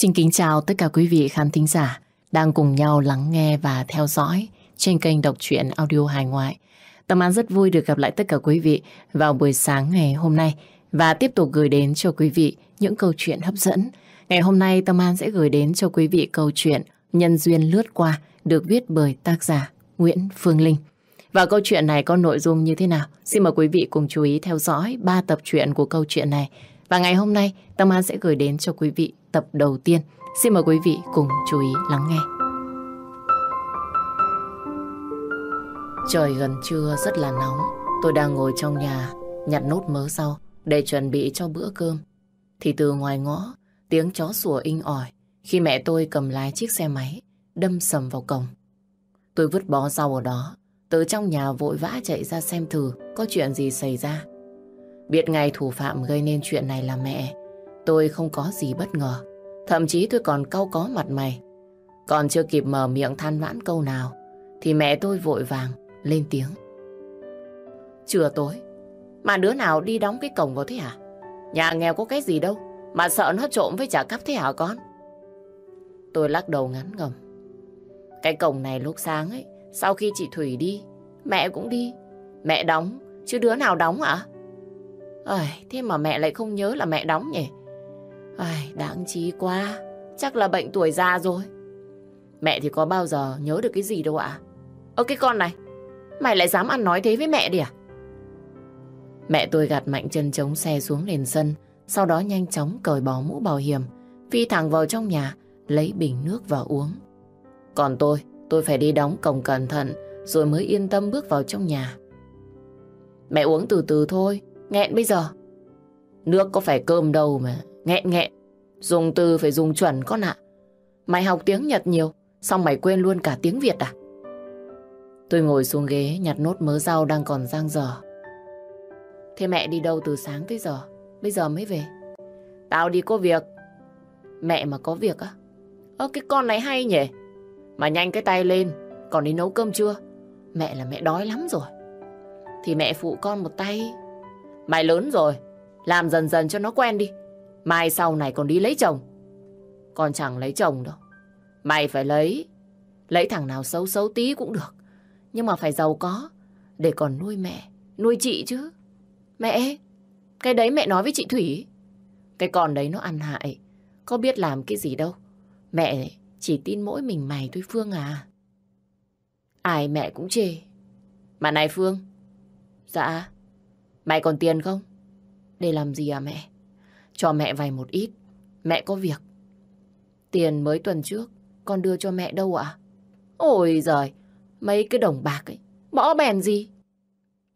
Xin kính chào tất cả quý vị khán thính giả đang cùng nhau lắng nghe và theo dõi trên kênh đọc truyện audio hài ngoại. Tâm An rất vui được gặp lại tất cả quý vị vào buổi sáng ngày hôm nay và tiếp tục gửi đến cho quý vị những câu chuyện hấp dẫn. Ngày hôm nay Tâm An sẽ gửi đến cho quý vị câu chuyện Nhân duyên lướt qua được viết bởi tác giả Nguyễn Phương Linh. Và câu chuyện này có nội dung như thế nào? Xin mời quý vị cùng chú ý theo dõi ba tập truyện của câu chuyện này. Và ngày hôm nay, Tâm An sẽ gửi đến cho quý vị tập đầu tiên. Xin mời quý vị cùng chú ý lắng nghe. Trời gần trưa rất là nóng. Tôi đang ngồi trong nhà, nhặt nốt mớ rau để chuẩn bị cho bữa cơm. Thì từ ngoài ngõ, tiếng chó sủa inh ỏi khi mẹ tôi cầm lái chiếc xe máy, đâm sầm vào cổng. Tôi vứt bó rau ở đó, từ trong nhà vội vã chạy ra xem thử có chuyện gì xảy ra. Biết ngay thủ phạm gây nên chuyện này là mẹ, tôi không có gì bất ngờ. Thậm chí tôi còn cau có mặt mày. Còn chưa kịp mở miệng than vãn câu nào, thì mẹ tôi vội vàng lên tiếng. Trưa tối, mà đứa nào đi đóng cái cổng vào thế hả? Nhà nghèo có cái gì đâu, mà sợ nó trộm với trả cắp thế hả con? Tôi lắc đầu ngắn ngầm. Cái cổng này lúc sáng ấy, sau khi chị Thủy đi, mẹ cũng đi. Mẹ đóng, chứ đứa nào đóng ạ? À? thế mà mẹ lại không nhớ là mẹ đóng nhỉ? Ai, đáng trí quá, chắc là bệnh tuổi già rồi. Mẹ thì có bao giờ nhớ được cái gì đâu ạ? Ơ cái con này, mày lại dám ăn nói thế với mẹ đi à? Mẹ tôi gạt mạnh chân chống xe xuống nền sân, sau đó nhanh chóng cởi bỏ mũ bảo hiểm, phi thẳng vào trong nhà, lấy bình nước và uống. Còn tôi, tôi phải đi đóng cổng cẩn thận, rồi mới yên tâm bước vào trong nhà. Mẹ uống từ từ thôi, nghẹn bây giờ. Nước có phải cơm đâu mà, nghẹn nghẹn. Dùng từ phải dùng chuẩn con ạ. Mày học tiếng Nhật nhiều, xong mày quên luôn cả tiếng Việt à? Tôi ngồi xuống ghế nhặt nốt mớ rau đang còn giang dở. Thế mẹ đi đâu từ sáng tới giờ? Bây giờ mới về. Tao đi có việc. Mẹ mà có việc á? Ơ cái con này hay nhỉ? Mà nhanh cái tay lên, còn đi nấu cơm chưa? Mẹ là mẹ đói lắm rồi. Thì mẹ phụ con một tay. Mày lớn rồi, làm dần dần cho nó quen đi. Mai sau này còn đi lấy chồng. Con chẳng lấy chồng đâu. Mày phải lấy. Lấy thằng nào xấu xấu tí cũng được. Nhưng mà phải giàu có. Để còn nuôi mẹ, nuôi chị chứ. Mẹ, cái đấy mẹ nói với chị Thủy. Cái con đấy nó ăn hại. Có biết làm cái gì đâu. Mẹ chỉ tin mỗi mình mày thôi Phương à. Ai mẹ cũng chê. Mà này Phương. Dạ. Mày còn tiền không? Để làm gì à mẹ? Cho mẹ vay một ít. Mẹ có việc. Tiền mới tuần trước. Con đưa cho mẹ đâu ạ? Ôi giời. Mấy cái đồng bạc ấy. Bỏ bèn gì?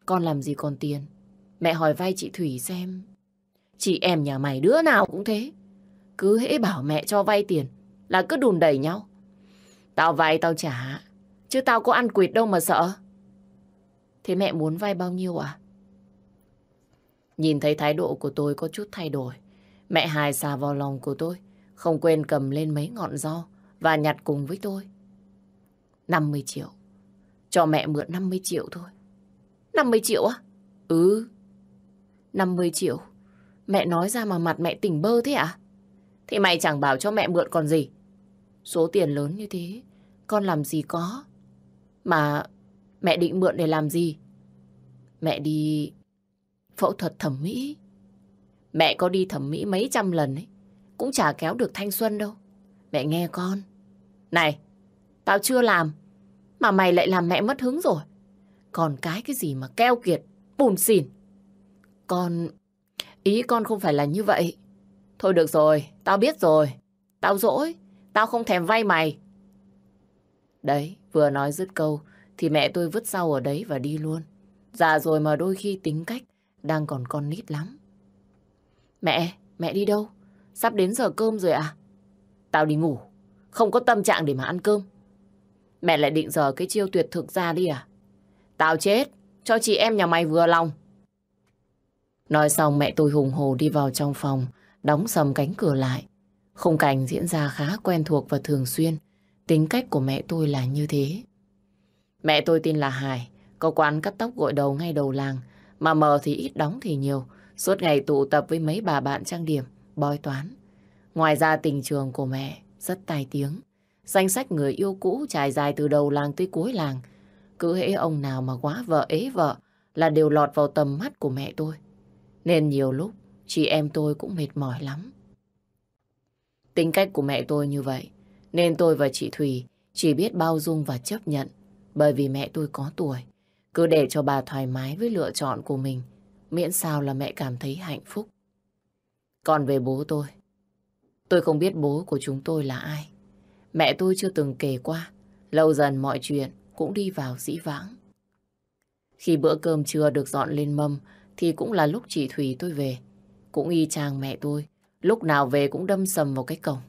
Con làm gì còn tiền? Mẹ hỏi vay chị Thủy xem. Chị em nhà mày đứa nào cũng thế. Cứ hễ bảo mẹ cho vay tiền là cứ đùn đẩy nhau. Tao vay tao trả, chứ tao có ăn quỵt đâu mà sợ. Thế mẹ muốn vay bao nhiêu à? Nhìn thấy thái độ của tôi có chút thay đổi. Mẹ hài xà vào lòng của tôi, không quên cầm lên mấy ngọn rau và nhặt cùng với tôi. 50 triệu. Cho mẹ mượn 50 triệu thôi. 50 triệu á? Ừ. 50 triệu. Mẹ nói ra mà mặt mẹ tỉnh bơ thế à? Thì mày chẳng bảo cho mẹ mượn còn gì. Số tiền lớn như thế, con làm gì có. Mà mẹ định mượn để làm gì? Mẹ đi phẫu thuật thẩm mỹ. Mẹ có đi thẩm mỹ mấy trăm lần ấy, cũng chả kéo được thanh xuân đâu. Mẹ nghe con. Này, tao chưa làm, mà mày lại làm mẹ mất hứng rồi. Còn cái cái gì mà keo kiệt, bùn xỉn. Con... Ý con không phải là như vậy. Thôi được rồi, tao biết rồi. Tao dỗi, tao không thèm vay mày. Đấy, vừa nói dứt câu, thì mẹ tôi vứt sau ở đấy và đi luôn. Già rồi mà đôi khi tính cách đang còn con nít lắm. Mẹ, mẹ đi đâu? Sắp đến giờ cơm rồi à? Tao đi ngủ, không có tâm trạng để mà ăn cơm. Mẹ lại định giờ cái chiêu tuyệt thực ra đi à? Tao chết, cho chị em nhà mày vừa lòng. Nói xong mẹ tôi hùng hồ đi vào trong phòng, đóng sầm cánh cửa lại. Khung cảnh diễn ra khá quen thuộc và thường xuyên. Tính cách của mẹ tôi là như thế. Mẹ tôi tên là Hải, có quán cắt tóc gội đầu ngay đầu làng, mà mờ thì ít đóng thì nhiều, suốt ngày tụ tập với mấy bà bạn trang điểm, bói toán. Ngoài ra tình trường của mẹ rất tai tiếng. Danh sách người yêu cũ trải dài từ đầu làng tới cuối làng. Cứ hễ ông nào mà quá vợ ế vợ là đều lọt vào tầm mắt của mẹ tôi. Nên nhiều lúc chị em tôi cũng mệt mỏi lắm. Tính cách của mẹ tôi như vậy, nên tôi và chị Thùy chỉ biết bao dung và chấp nhận bởi vì mẹ tôi có tuổi. Cứ để cho bà thoải mái với lựa chọn của mình, miễn sao là mẹ cảm thấy hạnh phúc. Còn về bố tôi, tôi không biết bố của chúng tôi là ai. Mẹ tôi chưa từng kể qua, lâu dần mọi chuyện cũng đi vào dĩ vãng. Khi bữa cơm trưa được dọn lên mâm thì cũng là lúc chị Thủy tôi về. Cũng y chang mẹ tôi, lúc nào về cũng đâm sầm vào cái cổng.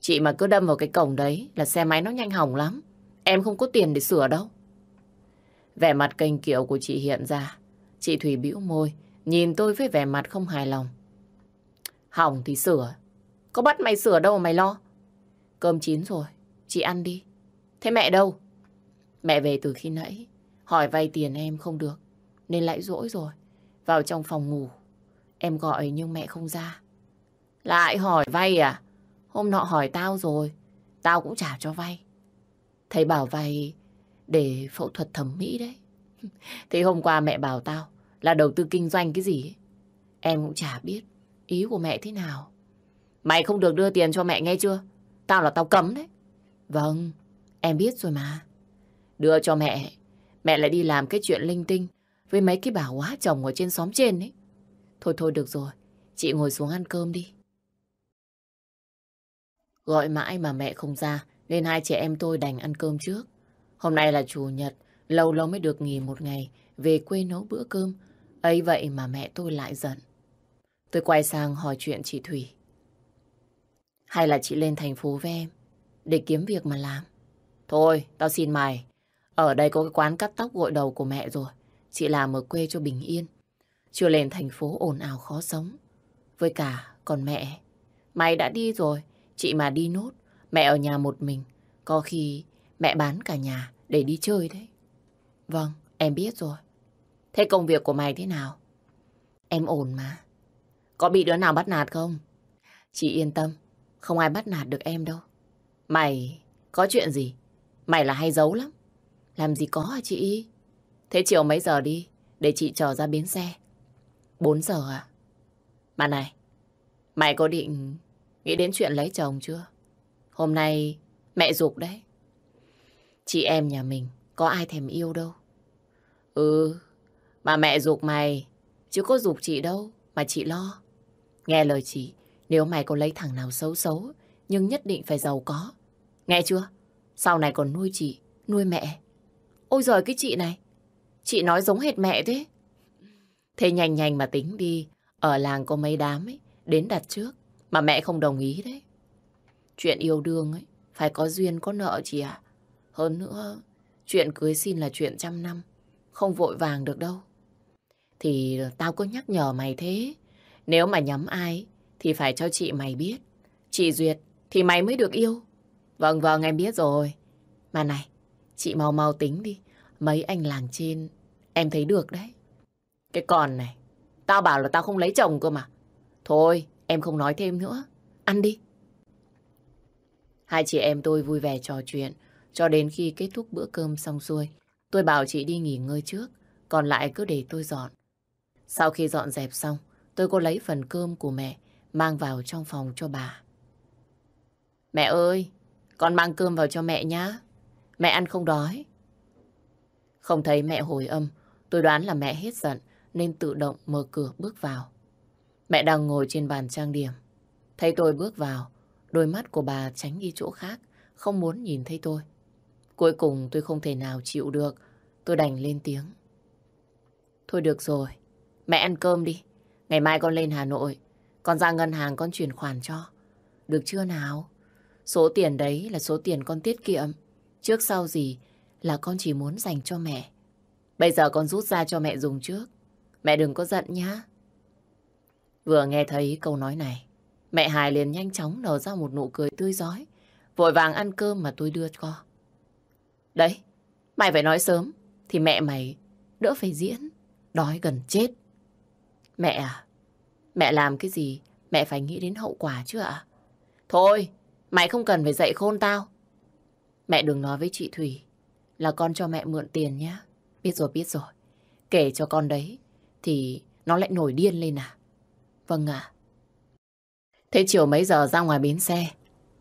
Chị mà cứ đâm vào cái cổng đấy là xe máy nó nhanh hỏng lắm. Em không có tiền để sửa đâu. Vẻ mặt kênh kiệu của chị hiện ra. Chị thủy bĩu môi, nhìn tôi với vẻ mặt không hài lòng. Hỏng thì sửa. Có bắt mày sửa đâu mà mày lo. Cơm chín rồi, chị ăn đi. Thế mẹ đâu? Mẹ về từ khi nãy. Hỏi vay tiền em không được. Nên lại dỗi rồi. Vào trong phòng ngủ. Em gọi nhưng mẹ không ra. Lại hỏi vay à? Hôm nọ hỏi tao rồi. Tao cũng trả cho vay. Thầy bảo vay để phẫu thuật thẩm mỹ đấy. thì hôm qua mẹ bảo tao là đầu tư kinh doanh cái gì ấy. Em cũng chả biết ý của mẹ thế nào. Mày không được đưa tiền cho mẹ nghe chưa? Tao là tao cấm đấy. Vâng, em biết rồi mà. Đưa cho mẹ, mẹ lại đi làm cái chuyện linh tinh với mấy cái bà hóa chồng ở trên xóm trên ấy. Thôi thôi được rồi, chị ngồi xuống ăn cơm đi. Gọi mãi mà mẹ không ra, nên hai chị em tôi đành ăn cơm trước. Hôm nay là chủ nhật, lâu lâu mới được nghỉ một ngày, về quê nấu bữa cơm ấy vậy mà mẹ tôi lại giận. Tôi quay sang hỏi chuyện chị Thủy. Hay là chị lên thành phố với em, để kiếm việc mà làm? Thôi, tao xin mày. Ở đây có cái quán cắt tóc gội đầu của mẹ rồi. Chị làm ở quê cho bình yên. Chưa lên thành phố ồn ào khó sống. Với cả, còn mẹ. Mày đã đi rồi, chị mà đi nốt. Mẹ ở nhà một mình. Có khi mẹ bán cả nhà để đi chơi đấy. Vâng, em biết rồi. Thế công việc của mày thế nào? Em ổn mà. Có bị đứa nào bắt nạt không? Chị yên tâm, không ai bắt nạt được em đâu. Mày có chuyện gì? Mày là hay giấu lắm. Làm gì có hả chị? Thế chiều mấy giờ đi, để chị trở ra bến xe. 4 giờ à? Mà này, mày có định nghĩ đến chuyện lấy chồng chưa? Hôm nay mẹ dục đấy. Chị em nhà mình có ai thèm yêu đâu. Ừ, mà mẹ dục mày, chứ có dục chị đâu mà chị lo. Nghe lời chị, nếu mày có lấy thằng nào xấu xấu, nhưng nhất định phải giàu có. Nghe chưa? Sau này còn nuôi chị, nuôi mẹ. Ôi giời cái chị này, chị nói giống hệt mẹ thế. Thế nhanh nhanh mà tính đi, ở làng có mấy đám ấy, đến đặt trước, mà mẹ không đồng ý đấy. Chuyện yêu đương ấy, phải có duyên có nợ chị ạ. Hơn nữa, chuyện cưới xin là chuyện trăm năm, không vội vàng được đâu. Thì tao có nhắc nhở mày thế, nếu mà nhắm ai thì phải cho chị mày biết. Chị duyệt thì mày mới được yêu. Vâng vâng em biết rồi. Mà này, chị mau mau tính đi. Mấy anh làng trên em thấy được đấy. Cái con này, tao bảo là tao không lấy chồng cơ mà. Thôi, em không nói thêm nữa. Ăn đi. Hai chị em tôi vui vẻ trò chuyện cho đến khi kết thúc bữa cơm xong xuôi. Tôi bảo chị đi nghỉ ngơi trước, còn lại cứ để tôi dọn. Sau khi dọn dẹp xong, tôi có lấy phần cơm của mẹ mang vào trong phòng cho bà. Mẹ ơi, con mang cơm vào cho mẹ nhá. Mẹ ăn không đói. Không thấy mẹ hồi âm, tôi đoán là mẹ hết giận nên tự động mở cửa bước vào. Mẹ đang ngồi trên bàn trang điểm. Thấy tôi bước vào, đôi mắt của bà tránh đi chỗ khác, không muốn nhìn thấy tôi. Cuối cùng tôi không thể nào chịu được, tôi đành lên tiếng. Thôi được rồi, mẹ ăn cơm đi. Ngày mai con lên Hà Nội, con ra ngân hàng con chuyển khoản cho. Được chưa nào? Số tiền đấy là số tiền con tiết kiệm. Trước sau gì là con chỉ muốn dành cho mẹ. Bây giờ con rút ra cho mẹ dùng trước. Mẹ đừng có giận nhá. Vừa nghe thấy câu nói này, mẹ Hải liền nhanh chóng nở ra một nụ cười tươi giói. Vội vàng ăn cơm mà tôi đưa cho. Đấy, mày phải nói sớm, thì mẹ mày đỡ phải diễn, đói gần chết. Mẹ à, mẹ làm cái gì mẹ phải nghĩ đến hậu quả chứ ạ. Thôi, mày không cần phải dạy khôn tao. Mẹ đừng nói với chị Thủy là con cho mẹ mượn tiền nhé. Biết rồi, biết rồi. Kể cho con đấy thì nó lại nổi điên lên à? Vâng ạ. Thế chiều mấy giờ ra ngoài bến xe?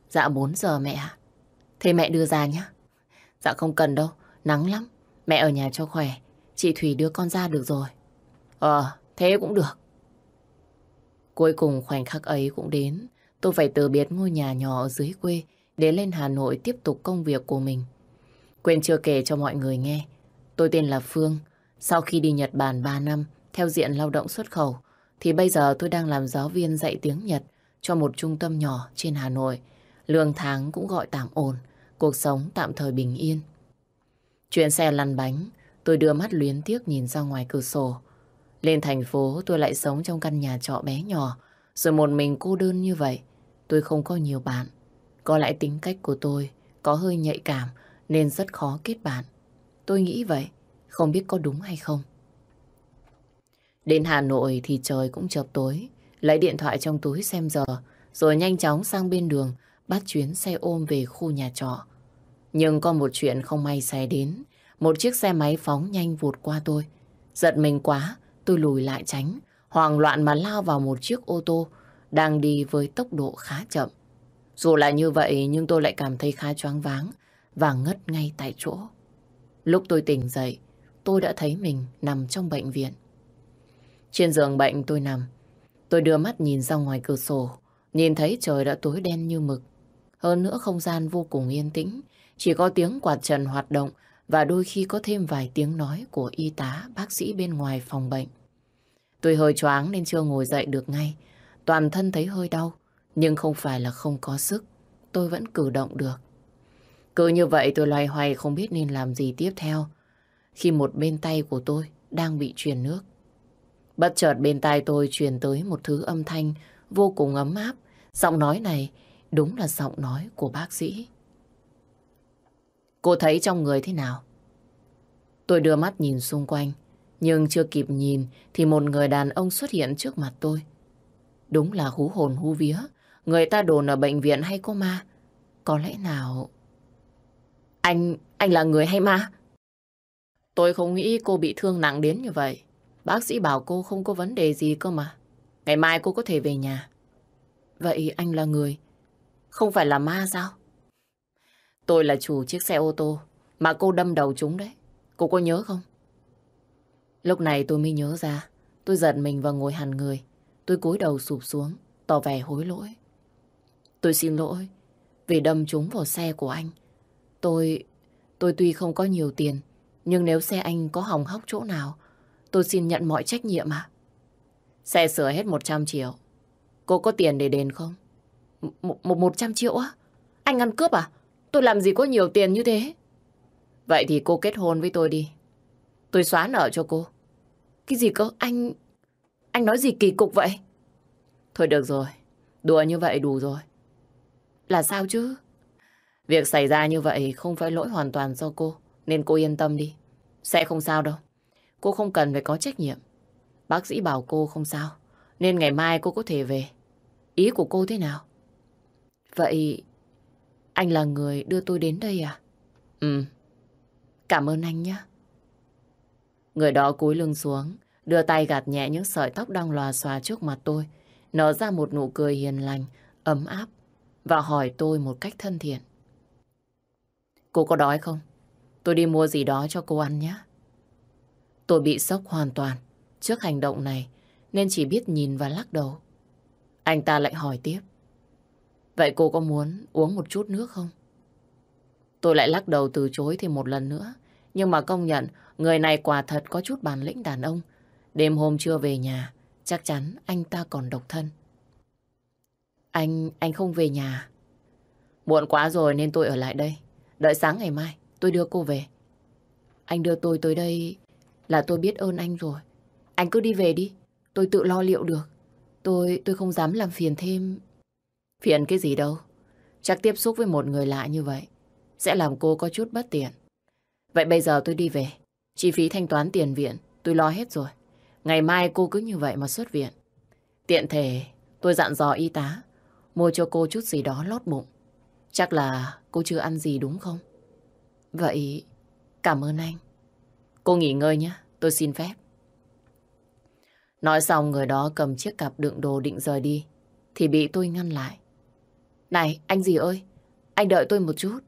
Dạ 4 giờ mẹ ạ. Thế mẹ đưa ra nhé. Dạ không cần đâu, nắng lắm. Mẹ ở nhà cho khỏe. Chị Thủy đưa con ra được rồi. Ờ, thế cũng được. Cuối cùng khoảnh khắc ấy cũng đến. Tôi phải từ biệt ngôi nhà nhỏ ở dưới quê để lên Hà Nội tiếp tục công việc của mình. Quên chưa kể cho mọi người nghe. Tôi tên là Phương. Sau khi đi Nhật Bản 3 năm theo diện lao động xuất khẩu, thì bây giờ tôi đang làm giáo viên dạy tiếng Nhật cho một trung tâm nhỏ trên Hà Nội. Lương tháng cũng gọi tạm ổn, cuộc sống tạm thời bình yên. Chuyện xe lăn bánh, tôi đưa mắt luyến tiếc nhìn ra ngoài cửa sổ. Lên thành phố tôi lại sống trong căn nhà trọ bé nhỏ, rồi một mình cô đơn như vậy. Tôi không có nhiều bạn. Có lẽ tính cách của tôi có hơi nhạy cảm nên rất khó kết bạn. Tôi nghĩ vậy, không biết có đúng hay không. Đến Hà Nội thì trời cũng chập tối, lấy điện thoại trong túi xem giờ, rồi nhanh chóng sang bên đường, bắt chuyến xe ôm về khu nhà trọ. Nhưng có một chuyện không may xảy đến, một chiếc xe máy phóng nhanh vụt qua tôi. Giật mình quá, tôi lùi lại tránh, hoảng loạn mà lao vào một chiếc ô tô đang đi với tốc độ khá chậm. Dù là như vậy nhưng tôi lại cảm thấy khá choáng váng và ngất ngay tại chỗ. Lúc tôi tỉnh dậy, tôi đã thấy mình nằm trong bệnh viện. Trên giường bệnh tôi nằm, tôi đưa mắt nhìn ra ngoài cửa sổ, nhìn thấy trời đã tối đen như mực. Hơn nữa không gian vô cùng yên tĩnh, chỉ có tiếng quạt trần hoạt động và đôi khi có thêm vài tiếng nói của y tá, bác sĩ bên ngoài phòng bệnh. Tôi hơi choáng nên chưa ngồi dậy được ngay. Toàn thân thấy hơi đau, nhưng không phải là không có sức. Tôi vẫn cử động được. Cứ như vậy tôi loay hoay không biết nên làm gì tiếp theo. Khi một bên tay của tôi đang bị truyền nước. Bất chợt bên tai tôi truyền tới một thứ âm thanh vô cùng ấm áp. Giọng nói này đúng là giọng nói của bác sĩ. Cô thấy trong người thế nào? Tôi đưa mắt nhìn xung quanh, nhưng chưa kịp nhìn thì một người đàn ông xuất hiện trước mặt tôi. Đúng là hú hồn hú vía, người ta đồn ở bệnh viện hay có ma. Có lẽ nào... Anh, anh là người hay ma? Tôi không nghĩ cô bị thương nặng đến như vậy. Bác sĩ bảo cô không có vấn đề gì cơ mà. Ngày mai cô có thể về nhà. Vậy anh là người, không phải là ma sao? Tôi là chủ chiếc xe ô tô mà cô đâm đầu chúng đấy. Cô có nhớ không? Lúc này tôi mới nhớ ra. Tôi giận mình và ngồi hẳn người. Tôi cúi đầu sụp xuống, tỏ vẻ hối lỗi. Tôi xin lỗi vì đâm chúng vào xe của anh. Tôi... tôi tuy không có nhiều tiền, nhưng nếu xe anh có hỏng hóc chỗ nào, tôi xin nhận mọi trách nhiệm à? Xe sửa hết 100 triệu. Cô có tiền để đền không? Một, một, 100 triệu á? Anh ăn cướp à? Tôi làm gì có nhiều tiền như thế? Vậy thì cô kết hôn với tôi đi. Tôi xóa nợ cho cô. Cái gì cơ? Anh... Anh nói gì kỳ cục vậy? Thôi được rồi. Đùa như vậy đủ rồi. Là sao chứ? Việc xảy ra như vậy không phải lỗi hoàn toàn do cô. Nên cô yên tâm đi. Sẽ không sao đâu. Cô không cần phải có trách nhiệm. Bác sĩ bảo cô không sao. Nên ngày mai cô có thể về. Ý của cô thế nào? Vậy anh là người đưa tôi đến đây à? Ừ. Cảm ơn anh nhé. Người đó cúi lưng xuống, đưa tay gạt nhẹ những sợi tóc đang lòa xòa trước mặt tôi, nở ra một nụ cười hiền lành, ấm áp và hỏi tôi một cách thân thiện. Cô có đói không? Tôi đi mua gì đó cho cô ăn nhé. Tôi bị sốc hoàn toàn trước hành động này nên chỉ biết nhìn và lắc đầu. Anh ta lại hỏi tiếp. Vậy cô có muốn uống một chút nước không? Tôi lại lắc đầu từ chối thêm một lần nữa. Nhưng mà công nhận, người này quả thật có chút bản lĩnh đàn ông. Đêm hôm chưa về nhà, chắc chắn anh ta còn độc thân. Anh, anh không về nhà. À? Muộn quá rồi nên tôi ở lại đây. Đợi sáng ngày mai, tôi đưa cô về. Anh đưa tôi tới đây là tôi biết ơn anh rồi. Anh cứ đi về đi, tôi tự lo liệu được. Tôi, tôi không dám làm phiền thêm. Phiền cái gì đâu. Chắc tiếp xúc với một người lạ như vậy sẽ làm cô có chút bất tiện. Vậy bây giờ tôi đi về. Chi phí thanh toán tiền viện tôi lo hết rồi. Ngày mai cô cứ như vậy mà xuất viện. Tiện thể tôi dặn dò y tá mua cho cô chút gì đó lót bụng. Chắc là cô chưa ăn gì đúng không? Vậy cảm ơn anh. Cô nghỉ ngơi nhé, tôi xin phép. Nói xong người đó cầm chiếc cặp đựng đồ định rời đi thì bị tôi ngăn lại. Này, anh gì ơi, anh đợi tôi một chút.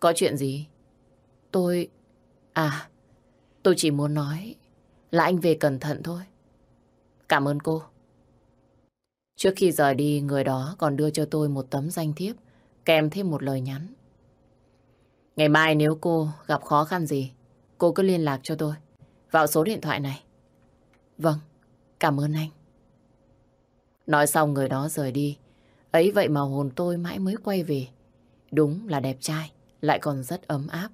Có chuyện gì? Tôi... À, tôi chỉ muốn nói là anh về cẩn thận thôi. Cảm ơn cô. Trước khi rời đi, người đó còn đưa cho tôi một tấm danh thiếp kèm thêm một lời nhắn. Ngày mai nếu cô gặp khó khăn gì, cô cứ liên lạc cho tôi. Vào số điện thoại này. Vâng, cảm ơn anh. Nói xong người đó rời đi. Ấy vậy mà hồn tôi mãi mới quay về. Đúng là đẹp trai, lại còn rất ấm áp.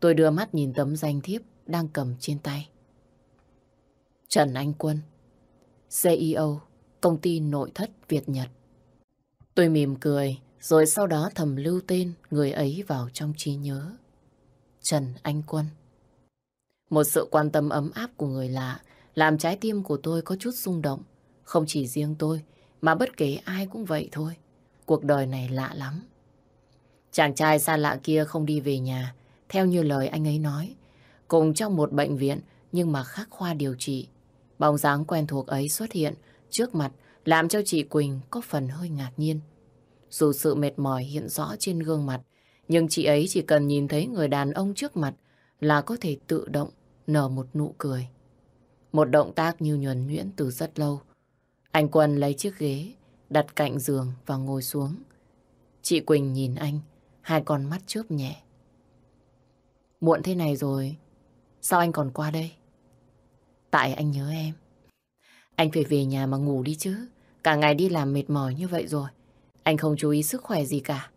Tôi đưa mắt nhìn tấm danh thiếp đang cầm trên tay. Trần Anh Quân, CEO, công ty nội thất Việt Nhật. Tôi mỉm cười, rồi sau đó thầm lưu tên người ấy vào trong trí nhớ. Trần Anh Quân. Một sự quan tâm ấm áp của người lạ làm trái tim của tôi có chút rung động. Không chỉ riêng tôi, mà bất kể ai cũng vậy thôi. Cuộc đời này lạ lắm. Chàng trai xa lạ kia không đi về nhà, theo như lời anh ấy nói. Cùng trong một bệnh viện, nhưng mà khác khoa điều trị. Bóng dáng quen thuộc ấy xuất hiện trước mặt, làm cho chị Quỳnh có phần hơi ngạc nhiên. Dù sự mệt mỏi hiện rõ trên gương mặt, nhưng chị ấy chỉ cần nhìn thấy người đàn ông trước mặt là có thể tự động nở một nụ cười. Một động tác như nhuần nhuyễn từ rất lâu. Anh Quân lấy chiếc ghế, đặt cạnh giường và ngồi xuống. Chị Quỳnh nhìn anh, hai con mắt chớp nhẹ. Muộn thế này rồi, sao anh còn qua đây? Tại anh nhớ em. Anh phải về nhà mà ngủ đi chứ. Cả ngày đi làm mệt mỏi như vậy rồi. Anh không chú ý sức khỏe gì cả.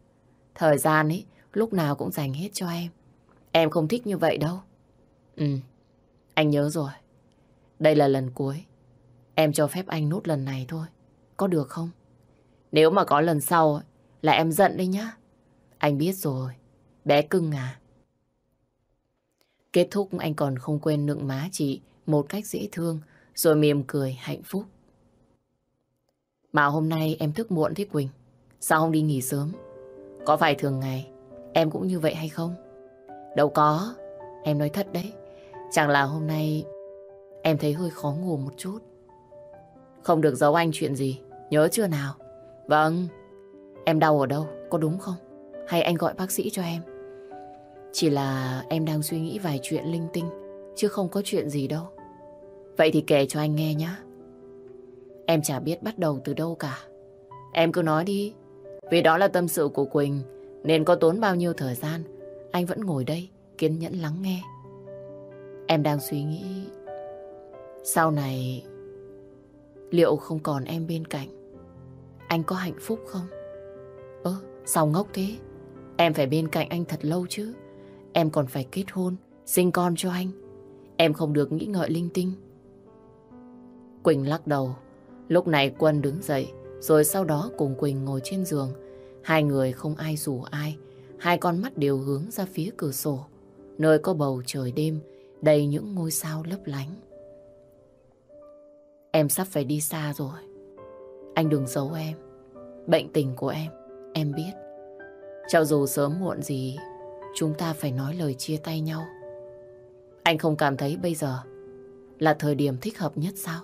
Thời gian ấy, lúc nào cũng dành hết cho em. Em không thích như vậy đâu. Ừ, anh nhớ rồi. Đây là lần cuối. Em cho phép anh nút lần này thôi. Có được không? Nếu mà có lần sau, là em giận đấy nhá. Anh biết rồi. Bé cưng à. Kết thúc, anh còn không quên nựng má chị một cách dễ thương, rồi mỉm cười hạnh phúc. Mà hôm nay em thức muộn thế Quỳnh. Sao không đi nghỉ sớm? Có phải thường ngày em cũng như vậy hay không? Đâu có. Em nói thật đấy. Chẳng là hôm nay em thấy hơi khó ngủ một chút. Không được giấu anh chuyện gì. Nhớ chưa nào? Vâng. Em đau ở đâu? Có đúng không? Hay anh gọi bác sĩ cho em? Chỉ là em đang suy nghĩ vài chuyện linh tinh. Chứ không có chuyện gì đâu. Vậy thì kể cho anh nghe nhá. Em chả biết bắt đầu từ đâu cả. Em cứ nói đi. Vì đó là tâm sự của Quỳnh, nên có tốn bao nhiêu thời gian, anh vẫn ngồi đây, kiên nhẫn lắng nghe. Em đang suy nghĩ, sau này, liệu không còn em bên cạnh, anh có hạnh phúc không? Ơ, sao ngốc thế? Em phải bên cạnh anh thật lâu chứ. Em còn phải kết hôn, sinh con cho anh. Em không được nghĩ ngợi linh tinh. Quỳnh lắc đầu. Lúc này Quân đứng dậy, rồi sau đó cùng Quỳnh ngồi trên giường. Hai người không ai rủ ai. Hai con mắt đều hướng ra phía cửa sổ. Nơi có bầu trời đêm, đầy những ngôi sao lấp lánh. Em sắp phải đi xa rồi. Anh đừng giấu em. Bệnh tình của em, em biết. Cho dù sớm muộn gì, chúng ta phải nói lời chia tay nhau. Anh không cảm thấy bây giờ là thời điểm thích hợp nhất sao?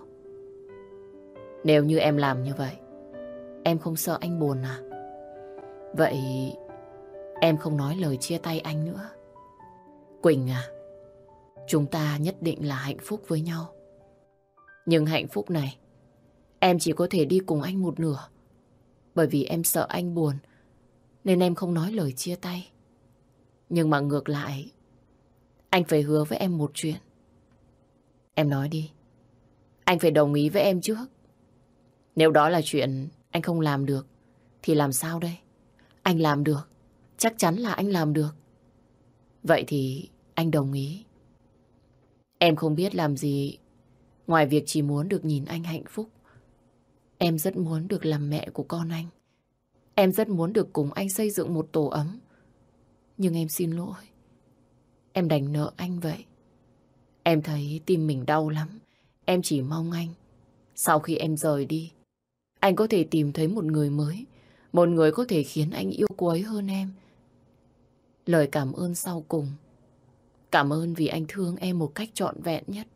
Nếu như em làm như vậy, em không sợ anh buồn à? Vậy em không nói lời chia tay anh nữa. Quỳnh à, chúng ta nhất định là hạnh phúc với nhau. Nhưng hạnh phúc này, em chỉ có thể đi cùng anh một nửa. Bởi vì em sợ anh buồn, nên em không nói lời chia tay. Nhưng mà ngược lại, anh phải hứa với em một chuyện. Em nói đi. Anh phải đồng ý với em trước. Nếu đó là chuyện anh không làm được, thì làm sao đây? Anh làm được. Chắc chắn là anh làm được. Vậy thì anh đồng ý. Em không biết làm gì ngoài việc chỉ muốn được nhìn anh hạnh phúc. Em rất muốn được làm mẹ của con anh. Em rất muốn được cùng anh xây dựng một tổ ấm. Nhưng em xin lỗi. Em đành nợ anh vậy. Em thấy tim mình đau lắm. Em chỉ mong anh. Sau khi em rời đi, anh có thể tìm thấy một người mới, một người có thể khiến anh yêu cô ấy hơn em. Lời cảm ơn sau cùng. Cảm ơn vì anh thương em một cách trọn vẹn nhất.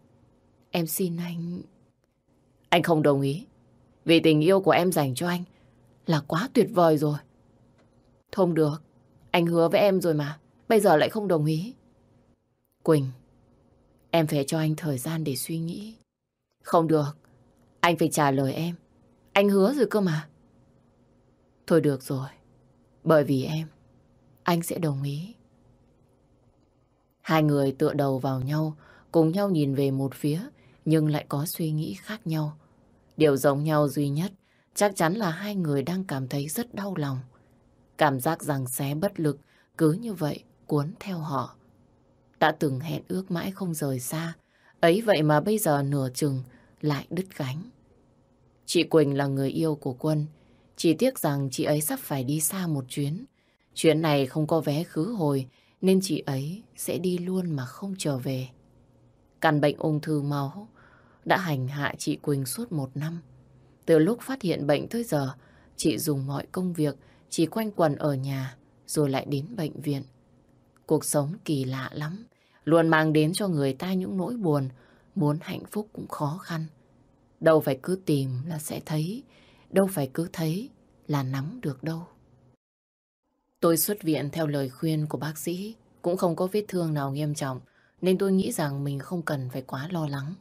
Em xin anh... Anh không đồng ý. Vì tình yêu của em dành cho anh là quá tuyệt vời rồi. Không được. Anh hứa với em rồi mà. Bây giờ lại không đồng ý. Quỳnh, em phải cho anh thời gian để suy nghĩ. Không được. Anh phải trả lời em. Anh hứa rồi cơ mà. Thôi được rồi. Bởi vì em, anh sẽ đồng ý. Hai người tựa đầu vào nhau, cùng nhau nhìn về một phía, nhưng lại có suy nghĩ khác nhau. Điều giống nhau duy nhất, chắc chắn là hai người đang cảm thấy rất đau lòng. Cảm giác rằng xé bất lực, cứ như vậy cuốn theo họ. Đã từng hẹn ước mãi không rời xa, ấy vậy mà bây giờ nửa chừng lại đứt gánh. Chị Quỳnh là người yêu của Quân, chỉ tiếc rằng chị ấy sắp phải đi xa một chuyến. Chuyến này không có vé khứ hồi nên chị ấy sẽ đi luôn mà không trở về. Căn bệnh ung thư máu đã hành hạ chị Quỳnh suốt một năm. Từ lúc phát hiện bệnh tới giờ, chị dùng mọi công việc chỉ quanh quần ở nhà rồi lại đến bệnh viện. Cuộc sống kỳ lạ lắm, luôn mang đến cho người ta những nỗi buồn, muốn hạnh phúc cũng khó khăn. Đâu phải cứ tìm là sẽ thấy, đâu phải cứ thấy là nắm được đâu. Tôi xuất viện theo lời khuyên của bác sĩ, cũng không có vết thương nào nghiêm trọng, nên tôi nghĩ rằng mình không cần phải quá lo lắng.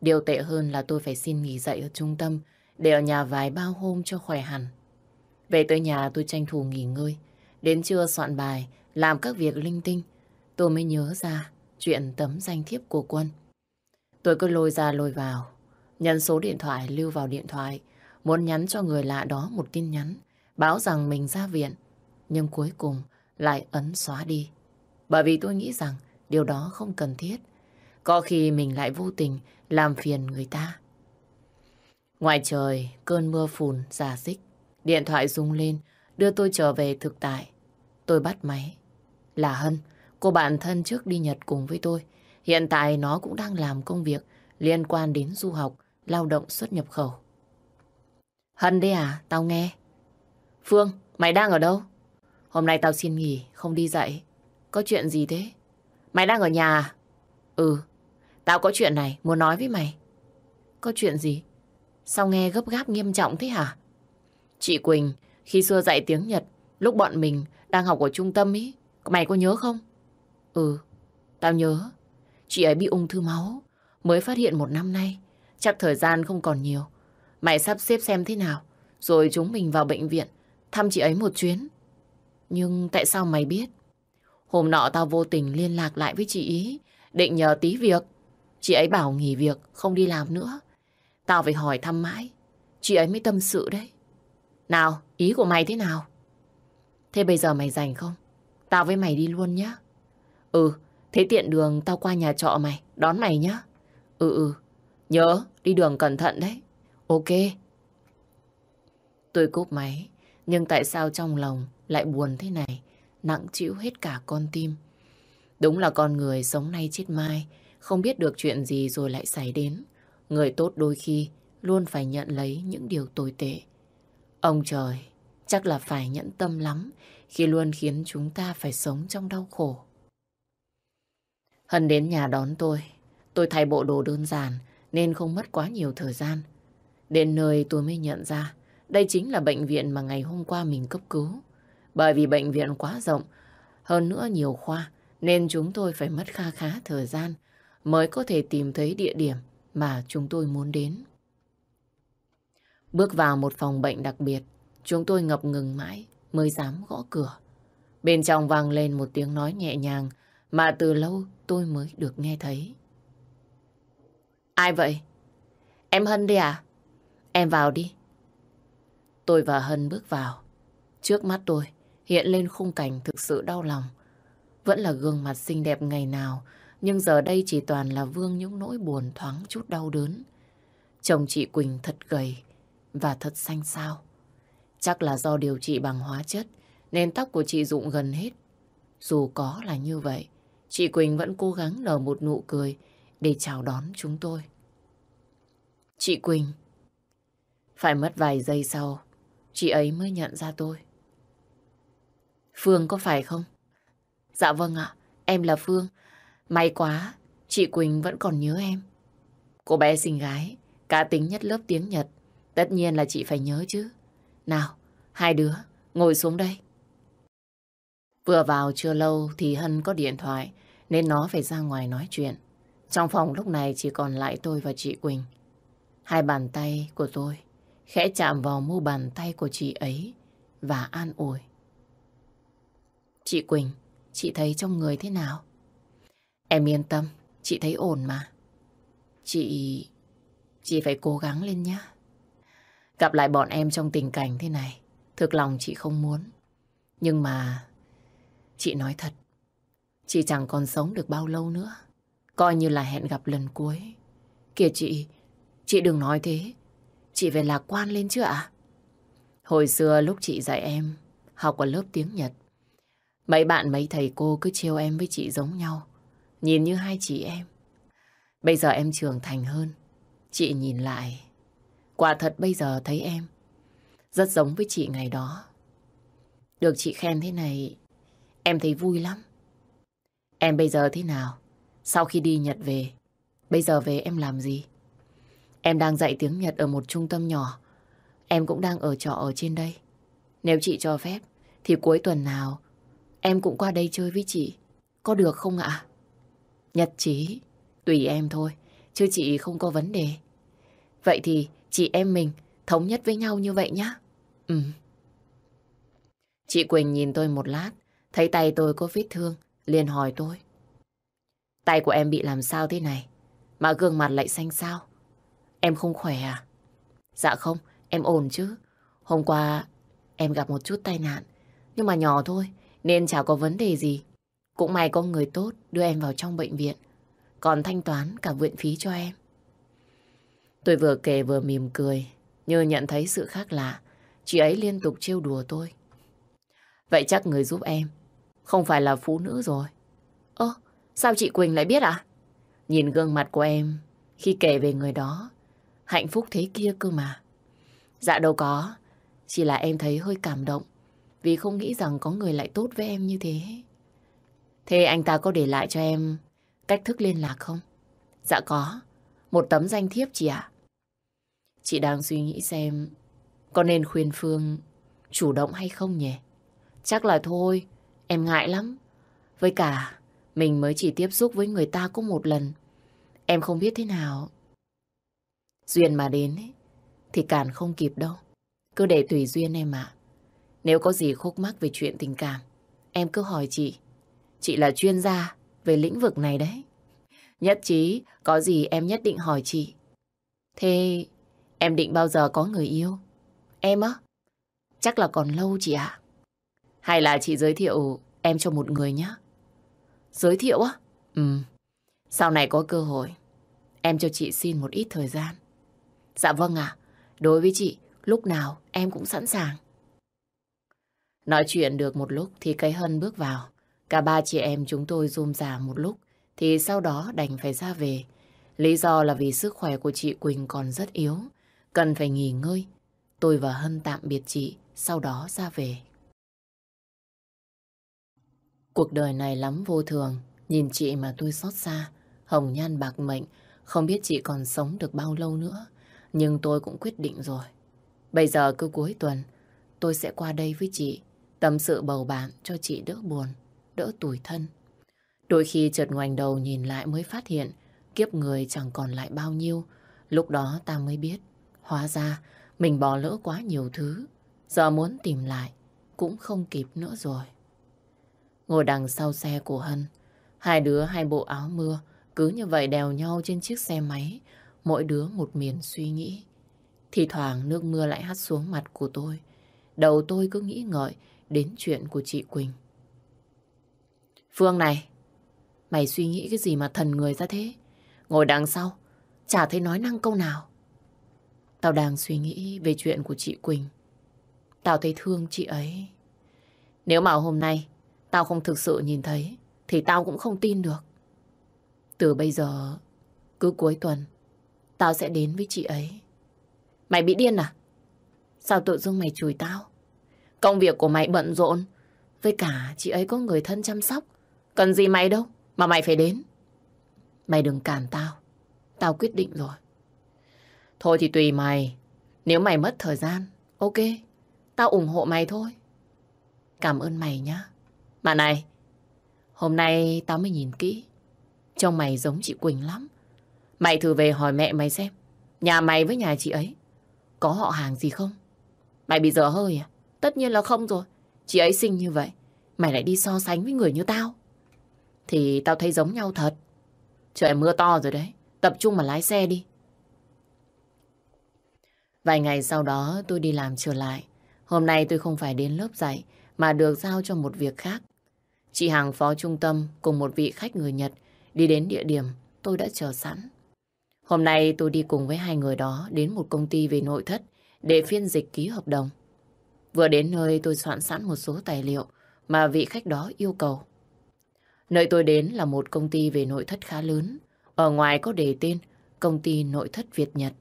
Điều tệ hơn là tôi phải xin nghỉ dạy ở trung tâm để ở nhà vài bao hôm cho khỏe hẳn. Về tới nhà tôi tranh thủ nghỉ ngơi, đến trưa soạn bài, làm các việc linh tinh, tôi mới nhớ ra chuyện tấm danh thiếp của quân. Tôi cứ lôi ra lôi vào, Nhấn số điện thoại lưu vào điện thoại, muốn nhắn cho người lạ đó một tin nhắn, báo rằng mình ra viện, nhưng cuối cùng lại ấn xóa đi. Bởi vì tôi nghĩ rằng điều đó không cần thiết. Có khi mình lại vô tình làm phiền người ta. Ngoài trời, cơn mưa phùn, giả dích. Điện thoại rung lên, đưa tôi trở về thực tại. Tôi bắt máy. Là Hân, cô bạn thân trước đi Nhật cùng với tôi. Hiện tại nó cũng đang làm công việc liên quan đến du học, lao động xuất nhập khẩu. Hân đấy à, tao nghe. Phương, mày đang ở đâu? Hôm nay tao xin nghỉ, không đi dạy. Có chuyện gì thế? Mày đang ở nhà à? Ừ, tao có chuyện này, muốn nói với mày. Có chuyện gì? Sao nghe gấp gáp nghiêm trọng thế hả? Chị Quỳnh, khi xưa dạy tiếng Nhật, lúc bọn mình đang học ở trung tâm ý, mày có nhớ không? Ừ, tao nhớ. Chị ấy bị ung thư máu, mới phát hiện một năm nay. Chắc thời gian không còn nhiều. Mày sắp xếp xem thế nào, rồi chúng mình vào bệnh viện, thăm chị ấy một chuyến. Nhưng tại sao mày biết? Hôm nọ tao vô tình liên lạc lại với chị ý, định nhờ tí việc. Chị ấy bảo nghỉ việc, không đi làm nữa. Tao phải hỏi thăm mãi, chị ấy mới tâm sự đấy. Nào, ý của mày thế nào? Thế bây giờ mày rảnh không? Tao với mày đi luôn nhá. Ừ, thế tiện đường tao qua nhà trọ mày, đón mày nhá. Ừ ừ, nhớ, đi đường cẩn thận đấy. Ok. Tôi cúp máy, nhưng tại sao trong lòng lại buồn thế này? nặng chịu hết cả con tim. Đúng là con người sống nay chết mai, không biết được chuyện gì rồi lại xảy đến. Người tốt đôi khi luôn phải nhận lấy những điều tồi tệ. Ông trời chắc là phải nhẫn tâm lắm khi luôn khiến chúng ta phải sống trong đau khổ. Hân đến nhà đón tôi. Tôi thay bộ đồ đơn giản nên không mất quá nhiều thời gian. Đến nơi tôi mới nhận ra đây chính là bệnh viện mà ngày hôm qua mình cấp cứu. Bởi vì bệnh viện quá rộng, hơn nữa nhiều khoa, nên chúng tôi phải mất kha khá thời gian mới có thể tìm thấy địa điểm mà chúng tôi muốn đến. Bước vào một phòng bệnh đặc biệt, chúng tôi ngập ngừng mãi mới dám gõ cửa. Bên trong vang lên một tiếng nói nhẹ nhàng mà từ lâu tôi mới được nghe thấy. Ai vậy? Em Hân đi à? Em vào đi. Tôi và Hân bước vào. Trước mắt tôi hiện lên khung cảnh thực sự đau lòng. Vẫn là gương mặt xinh đẹp ngày nào, nhưng giờ đây chỉ toàn là vương những nỗi buồn thoáng chút đau đớn. Chồng chị Quỳnh thật gầy và thật xanh xao. Chắc là do điều trị bằng hóa chất nên tóc của chị rụng gần hết. Dù có là như vậy, chị Quỳnh vẫn cố gắng nở một nụ cười để chào đón chúng tôi. Chị Quỳnh, Phải mất vài giây sau, chị ấy mới nhận ra tôi. Phương có phải không? Dạ vâng ạ, em là Phương. May quá, chị Quỳnh vẫn còn nhớ em. Cô bé xinh gái, cá tính nhất lớp tiếng Nhật. Tất nhiên là chị phải nhớ chứ. Nào, hai đứa, ngồi xuống đây. Vừa vào chưa lâu thì Hân có điện thoại nên nó phải ra ngoài nói chuyện. Trong phòng lúc này chỉ còn lại tôi và chị Quỳnh. Hai bàn tay của tôi khẽ chạm vào mu bàn tay của chị ấy và an ủi. Chị Quỳnh, chị thấy trong người thế nào? Em yên tâm, chị thấy ổn mà. Chị... chị phải cố gắng lên nhé. Gặp lại bọn em trong tình cảnh thế này, thực lòng chị không muốn. Nhưng mà... chị nói thật, chị chẳng còn sống được bao lâu nữa. Coi như là hẹn gặp lần cuối. Kìa chị, chị đừng nói thế. Chị phải lạc quan lên chứ ạ? Hồi xưa lúc chị dạy em học ở lớp tiếng Nhật, mấy bạn mấy thầy cô cứ trêu em với chị giống nhau, nhìn như hai chị em. Bây giờ em trưởng thành hơn, chị nhìn lại, quả thật bây giờ thấy em rất giống với chị ngày đó. Được chị khen thế này, em thấy vui lắm. Em bây giờ thế nào? Sau khi đi Nhật về, bây giờ về em làm gì? Em đang dạy tiếng Nhật ở một trung tâm nhỏ. Em cũng đang ở trọ ở trên đây. Nếu chị cho phép, thì cuối tuần nào em cũng qua đây chơi với chị. Có được không ạ? Nhật trí, tùy em thôi, chứ chị không có vấn đề. Vậy thì chị em mình thống nhất với nhau như vậy nhá. Ừ. Chị Quỳnh nhìn tôi một lát, thấy tay tôi có vết thương, liền hỏi tôi. Tay của em bị làm sao thế này? Mà gương mặt lại xanh sao? Em không khỏe à? Dạ không, em ổn chứ. Hôm qua em gặp một chút tai nạn, nhưng mà nhỏ thôi, nên chả có vấn đề gì. Cũng may có người tốt đưa em vào trong bệnh viện, còn thanh toán cả viện phí cho em. Tôi vừa kể vừa mỉm cười, như nhận thấy sự khác lạ. Chị ấy liên tục trêu đùa tôi. Vậy chắc người giúp em không phải là phụ nữ rồi. Ơ, sao chị Quỳnh lại biết à? Nhìn gương mặt của em khi kể về người đó, hạnh phúc thế kia cơ mà. Dạ đâu có, chỉ là em thấy hơi cảm động vì không nghĩ rằng có người lại tốt với em như thế. Thế anh ta có để lại cho em cách thức liên lạc không? Dạ có, một tấm danh thiếp chị ạ. Chị đang suy nghĩ xem có nên khuyên Phương chủ động hay không nhỉ? Chắc là thôi, em ngại lắm. Với cả, mình mới chỉ tiếp xúc với người ta có một lần. Em không biết thế nào. Duyên mà đến ấy, thì cản không kịp đâu. Cứ để tùy duyên em ạ. Nếu có gì khúc mắc về chuyện tình cảm, em cứ hỏi chị. Chị là chuyên gia về lĩnh vực này đấy. Nhất trí, có gì em nhất định hỏi chị. Thế em định bao giờ có người yêu? Em á? Chắc là còn lâu chị ạ. Hay là chị giới thiệu em cho một người nhé? Giới thiệu á? Ừ. Sau này có cơ hội, em cho chị xin một ít thời gian. Dạ vâng ạ. Đối với chị, lúc nào em cũng sẵn sàng. Nói chuyện được một lúc thì cây hân bước vào. Cả ba chị em chúng tôi rôm rà một lúc thì sau đó đành phải ra về. Lý do là vì sức khỏe của chị Quỳnh còn rất yếu, cần phải nghỉ ngơi. Tôi và Hân tạm biệt chị, sau đó ra về. Cuộc đời này lắm vô thường, nhìn chị mà tôi xót xa, hồng nhan bạc mệnh, không biết chị còn sống được bao lâu nữa. Nhưng tôi cũng quyết định rồi. Bây giờ cứ cuối tuần, tôi sẽ qua đây với chị, tâm sự bầu bạn cho chị đỡ buồn, đỡ tủi thân. Đôi khi chợt ngoảnh đầu nhìn lại mới phát hiện kiếp người chẳng còn lại bao nhiêu. Lúc đó ta mới biết, hóa ra mình bỏ lỡ quá nhiều thứ. Giờ muốn tìm lại cũng không kịp nữa rồi. Ngồi đằng sau xe của Hân, hai đứa hai bộ áo mưa cứ như vậy đèo nhau trên chiếc xe máy, mỗi đứa một miền suy nghĩ. Thì thoảng nước mưa lại hắt xuống mặt của tôi. Đầu tôi cứ nghĩ ngợi đến chuyện của chị Quỳnh. Phương này, mày suy nghĩ cái gì mà thần người ra thế? Ngồi đằng sau, chả thấy nói năng câu nào. Tao đang suy nghĩ về chuyện của chị Quỳnh. Tao thấy thương chị ấy. Nếu mà hôm nay tao không thực sự nhìn thấy, thì tao cũng không tin được. Từ bây giờ, cứ cuối tuần, tao sẽ đến với chị ấy. Mày bị điên à? Sao tự dưng mày chửi tao? Công việc của mày bận rộn. Với cả chị ấy có người thân chăm sóc. Cần gì mày đâu mà mày phải đến. Mày đừng cản tao. Tao quyết định rồi. Thôi thì tùy mày. Nếu mày mất thời gian, ok. Tao ủng hộ mày thôi. Cảm ơn mày nhá. Mà này, hôm nay tao mới nhìn kỹ. Trông mày giống chị Quỳnh lắm. Mày thử về hỏi mẹ mày xem. Nhà mày với nhà chị ấy có họ hàng gì không? Mày bị dở hơi à? Tất nhiên là không rồi. Chị ấy xinh như vậy. Mày lại đi so sánh với người như tao. Thì tao thấy giống nhau thật. Trời mưa to rồi đấy. Tập trung mà lái xe đi. Vài ngày sau đó, tôi đi làm trở lại. Hôm nay tôi không phải đến lớp dạy, mà được giao cho một việc khác. Chị hàng phó trung tâm, cùng một vị khách người Nhật, đi đến địa điểm tôi đã chờ sẵn. Hôm nay tôi đi cùng với hai người đó đến một công ty về nội thất để phiên dịch ký hợp đồng. Vừa đến nơi tôi soạn sẵn một số tài liệu mà vị khách đó yêu cầu. Nơi tôi đến là một công ty về nội thất khá lớn. Ở ngoài có đề tên Công ty Nội thất Việt Nhật.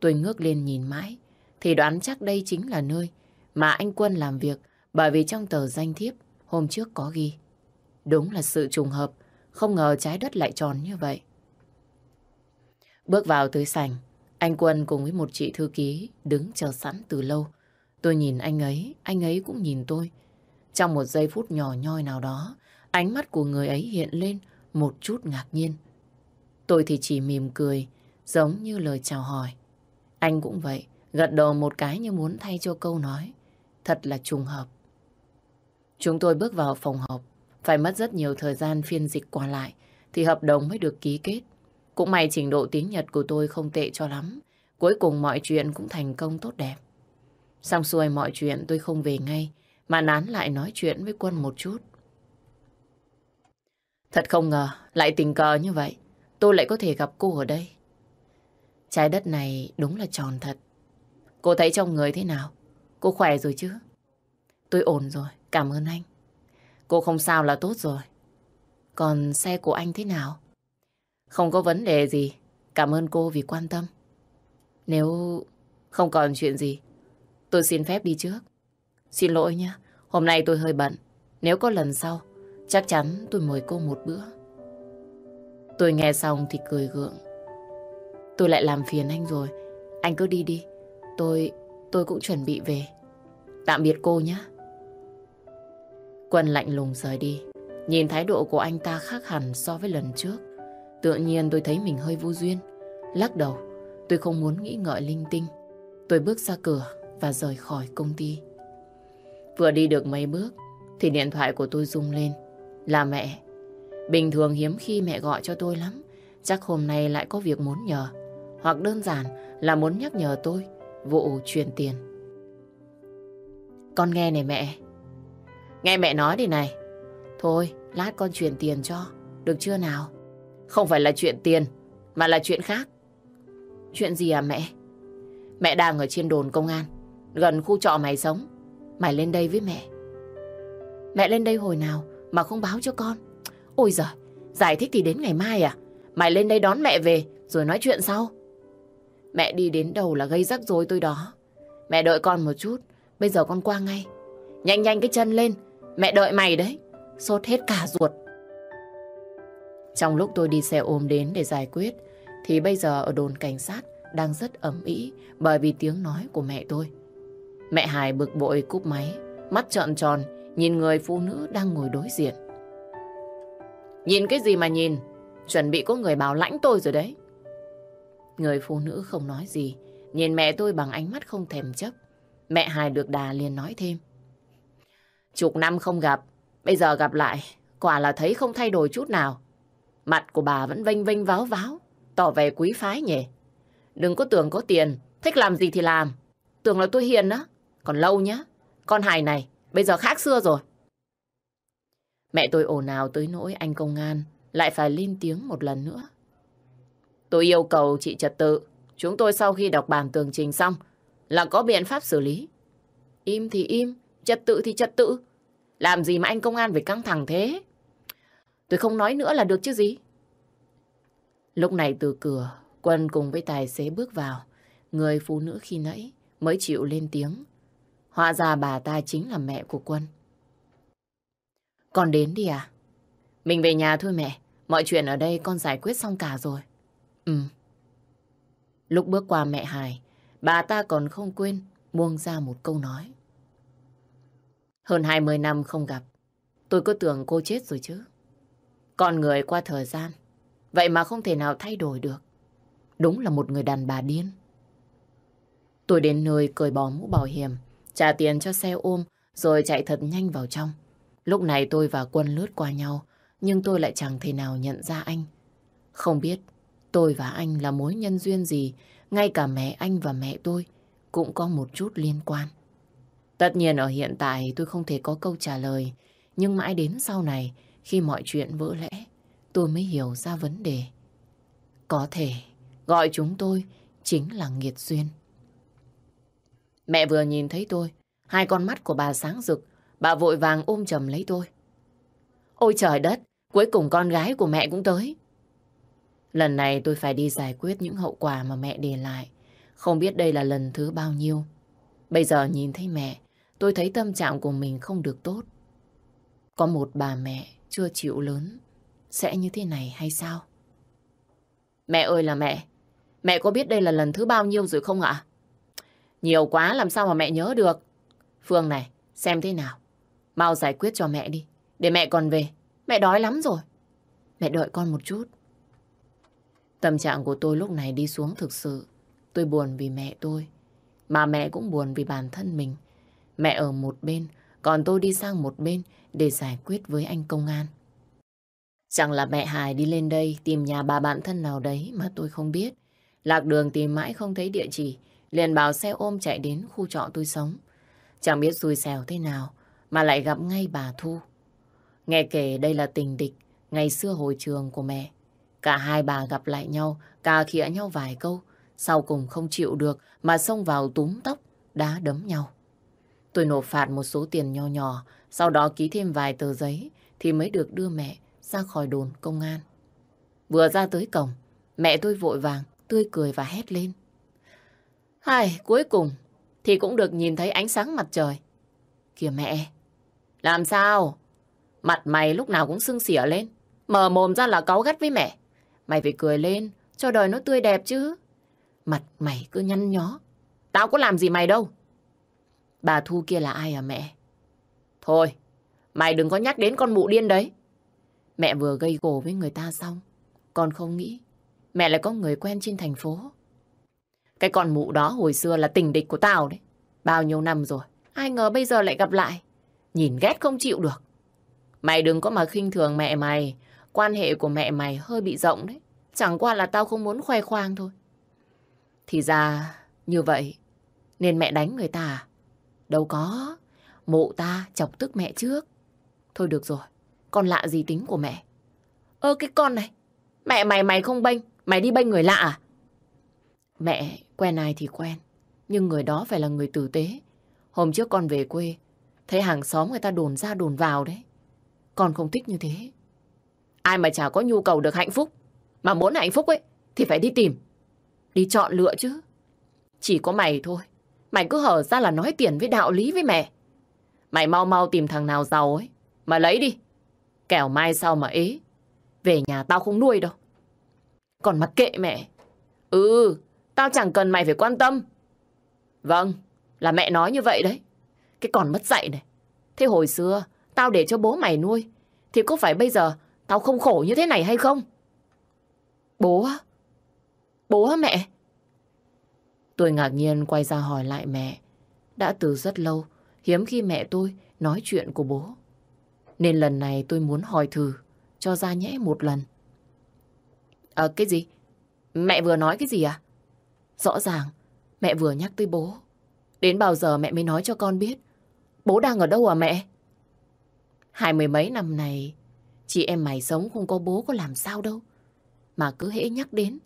Tôi ngước lên nhìn mãi, thì đoán chắc đây chính là nơi mà anh Quân làm việc bởi vì trong tờ danh thiếp hôm trước có ghi. Đúng là sự trùng hợp, không ngờ trái đất lại tròn như vậy. Bước vào tới sảnh, anh Quân cùng với một chị thư ký đứng chờ sẵn từ lâu. Tôi nhìn anh ấy, anh ấy cũng nhìn tôi. Trong một giây phút nhỏ nhoi nào đó, ánh mắt của người ấy hiện lên một chút ngạc nhiên. Tôi thì chỉ mỉm cười, giống như lời chào hỏi. Anh cũng vậy, gật đầu một cái như muốn thay cho câu nói. Thật là trùng hợp. Chúng tôi bước vào phòng họp, phải mất rất nhiều thời gian phiên dịch qua lại, thì hợp đồng mới được ký kết. Cũng may trình độ tiếng Nhật của tôi không tệ cho lắm. Cuối cùng mọi chuyện cũng thành công tốt đẹp. Xong xuôi mọi chuyện tôi không về ngay, mà nán lại nói chuyện với Quân một chút. Thật không ngờ, lại tình cờ như vậy, tôi lại có thể gặp cô ở đây. Trái đất này đúng là tròn thật. Cô thấy trong người thế nào? Cô khỏe rồi chứ? Tôi ổn rồi, cảm ơn anh. Cô không sao là tốt rồi. Còn xe của anh thế nào? Không có vấn đề gì. Cảm ơn cô vì quan tâm. Nếu không còn chuyện gì, tôi xin phép đi trước. Xin lỗi nhé, hôm nay tôi hơi bận. Nếu có lần sau, chắc chắn tôi mời cô một bữa. Tôi nghe xong thì cười gượng. Tôi lại làm phiền anh rồi. Anh cứ đi đi. Tôi, tôi cũng chuẩn bị về. Tạm biệt cô nhé. Quân lạnh lùng rời đi. Nhìn thái độ của anh ta khác hẳn so với lần trước. Tự nhiên tôi thấy mình hơi vô duyên. Lắc đầu, tôi không muốn nghĩ ngợi linh tinh. Tôi bước ra cửa và rời khỏi công ty. Vừa đi được mấy bước thì điện thoại của tôi rung lên. Là mẹ. Bình thường hiếm khi mẹ gọi cho tôi lắm. Chắc hôm nay lại có việc muốn nhờ. Hoặc đơn giản là muốn nhắc nhở tôi vụ chuyển tiền. Con nghe này mẹ. Nghe mẹ nói đi này. Thôi, lát con chuyển tiền cho. Được chưa nào? Không phải là chuyện tiền, mà là chuyện khác. Chuyện gì à mẹ? Mẹ đang ở trên đồn công an, gần khu trọ mày sống. Mày lên đây với mẹ. Mẹ lên đây hồi nào mà không báo cho con? Ôi giời, giải thích thì đến ngày mai à? Mày lên đây đón mẹ về, rồi nói chuyện sau. Mẹ đi đến đầu là gây rắc rối tôi đó. Mẹ đợi con một chút, bây giờ con qua ngay. Nhanh nhanh cái chân lên, mẹ đợi mày đấy. Sốt hết cả ruột. Trong lúc tôi đi xe ôm đến để giải quyết, thì bây giờ ở đồn cảnh sát đang rất ẩm ý bởi vì tiếng nói của mẹ tôi. Mẹ Hải bực bội cúp máy, mắt trợn tròn, nhìn người phụ nữ đang ngồi đối diện. Nhìn cái gì mà nhìn? Chuẩn bị có người bảo lãnh tôi rồi đấy. Người phụ nữ không nói gì, nhìn mẹ tôi bằng ánh mắt không thèm chấp. Mẹ hài được đà liền nói thêm. Chục năm không gặp, bây giờ gặp lại, quả là thấy không thay đổi chút nào. Mặt của bà vẫn vênh vênh váo váo, tỏ vẻ quý phái nhỉ. Đừng có tưởng có tiền, thích làm gì thì làm. Tưởng là tôi hiền á, còn lâu nhá. Con hài này, bây giờ khác xưa rồi. Mẹ tôi ồn ào tới nỗi anh công an lại phải lên tiếng một lần nữa. Tôi yêu cầu chị trật tự. Chúng tôi sau khi đọc bản tường trình xong là có biện pháp xử lý. Im thì im, trật tự thì trật tự. Làm gì mà anh công an phải căng thẳng thế? Tôi không nói nữa là được chứ gì. Lúc này từ cửa, Quân cùng với tài xế bước vào. Người phụ nữ khi nãy mới chịu lên tiếng. Hóa ra bà ta chính là mẹ của Quân. Con đến đi à? Mình về nhà thôi mẹ. Mọi chuyện ở đây con giải quyết xong cả rồi. Ừ. Lúc bước qua mẹ Hải, bà ta còn không quên buông ra một câu nói. Hơn 20 năm không gặp, tôi cứ tưởng cô chết rồi chứ. Con người qua thời gian, vậy mà không thể nào thay đổi được. Đúng là một người đàn bà điên. Tôi đến nơi cởi bỏ mũ bảo hiểm, trả tiền cho xe ôm, rồi chạy thật nhanh vào trong. Lúc này tôi và Quân lướt qua nhau, nhưng tôi lại chẳng thể nào nhận ra anh. Không biết tôi và anh là mối nhân duyên gì, ngay cả mẹ anh và mẹ tôi cũng có một chút liên quan. Tất nhiên ở hiện tại tôi không thể có câu trả lời, nhưng mãi đến sau này, khi mọi chuyện vỡ lẽ, tôi mới hiểu ra vấn đề. Có thể gọi chúng tôi chính là nghiệt duyên. Mẹ vừa nhìn thấy tôi, hai con mắt của bà sáng rực, bà vội vàng ôm chầm lấy tôi. Ôi trời đất, cuối cùng con gái của mẹ cũng tới. Lần này tôi phải đi giải quyết những hậu quả mà mẹ để lại. Không biết đây là lần thứ bao nhiêu. Bây giờ nhìn thấy mẹ, tôi thấy tâm trạng của mình không được tốt. Có một bà mẹ chưa chịu lớn, sẽ như thế này hay sao? Mẹ ơi là mẹ, mẹ có biết đây là lần thứ bao nhiêu rồi không ạ? Nhiều quá làm sao mà mẹ nhớ được. Phương này, xem thế nào. Mau giải quyết cho mẹ đi, để mẹ còn về. Mẹ đói lắm rồi. Mẹ đợi con một chút. Tâm trạng của tôi lúc này đi xuống thực sự. Tôi buồn vì mẹ tôi. Mà mẹ cũng buồn vì bản thân mình. Mẹ ở một bên, còn tôi đi sang một bên để giải quyết với anh công an. Chẳng là mẹ Hải đi lên đây tìm nhà bà bạn thân nào đấy mà tôi không biết. Lạc đường tìm mãi không thấy địa chỉ, liền bảo xe ôm chạy đến khu trọ tôi sống. Chẳng biết xui xẻo thế nào mà lại gặp ngay bà Thu. Nghe kể đây là tình địch ngày xưa hồi trường của mẹ. Cả hai bà gặp lại nhau, cà khịa nhau vài câu, sau cùng không chịu được mà xông vào túm tóc, đá đấm nhau. Tôi nộp phạt một số tiền nho nhỏ, sau đó ký thêm vài tờ giấy thì mới được đưa mẹ ra khỏi đồn công an. Vừa ra tới cổng, mẹ tôi vội vàng, tươi cười và hét lên. Hai, cuối cùng thì cũng được nhìn thấy ánh sáng mặt trời. Kìa mẹ, làm sao? Mặt mày lúc nào cũng sưng xỉa lên, mở mồm ra là cáu gắt với mẹ. Mày phải cười lên, cho đời nó tươi đẹp chứ. Mặt mày cứ nhăn nhó. Tao có làm gì mày đâu. Bà Thu kia là ai à mẹ? Thôi, mày đừng có nhắc đến con mụ điên đấy. Mẹ vừa gây gổ với người ta xong. còn không nghĩ mẹ lại có người quen trên thành phố. Cái con mụ đó hồi xưa là tình địch của tao đấy. Bao nhiêu năm rồi. Ai ngờ bây giờ lại gặp lại. Nhìn ghét không chịu được. Mày đừng có mà khinh thường mẹ mày. Quan hệ của mẹ mày hơi bị rộng đấy. Chẳng qua là tao không muốn khoe khoang thôi. Thì ra, như vậy, nên mẹ đánh người ta à? Đâu có. Mụ ta chọc tức mẹ trước. Thôi được rồi. Con lạ gì tính của mẹ? Ơ, cái con này. Mẹ mày mày không bênh. Mày đi bênh người lạ à? Mẹ quen ai thì quen. Nhưng người đó phải là người tử tế. Hôm trước con về quê. Thấy hàng xóm người ta đồn ra đồn vào đấy. Con không thích như thế. Ai mà chả có nhu cầu được hạnh phúc. Mà muốn hạnh phúc ấy thì phải đi tìm. Đi chọn lựa chứ. Chỉ có mày thôi. Mày cứ hở ra là nói tiền với đạo lý với mẹ. Mày mau mau tìm thằng nào giàu ấy. Mà lấy đi. Kẻo mai sau mà ế. Về nhà tao không nuôi đâu. Còn mặc kệ mẹ. Ừ, tao chẳng cần mày phải quan tâm. Vâng, là mẹ nói như vậy đấy. Cái còn mất dạy này. Thế hồi xưa, tao để cho bố mày nuôi. Thì có phải bây giờ tao không khổ như thế này hay không? Bố á? Bố á mẹ? Tôi ngạc nhiên quay ra hỏi lại mẹ. Đã từ rất lâu, hiếm khi mẹ tôi nói chuyện của bố. Nên lần này tôi muốn hỏi thử, cho ra nhẽ một lần. Ờ, cái gì? Mẹ vừa nói cái gì à? Rõ ràng, mẹ vừa nhắc tới bố. Đến bao giờ mẹ mới nói cho con biết? Bố đang ở đâu à mẹ? Hai mươi mấy năm này, chị em mày sống không có bố có làm sao đâu. Mà cứ hễ nhắc đến,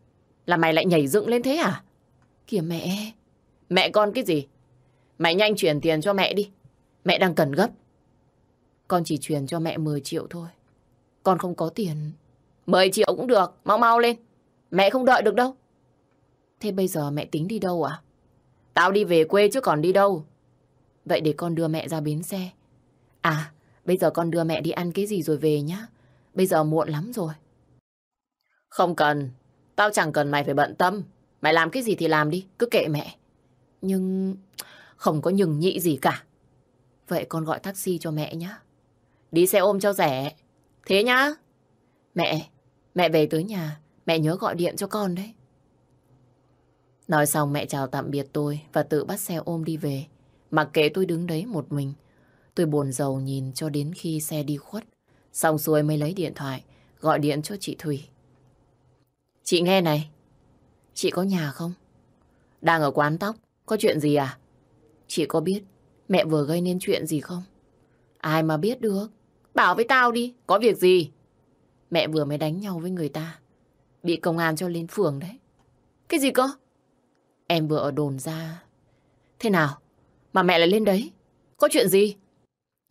là mày lại nhảy dựng lên thế à? Kìa mẹ, mẹ con cái gì? Mày nhanh chuyển tiền cho mẹ đi. Mẹ đang cần gấp. Con chỉ chuyển cho mẹ 10 triệu thôi. Con không có tiền. 10 triệu cũng được, mau mau lên. Mẹ không đợi được đâu. Thế bây giờ mẹ tính đi đâu à? Tao đi về quê chứ còn đi đâu. Vậy để con đưa mẹ ra bến xe. À, bây giờ con đưa mẹ đi ăn cái gì rồi về nhá. Bây giờ muộn lắm rồi. Không cần. Tao chẳng cần mày phải bận tâm. Mày làm cái gì thì làm đi, cứ kệ mẹ. Nhưng không có nhừng nhị gì cả. Vậy con gọi taxi cho mẹ nhá. Đi xe ôm cho rẻ. Thế nhá. Mẹ, mẹ về tới nhà, mẹ nhớ gọi điện cho con đấy. Nói xong mẹ chào tạm biệt tôi và tự bắt xe ôm đi về. Mặc kệ tôi đứng đấy một mình. Tôi buồn rầu nhìn cho đến khi xe đi khuất. Xong xuôi mới lấy điện thoại, gọi điện cho chị Thủy. Chị nghe này, chị có nhà không? Đang ở quán tóc, có chuyện gì à? Chị có biết mẹ vừa gây nên chuyện gì không? Ai mà biết được. Bảo với tao đi, có việc gì? Mẹ vừa mới đánh nhau với người ta. Bị công an cho lên phường đấy. Cái gì cơ? Em vừa ở đồn ra. Thế nào? Mà mẹ lại lên đấy? Có chuyện gì?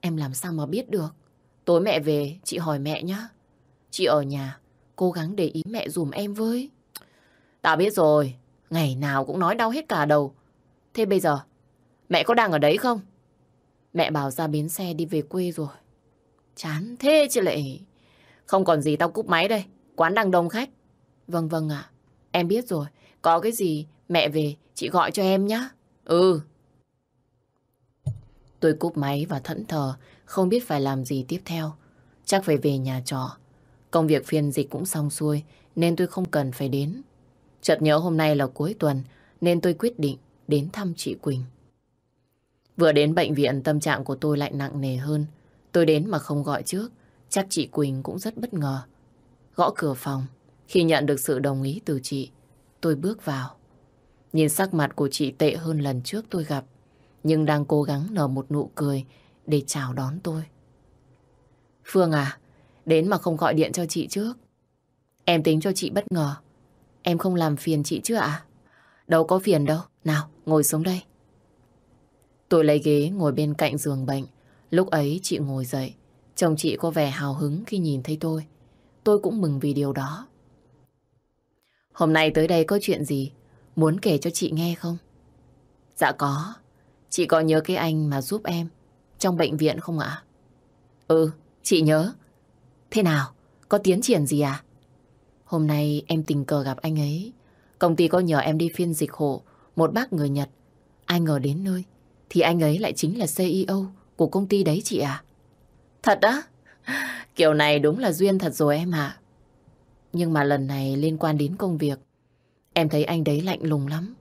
Em làm sao mà biết được? Tối mẹ về, chị hỏi mẹ nhá. Chị ở nhà, cố gắng để ý mẹ dùm em với. Tao biết rồi, ngày nào cũng nói đau hết cả đầu. Thế bây giờ, mẹ có đang ở đấy không? Mẹ bảo ra bến xe đi về quê rồi. Chán thế chị lại. Không còn gì tao cúp máy đây. Quán đang đông khách. Vâng vâng ạ. Em biết rồi. Có cái gì mẹ về chị gọi cho em nhá. Ừ. Tôi cúp máy và thẫn thờ. Không biết phải làm gì tiếp theo. Chắc phải về nhà trọ. Công việc phiên dịch cũng xong xuôi. Nên tôi không cần phải đến. Chợt nhớ hôm nay là cuối tuần. Nên tôi quyết định đến thăm chị Quỳnh. Vừa đến bệnh viện tâm trạng của tôi lại nặng nề hơn. Tôi đến mà không gọi trước. Chắc chị Quỳnh cũng rất bất ngờ. Gõ cửa phòng. Khi nhận được sự đồng ý từ chị, tôi bước vào. Nhìn sắc mặt của chị tệ hơn lần trước tôi gặp, nhưng đang cố gắng nở một nụ cười để chào đón tôi. Phương à, đến mà không gọi điện cho chị trước. Em tính cho chị bất ngờ. Em không làm phiền chị chứ ạ? Đâu có phiền đâu. Nào, ngồi xuống đây. Tôi lấy ghế ngồi bên cạnh giường bệnh. Lúc ấy chị ngồi dậy. Chồng chị có vẻ hào hứng khi nhìn thấy tôi. Tôi cũng mừng vì điều đó. Hôm nay tới đây có chuyện gì muốn kể cho chị nghe không? Dạ có. Chị có nhớ cái anh mà giúp em trong bệnh viện không ạ? Ừ, chị nhớ. Thế nào? Có tiến triển gì à? Hôm nay em tình cờ gặp anh ấy. Công ty có nhờ em đi phiên dịch hộ một bác người Nhật. Ai ngờ đến nơi thì anh ấy lại chính là CEO của công ty đấy chị à? Thật á? Kiểu này đúng là duyên thật rồi em ạ. Nhưng mà lần này liên quan đến công việc, em thấy anh đấy lạnh lùng lắm.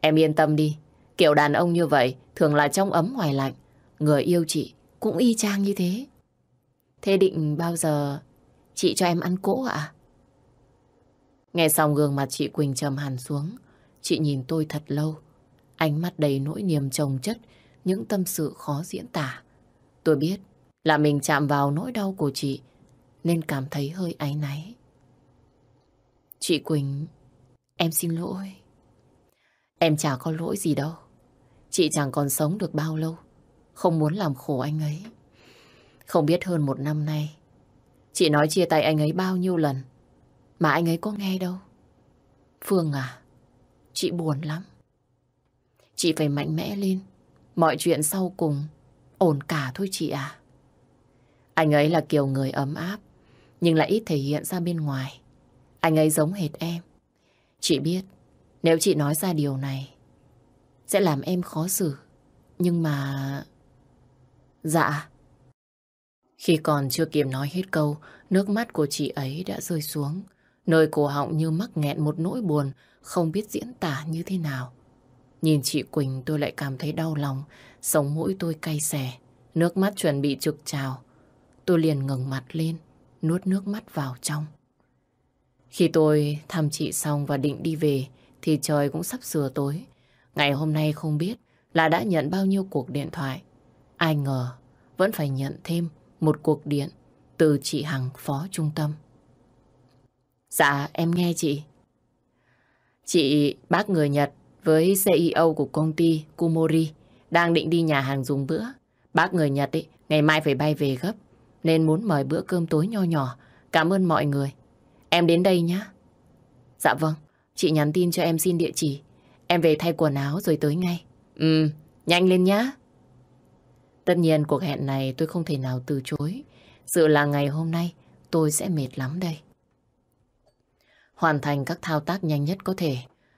Em yên tâm đi, kiểu đàn ông như vậy thường là trong ấm ngoài lạnh. Người yêu chị cũng y chang như thế. Thế định bao giờ chị cho em ăn cỗ ạ? Nghe xong gương mặt chị Quỳnh trầm hẳn xuống. Chị nhìn tôi thật lâu. Ánh mắt đầy nỗi niềm chồng chất, những tâm sự khó diễn tả. Tôi biết là mình chạm vào nỗi đau của chị, nên cảm thấy hơi áy náy. Chị Quỳnh, em xin lỗi. Em chả có lỗi gì đâu. Chị chẳng còn sống được bao lâu. Không muốn làm khổ anh ấy. Không biết hơn một năm nay, chị nói chia tay anh ấy bao nhiêu lần, mà anh ấy có nghe đâu. Phương à, chị buồn lắm. Chị phải mạnh mẽ lên. Mọi chuyện sau cùng ổn cả thôi chị à. Anh ấy là kiểu người ấm áp, nhưng lại ít thể hiện ra bên ngoài. Anh ấy giống hệt em. Chị biết, nếu chị nói ra điều này, sẽ làm em khó xử. Nhưng mà... Dạ. Khi còn chưa kịp nói hết câu, nước mắt của chị ấy đã rơi xuống. Nơi cổ họng như mắc nghẹn một nỗi buồn, không biết diễn tả như thế nào. Nhìn chị Quỳnh tôi lại cảm thấy đau lòng, sống mũi tôi cay xè, nước mắt chuẩn bị trực trào. Tôi liền ngừng mặt lên, nuốt nước mắt vào trong. Khi tôi thăm chị xong và định đi về, thì trời cũng sắp sửa tối. Ngày hôm nay không biết là đã nhận bao nhiêu cuộc điện thoại. Ai ngờ vẫn phải nhận thêm một cuộc điện từ chị Hằng phó trung tâm. Dạ, em nghe chị. Chị, bác người Nhật với CEO của công ty Kumori đang định đi nhà hàng dùng bữa. Bác người Nhật ấy, ngày mai phải bay về gấp nên muốn mời bữa cơm tối nho nhỏ. Cảm ơn mọi người. Em đến đây nhé. Dạ vâng, chị nhắn tin cho em xin địa chỉ. em về thay quần áo rồi tới ngay. Ừ, nhanh lên nhá. Tất nhiên cuộc hẹn này tôi không thể nào từ chối. Sự là ngày hôm nay tôi sẽ mệt lắm đây. Hoàn thành các thao tác nhanh nhất có thể.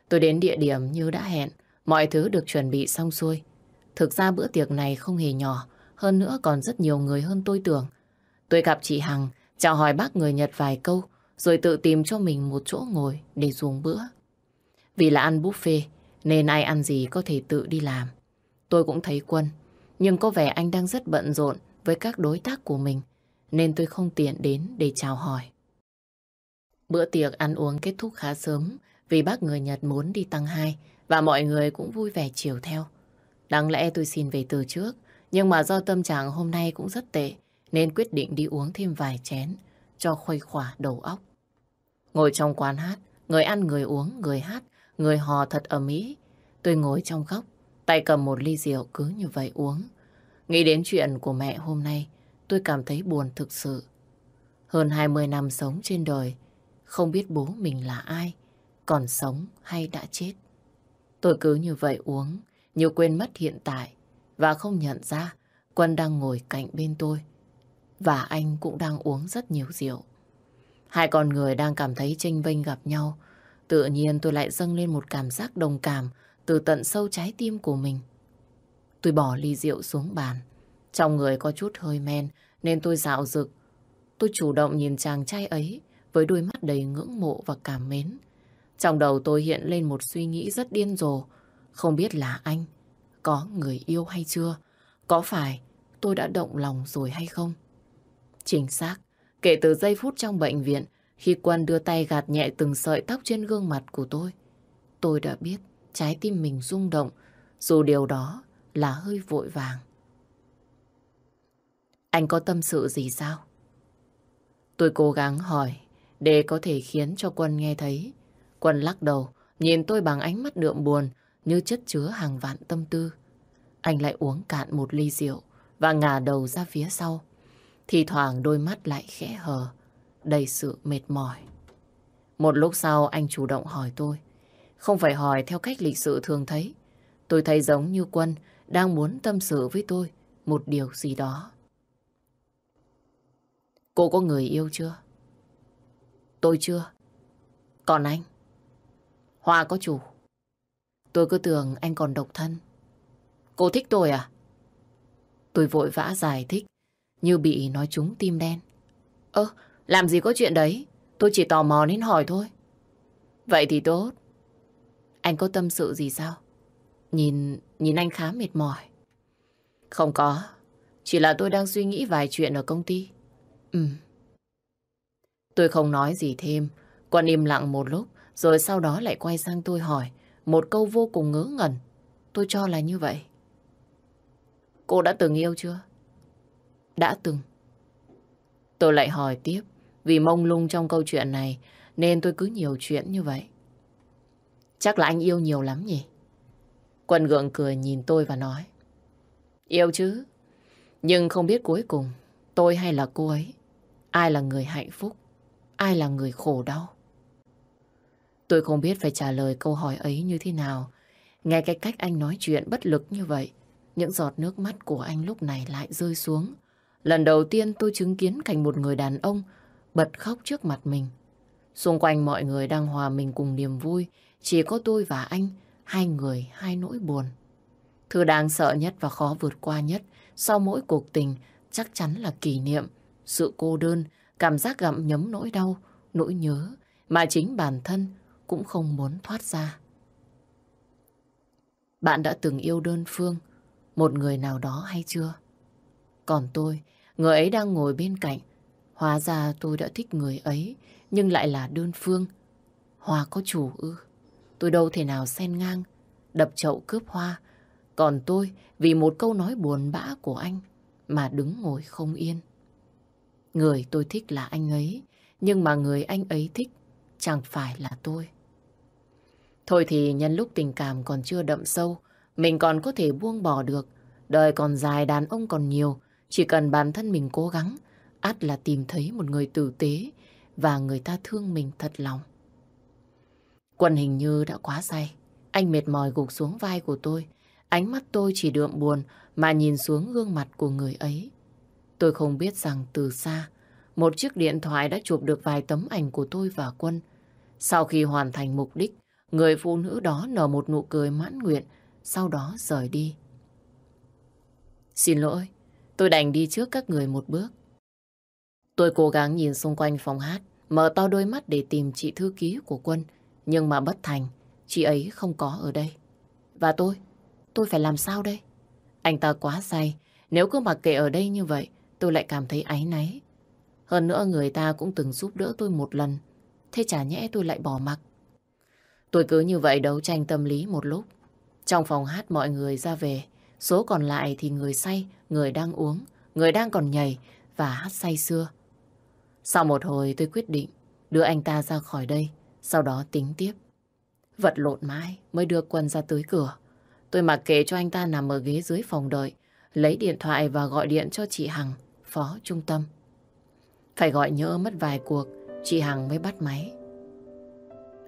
Tôi đến địa điểm như đã hẹn. Mọi thứ được chuẩn bị xong xuôi. Thực ra bữa tiệc này không hề nhỏ. Hơn nữa còn rất nhiều người hơn tôi tưởng. Tôi gặp chị Hằng, chào hỏi bác người Nhật vài câu, rồi tự tìm cho mình một chỗ ngồi để dùng bữa. Vì là ăn buffet, nên ai ăn gì có thể tự đi làm. Tôi cũng thấy Quân, nhưng có vẻ anh đang rất bận rộn với các đối tác của mình, nên tôi không tiện đến để chào hỏi. Bữa tiệc ăn uống kết thúc khá sớm vì bác người Nhật muốn đi tăng hai và mọi người cũng vui vẻ chiều theo. Đáng lẽ tôi xin về từ trước, nhưng mà do tâm trạng hôm nay cũng rất tệ nên quyết định đi uống thêm vài chén cho khuây khỏa đầu óc. Ngồi trong quán hát, người ăn người uống, người hát, người hò thật ở Mỹ. Tôi ngồi trong góc, tay cầm một ly rượu cứ như vậy uống. Nghĩ đến chuyện của mẹ hôm nay, tôi cảm thấy buồn thực sự. Hơn 20 năm sống trên đời, không biết bố mình là ai, còn sống hay đã chết. Tôi cứ như vậy uống, như quên mất hiện tại, và không nhận ra Quân đang ngồi cạnh bên tôi. Và anh cũng đang uống rất nhiều rượu. Hai con người đang cảm thấy tranh vinh gặp nhau. Tự nhiên tôi lại dâng lên một cảm giác đồng cảm từ tận sâu trái tim của mình. Tôi bỏ ly rượu xuống bàn. Trong người có chút hơi men nên tôi dạo rực. Tôi chủ động nhìn chàng trai ấy với đôi mắt đầy ngưỡng mộ và cảm mến. Trong đầu tôi hiện lên một suy nghĩ rất điên rồ. Không biết là anh có người yêu hay chưa? Có phải tôi đã động lòng rồi hay không? Chính xác, kể từ giây phút trong bệnh viện, khi Quân đưa tay gạt nhẹ từng sợi tóc trên gương mặt của tôi, tôi đã biết trái tim mình rung động, dù điều đó là hơi vội vàng. Anh có tâm sự gì sao? Tôi cố gắng hỏi để có thể khiến cho Quân nghe thấy. Quân lắc đầu, nhìn tôi bằng ánh mắt đượm buồn như chất chứa hàng vạn tâm tư. Anh lại uống cạn một ly rượu và ngả đầu ra phía sau. Thì thoảng đôi mắt lại khẽ hờ, đầy sự mệt mỏi. Một lúc sau anh chủ động hỏi tôi. Không phải hỏi theo cách lịch sự thường thấy. Tôi thấy giống như Quân đang muốn tâm sự với tôi một điều gì đó. Cô có người yêu chưa? Tôi chưa. Còn anh? Hoa có chủ. Tôi cứ tưởng anh còn độc thân. Cô thích tôi à? Tôi vội vã giải thích, như bị nói trúng tim đen. Ơ, làm gì có chuyện đấy? Tôi chỉ tò mò nên hỏi thôi. Vậy thì tốt. Anh có tâm sự gì sao? Nhìn, nhìn anh khá mệt mỏi. Không có, chỉ là tôi đang suy nghĩ vài chuyện ở công ty. Ừ. Tôi không nói gì thêm, Quân im lặng một lúc, rồi sau đó lại quay sang tôi hỏi một câu vô cùng ngớ ngẩn. Tôi cho là như vậy. Cô đã từng yêu chưa? Đã từng. Tôi lại hỏi tiếp, vì mông lung trong câu chuyện này nên tôi cứ nhiều chuyện như vậy. Chắc là anh yêu nhiều lắm nhỉ? Quân gượng cười nhìn tôi và nói. Yêu chứ, nhưng không biết cuối cùng tôi hay là cô ấy, ai là người hạnh phúc, ai là người khổ đau. Tôi không biết phải trả lời câu hỏi ấy như thế nào. Nghe cái cách anh nói chuyện bất lực như vậy, những giọt nước mắt của anh lúc này lại rơi xuống. Lần đầu tiên tôi chứng kiến cảnh một người đàn ông bật khóc trước mặt mình. Xung quanh mọi người đang hòa mình cùng niềm vui, chỉ có tôi và anh, hai người, hai nỗi buồn. Thứ đáng sợ nhất và khó vượt qua nhất sau mỗi cuộc tình chắc chắn là kỷ niệm, sự cô đơn, cảm giác gặm nhấm nỗi đau, nỗi nhớ mà chính bản thân cũng không muốn thoát ra. Bạn đã từng yêu đơn phương một người nào đó hay chưa? Còn tôi, người ấy đang ngồi bên cạnh. Hóa ra tôi đã thích người ấy, nhưng lại là đơn phương. Hoa có chủ ư? Tôi đâu thể nào xen ngang, đập chậu cướp hoa. Còn tôi, vì một câu nói buồn bã của anh, mà đứng ngồi không yên. Người tôi thích là anh ấy, nhưng mà người anh ấy thích chẳng phải là tôi. Thôi thì nhân lúc tình cảm còn chưa đậm sâu, mình còn có thể buông bỏ được. Đời còn dài, đàn ông còn nhiều. Chỉ cần bản thân mình cố gắng, ắt là tìm thấy một người tử tế và người ta thương mình thật lòng. Quân hình như đã quá say. Anh mệt mỏi gục xuống vai của tôi. Ánh mắt tôi chỉ đượm buồn mà nhìn xuống gương mặt của người ấy. Tôi không biết rằng từ xa, một chiếc điện thoại đã chụp được vài tấm ảnh của tôi và Quân. Sau khi hoàn thành mục đích, người phụ nữ đó nở một nụ cười mãn nguyện, sau đó rời đi. Xin lỗi, tôi đành đi trước các người một bước. Tôi cố gắng nhìn xung quanh phòng hát, mở to đôi mắt để tìm chị thư ký của Quân, nhưng mà bất thành, chị ấy không có ở đây. Và tôi, tôi phải làm sao đây? Anh ta quá say, nếu cứ mặc kệ ở đây như vậy, tôi lại cảm thấy áy náy. Hơn nữa người ta cũng từng giúp đỡ tôi một lần, thế chả nhẽ tôi lại bỏ mặc. Tôi cứ như vậy đấu tranh tâm lý một lúc. Trong phòng hát mọi người ra về, số còn lại thì người say, người đang uống, người đang còn nhảy và hát say xưa. Sau một hồi tôi quyết định đưa anh ta ra khỏi đây, sau đó tính tiếp. Vật lộn mãi mới đưa quân ra tới cửa. Tôi mặc kệ cho anh ta nằm ở ghế dưới phòng đợi, lấy điện thoại và gọi điện cho chị Hằng, phó trung tâm. Phải gọi nhỡ mất vài cuộc, chị Hằng mới bắt máy.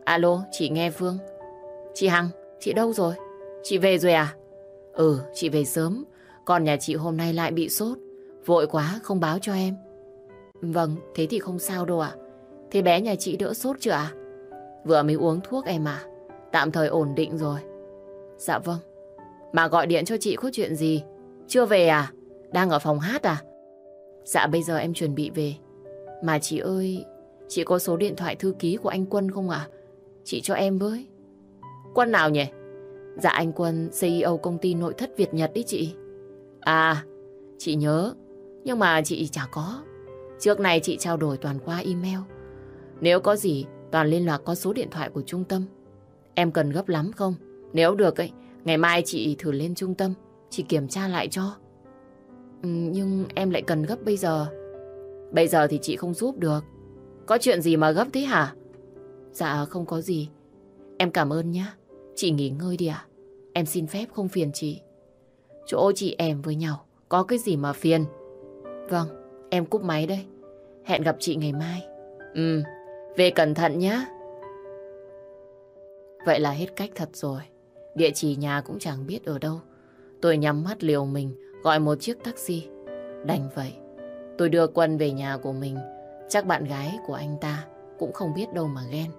Alo, chị nghe Phương. Chị Hằng, chị đâu rồi? Chị về rồi à? Ừ, chị về sớm. Còn nhà chị hôm nay lại bị sốt. Vội quá, không báo cho em. Vâng, thế thì không sao đâu ạ. Thế bé nhà chị đỡ sốt chưa ạ? Vừa mới uống thuốc em à. Tạm thời ổn định rồi. Dạ vâng. Mà gọi điện cho chị có chuyện gì? Chưa về à? Đang ở phòng hát à? Dạ bây giờ em chuẩn bị về. Mà chị ơi, chị có số điện thoại thư ký của anh Quân không ạ? Chị cho em với. Quân nào nhỉ? Dạ anh Quân, CEO công ty nội thất Việt Nhật đấy chị. À, chị nhớ. Nhưng mà chị chả có. Trước này chị trao đổi toàn qua email. Nếu có gì, toàn liên lạc có số điện thoại của trung tâm. Em cần gấp lắm không? Nếu được ấy, ngày mai chị thử lên trung tâm, chị kiểm tra lại cho. Ừ, nhưng em lại cần gấp bây giờ. Bây giờ thì chị không giúp được. Có chuyện gì mà gấp thế hả? Dạ không có gì. Em cảm ơn nhé. Chị nghỉ ngơi đi à? Em xin phép không phiền chị. Chỗ chị em với nhau, có cái gì mà phiền? Vâng, em cúp máy đây. Hẹn gặp chị ngày mai. Ừ, về cẩn thận nhá. Vậy là hết cách thật rồi. Địa chỉ nhà cũng chẳng biết ở đâu. Tôi nhắm mắt liều mình, gọi một chiếc taxi. Đành vậy. Tôi đưa Quân về nhà của mình. Chắc bạn gái của anh ta cũng không biết đâu mà ghen.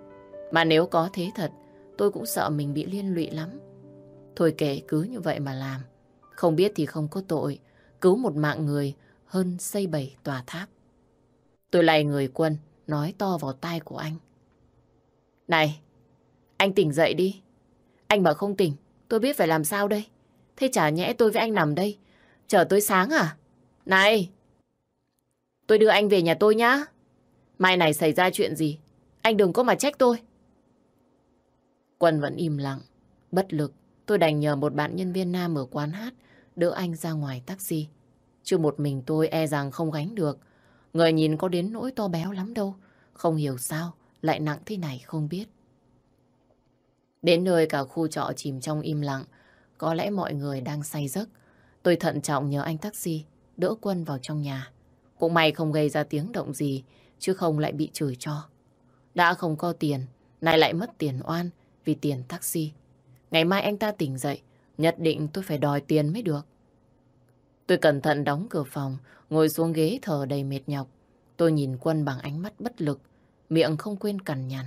Mà nếu có thế thật, tôi cũng sợ mình bị liên lụy lắm. Thôi kệ cứ như vậy mà làm. Không biết thì không có tội. Cứu một mạng người hơn xây bảy tòa tháp. Tôi lay người quân, nói to vào tai của anh. Này, anh tỉnh dậy đi. Anh bảo không tỉnh, tôi biết phải làm sao đây. Thế chả nhẽ tôi với anh nằm đây, chờ tới sáng à? Này, tôi đưa anh về nhà tôi nhá. Mai này xảy ra chuyện gì, anh đừng có mà trách tôi. Quân vẫn im lặng, bất lực. Tôi đành nhờ một bạn nhân viên nam ở quán hát đỡ anh ra ngoài taxi. Chứ một mình tôi e rằng không gánh được. Người nhìn có đến nỗi to béo lắm đâu. Không hiểu sao lại nặng thế này không biết. Đến nơi cả khu trọ chìm trong im lặng. Có lẽ mọi người đang say giấc. Tôi thận trọng nhờ anh taxi đỡ quân vào trong nhà. Cũng may không gây ra tiếng động gì, chứ không lại bị chửi cho. Đã không có tiền, nay lại mất tiền oan vì tiền taxi. Ngày mai anh ta tỉnh dậy, nhất định tôi phải đòi tiền mới được. Tôi cẩn thận đóng cửa phòng, ngồi xuống ghế thở đầy mệt nhọc. Tôi nhìn Quân bằng ánh mắt bất lực, miệng không quên cằn nhằn.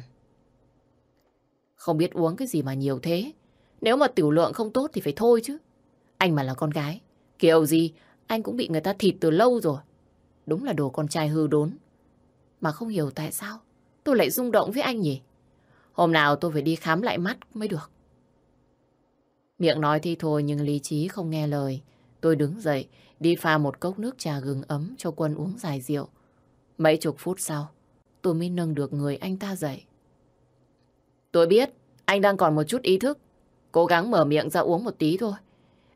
Không biết uống cái gì mà nhiều thế. Nếu mà tiểu lượng không tốt thì phải thôi chứ. Anh mà là con gái, kiểu gì anh cũng bị người ta thịt từ lâu rồi. Đúng là đồ con trai hư đốn. Mà không hiểu tại sao tôi lại rung động với anh nhỉ? Hôm nào tôi phải đi khám lại mắt mới được. Miệng nói thì thôi nhưng lý trí không nghe lời. Tôi đứng dậy, đi pha một cốc nước trà gừng ấm cho quân uống dài rượu. Mấy chục phút sau, tôi mới nâng được người anh ta dậy. Tôi biết, anh đang còn một chút ý thức. Cố gắng mở miệng ra uống một tí thôi.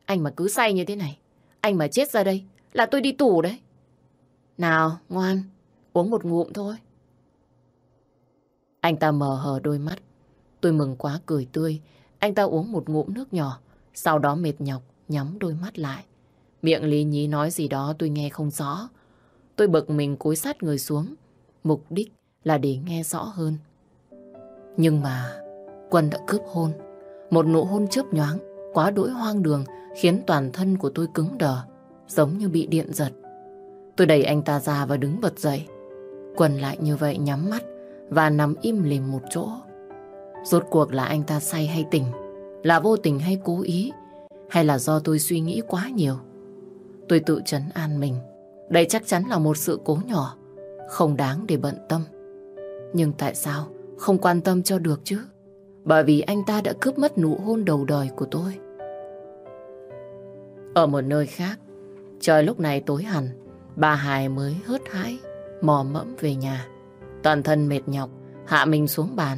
Anh mà cứ say như thế này, anh mà chết ra đây là tôi đi tù đấy. Nào, ngoan, uống một ngụm thôi. Anh ta mờ hờ đôi mắt. Tôi mừng quá cười tươi. Anh ta uống một ngụm nước nhỏ, sau đó mệt nhọc, nhắm đôi mắt lại. Miệng lý nhí nói gì đó tôi nghe không rõ. Tôi bực mình cúi sát người xuống. Mục đích là để nghe rõ hơn. Nhưng mà Quân đã cướp hôn. Một nụ hôn chớp nhoáng, quá đỗi hoang đường khiến toàn thân của tôi cứng đờ, giống như bị điện giật. Tôi đẩy anh ta ra và đứng bật dậy. Quân lại như vậy nhắm mắt và nằm im lìm một chỗ. Rốt cuộc là anh ta say hay tỉnh, là vô tình hay cố ý, hay là do tôi suy nghĩ quá nhiều. Tôi tự chấn an mình. Đây chắc chắn là một sự cố nhỏ, không đáng để bận tâm. Nhưng tại sao không quan tâm cho được chứ? Bởi vì anh ta đã cướp mất nụ hôn đầu đời của tôi. Ở một nơi khác, trời lúc này tối hẳn, bà Hải mới hớt hãi, mò mẫm về nhà. Toàn thân mệt nhọc, hạ mình xuống bàn.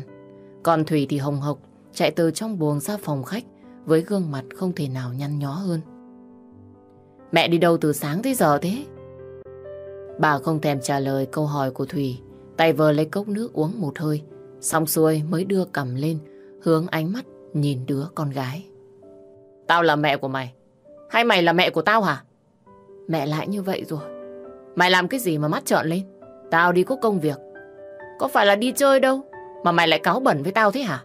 Còn Thủy thì hồng hộc, chạy từ trong buồng ra phòng khách với gương mặt không thể nào nhăn nhó hơn. Mẹ đi đâu từ sáng tới giờ thế? Bà không thèm trả lời câu hỏi của Thủy, tay vờ lấy cốc nước uống một hơi, xong xuôi mới đưa cầm lên, hướng ánh mắt nhìn đứa con gái. Tao là mẹ của mày, hay mày là mẹ của tao hả? Mẹ lại như vậy rồi. Mày làm cái gì mà mắt trợn lên? Tao đi có công việc. Có phải là đi chơi đâu, mà mày lại cáo bẩn với tao thế hả?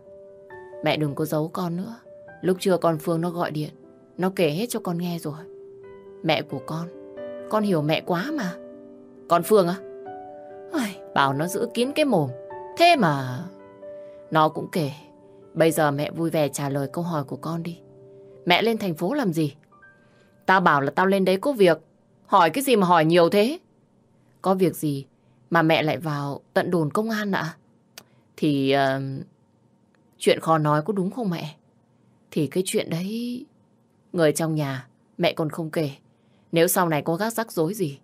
Mẹ đừng có giấu con nữa. Lúc trưa con Phương nó gọi điện, nó kể hết cho con nghe rồi. Mẹ của con, con hiểu mẹ quá mà. Con Phương á? À? Bảo nó giữ kín cái mồm. Thế mà... Nó cũng kể. Bây giờ mẹ vui vẻ trả lời câu hỏi của con đi. Mẹ lên thành phố làm gì? Tao bảo là tao lên đấy có việc. Hỏi cái gì mà hỏi nhiều thế? Có việc gì mà mẹ lại vào tận đồn công an ạ? Thì... Uh, chuyện khó nói có đúng không mẹ? Thì cái chuyện đấy... Người trong nhà, mẹ còn không kể. Nếu sau này có gác rắc rối gì,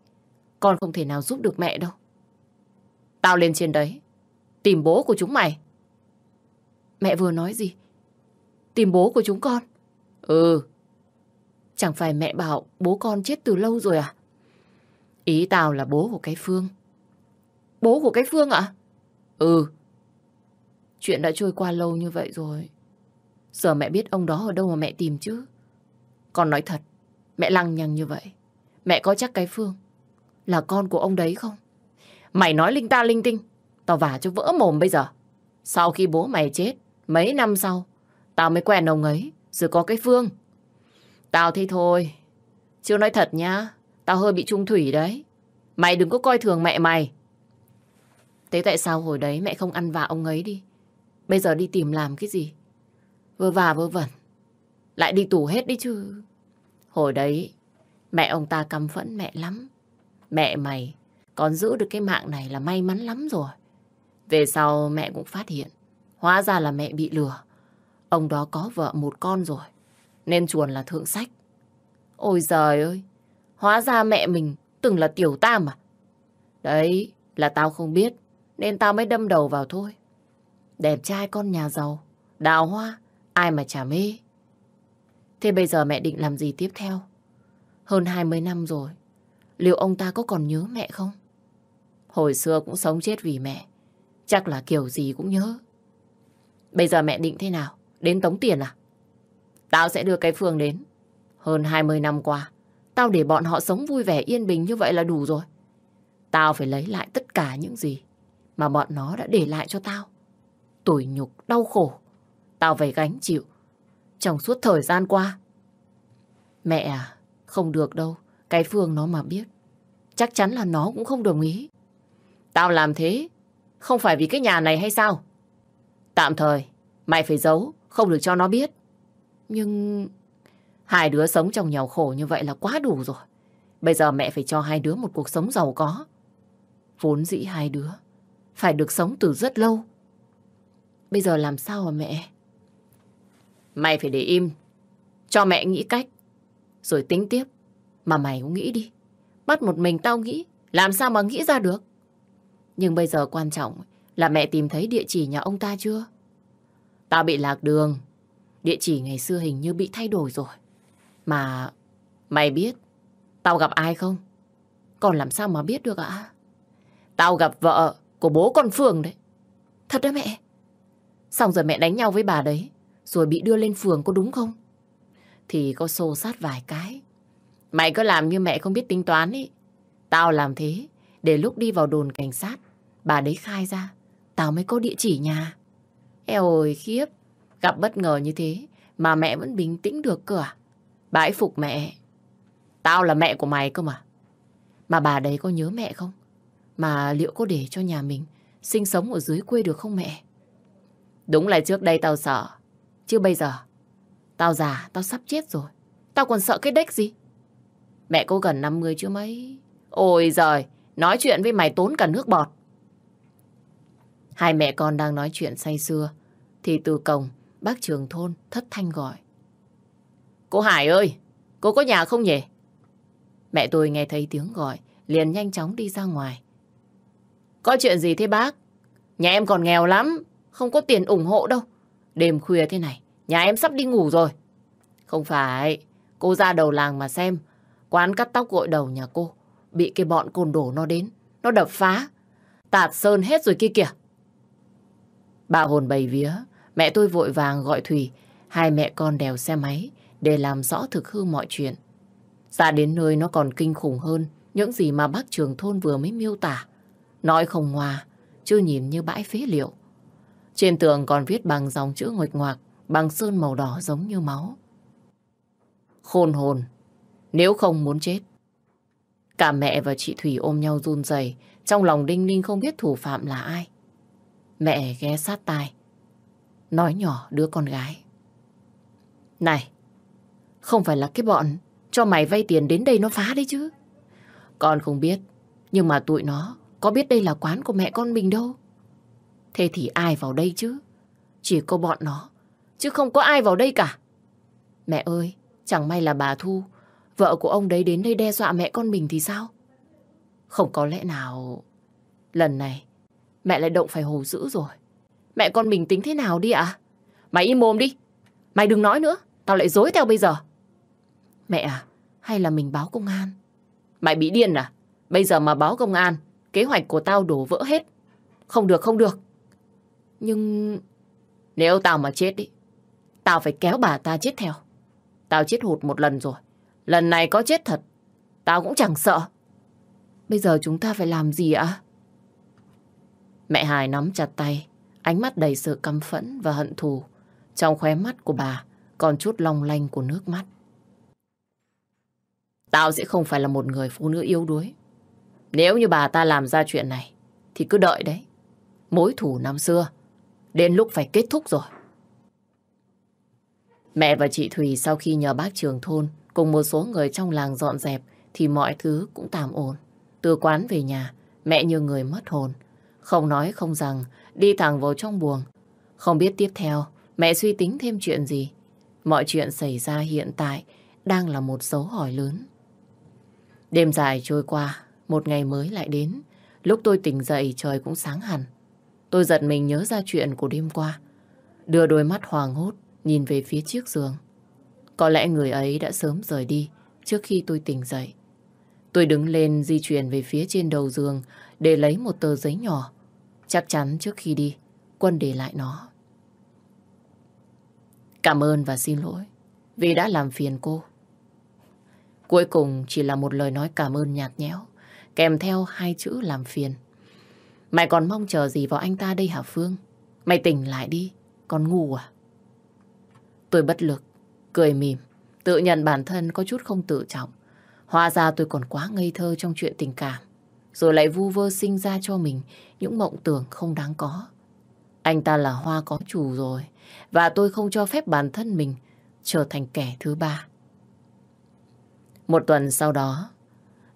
con không thể nào giúp được mẹ đâu. Tao lên trên đấy, tìm bố của chúng mày. Mẹ vừa nói gì? Tìm bố của chúng con? Ừ. Chẳng phải mẹ bảo bố con chết từ lâu rồi à? Ý tao là bố của cái Phương. Bố của cái Phương ạ? Ừ. Chuyện đã trôi qua lâu như vậy rồi. Giờ mẹ biết ông đó ở đâu mà mẹ tìm chứ. Con nói thật, mẹ lăng nhăng như vậy. Mẹ có chắc cái Phương là con của ông đấy không? Mày nói linh ta linh tinh, tao vả cho vỡ mồm bây giờ. Sau khi bố mày chết, mấy năm sau, tao mới quen ông ấy, rồi có cái Phương. Tao thấy thôi, chưa nói thật nhá, tao hơi bị trung thủy đấy. Mày đừng có coi thường mẹ mày. Thế tại sao hồi đấy mẹ không ăn vạ ông ấy đi? Bây giờ đi tìm làm cái gì? Vơ vả vơ vẩn. Lại đi tù hết đi chứ. Hồi đấy, mẹ ông ta căm phẫn mẹ lắm. Mẹ mày còn giữ được cái mạng này là may mắn lắm rồi. Về sau mẹ cũng phát hiện. Hóa ra là mẹ bị lừa. Ông đó có vợ một con rồi. Nên chuồn là thượng sách. Ôi giời ơi. Hóa ra mẹ mình từng là tiểu tam à. Đấy là tao không biết. Nên tao mới đâm đầu vào thôi. Đẹp trai con nhà giàu. Đào hoa. Ai mà chả mê. Thế bây giờ mẹ định làm gì tiếp theo? Hơn 20 năm rồi. Liệu ông ta có còn nhớ mẹ không? Hồi xưa cũng sống chết vì mẹ. Chắc là kiểu gì cũng nhớ. Bây giờ mẹ định thế nào? Đến tống tiền à? Tao sẽ đưa cái Phương đến. Hơn 20 năm qua, tao để bọn họ sống vui vẻ yên bình như vậy là đủ rồi. Tao phải lấy lại tất cả những gì mà bọn nó đã để lại cho tao. Tủi nhục, đau khổ. Tao phải gánh chịu trong suốt thời gian qua. Mẹ à, không được đâu. Cái Phương nó mà biết. Chắc chắn là nó cũng không đồng ý. Tao làm thế không phải vì cái nhà này hay sao? Tạm thời, mày phải giấu, không được cho nó biết. Nhưng hai đứa sống trong nghèo khổ như vậy là quá đủ rồi. Bây giờ mẹ phải cho hai đứa một cuộc sống giàu có. Vốn dĩ hai đứa phải được sống từ rất lâu. Bây giờ làm sao hả mẹ? Mày phải để im. Cho mẹ nghĩ cách. Rồi tính tiếp. Mà mày cũng nghĩ đi. Bắt một mình tao nghĩ. Làm sao mà nghĩ ra được? Nhưng bây giờ quan trọng là mẹ tìm thấy địa chỉ nhà ông ta chưa? Tao bị lạc đường. Địa chỉ ngày xưa hình như bị thay đổi rồi. Mà mày biết tao gặp ai không? Còn làm sao mà biết được ạ? Tao gặp vợ của bố con phường đấy. Thật đó mẹ. Xong rồi mẹ đánh nhau với bà đấy. Rồi bị đưa lên phường có đúng không? Thì có xô sát vài cái. Mày cứ làm như mẹ không biết tính toán ý. Tao làm thế để lúc đi vào đồn cảnh sát bà đấy khai ra tao mới có địa chỉ nhà. Eo ơi khiếp, gặp bất ngờ như thế mà mẹ vẫn bình tĩnh được cơ à? Bãi phục mẹ. Tao là mẹ của mày cơ mà. Mà bà đấy có nhớ mẹ không? Mà liệu có để cho nhà mình sinh sống ở dưới quê được không mẹ? Đúng là trước đây tao sợ. Chứ bây giờ, tao già, tao sắp chết rồi. Tao còn sợ cái đếch gì? Mẹ cô gần 50 chưa mấy. Ôi giời, nói chuyện với mày tốn cả nước bọt. Hai mẹ con đang nói chuyện say sưa. Thì từ cổng, bác trường thôn thất thanh gọi. Cô Hải ơi, cô có nhà không nhỉ? Mẹ tôi nghe thấy tiếng gọi, liền nhanh chóng đi ra ngoài. Có chuyện gì thế bác? Nhà em còn nghèo lắm, không có tiền ủng hộ đâu. Đêm khuya thế này, nhà em sắp đi ngủ rồi. Không phải, cô ra đầu làng mà xem. Quán cắt tóc gội đầu nhà cô, bị cái bọn côn đồ nó đến, nó đập phá. Tạt sơn hết rồi kia kìa. Bà hồn bầy vía, mẹ tôi vội vàng gọi Thùy, hai mẹ con đèo xe máy để làm rõ thực hư mọi chuyện. Ra đến nơi nó còn kinh khủng hơn những gì mà bác trường thôn vừa mới miêu tả. Nói không hòa, chưa nhìn như bãi phế liệu. Trên tường còn viết bằng dòng chữ ngoạch ngoạc, bằng sơn màu đỏ giống như máu. Khôn hồn, nếu không muốn chết. Cả mẹ và chị Thủy ôm nhau run rẩy, trong lòng Đinh Ninh không biết thủ phạm là ai. Mẹ ghé sát tai, nói nhỏ đứa con gái. Này, không phải là cái bọn cho mày vay tiền đến đây nó phá đấy chứ. Con không biết, nhưng mà tụi nó có biết đây là quán của mẹ con mình đâu. Thế thì ai vào đây chứ? Chỉ có bọn nó, chứ không có ai vào đây cả. Mẹ ơi, chẳng may là bà Thu, vợ của ông đấy đến đây đe dọa mẹ con mình thì sao? Không có lẽ nào... Lần này, mẹ lại động phải hồ dữ rồi. Mẹ con mình tính thế nào đi ạ? Mày im mồm đi. Mày đừng nói nữa, tao lại dối theo bây giờ. Mẹ à, hay là mình báo công an? Mày bị điên à? Bây giờ mà báo công an, kế hoạch của tao đổ vỡ hết. Không được, không được. Nhưng... Nếu tao mà chết đi, tao phải kéo bà ta chết theo. Tao chết hụt một lần rồi. Lần này có chết thật, tao cũng chẳng sợ. Bây giờ chúng ta phải làm gì ạ? Mẹ Hải nắm chặt tay, ánh mắt đầy sự căm phẫn và hận thù. Trong khóe mắt của bà còn chút long lanh của nước mắt. Tao sẽ không phải là một người phụ nữ yếu đuối. Nếu như bà ta làm ra chuyện này, thì cứ đợi đấy. Mối thủ năm xưa, đến lúc phải kết thúc rồi. Mẹ và chị Thùy sau khi nhờ bác trường thôn cùng một số người trong làng dọn dẹp thì mọi thứ cũng tạm ổn. Từ quán về nhà, mẹ như người mất hồn. Không nói không rằng, đi thẳng vào trong buồng. Không biết tiếp theo, mẹ suy tính thêm chuyện gì. Mọi chuyện xảy ra hiện tại đang là một dấu hỏi lớn. Đêm dài trôi qua, một ngày mới lại đến. Lúc tôi tỉnh dậy trời cũng sáng hẳn. Tôi giật mình nhớ ra chuyện của đêm qua. Đưa đôi mắt hoàng hốt, nhìn về phía chiếc giường. Có lẽ người ấy đã sớm rời đi trước khi tôi tỉnh dậy. Tôi đứng lên di chuyển về phía trên đầu giường để lấy một tờ giấy nhỏ. Chắc chắn trước khi đi, Quân để lại nó. Cảm ơn và xin lỗi vì đã làm phiền cô. Cuối cùng chỉ là một lời nói cảm ơn nhạt nhẽo, kèm theo hai chữ làm phiền. Mày còn mong chờ gì vào anh ta đây hả Phương? Mày tỉnh lại đi, còn ngu à? Tôi bất lực, cười mỉm, tự nhận bản thân có chút không tự trọng. Hóa ra tôi còn quá ngây thơ trong chuyện tình cảm, rồi lại vu vơ sinh ra cho mình những mộng tưởng không đáng có. Anh ta là hoa có chủ rồi, và tôi không cho phép bản thân mình trở thành kẻ thứ ba. Một tuần sau đó,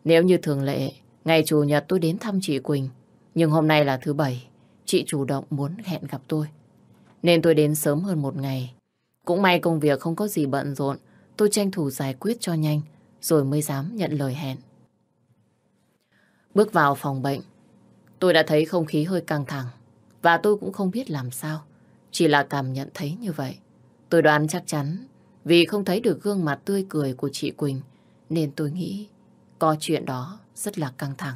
nếu như thường lệ, ngày Chủ nhật tôi đến thăm chị Quỳnh. Nhưng hôm nay là thứ bảy, chị chủ động muốn hẹn gặp tôi. Nên tôi đến sớm hơn một ngày. Cũng may công việc không có gì bận rộn, tôi tranh thủ giải quyết cho nhanh, rồi mới dám nhận lời hẹn. Bước vào phòng bệnh, tôi đã thấy không khí hơi căng thẳng, và tôi cũng không biết làm sao, chỉ là cảm nhận thấy như vậy. Tôi đoán chắc chắn, vì không thấy được gương mặt tươi cười của chị Quỳnh, nên tôi nghĩ có chuyện đó rất là căng thẳng.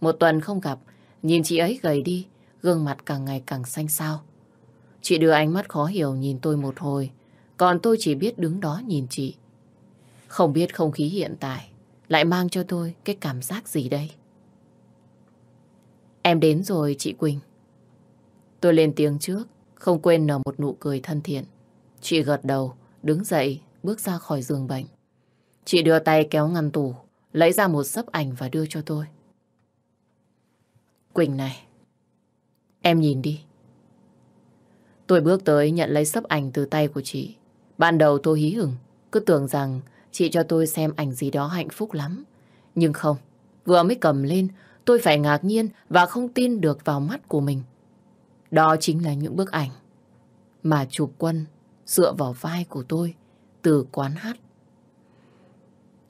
Một tuần không gặp, nhìn chị ấy gầy đi, gương mặt càng ngày càng xanh xao. Chị đưa ánh mắt khó hiểu nhìn tôi một hồi, còn tôi chỉ biết đứng đó nhìn chị. Không biết không khí hiện tại lại mang cho tôi cái cảm giác gì đây. Em đến rồi chị Quỳnh. Tôi lên tiếng trước, không quên nở một nụ cười thân thiện. Chị gật đầu, đứng dậy, bước ra khỏi giường bệnh. Chị đưa tay kéo ngăn tủ, lấy ra một sấp ảnh và đưa cho tôi. Quỳnh này, em nhìn đi. Tôi bước tới nhận lấy sấp ảnh từ tay của chị. Ban đầu tôi hí hửng, cứ tưởng rằng chị cho tôi xem ảnh gì đó hạnh phúc lắm. Nhưng không, vừa mới cầm lên, tôi phải ngạc nhiên và không tin được vào mắt của mình. Đó chính là những bức ảnh mà chụp quân dựa vào vai của tôi từ quán hát.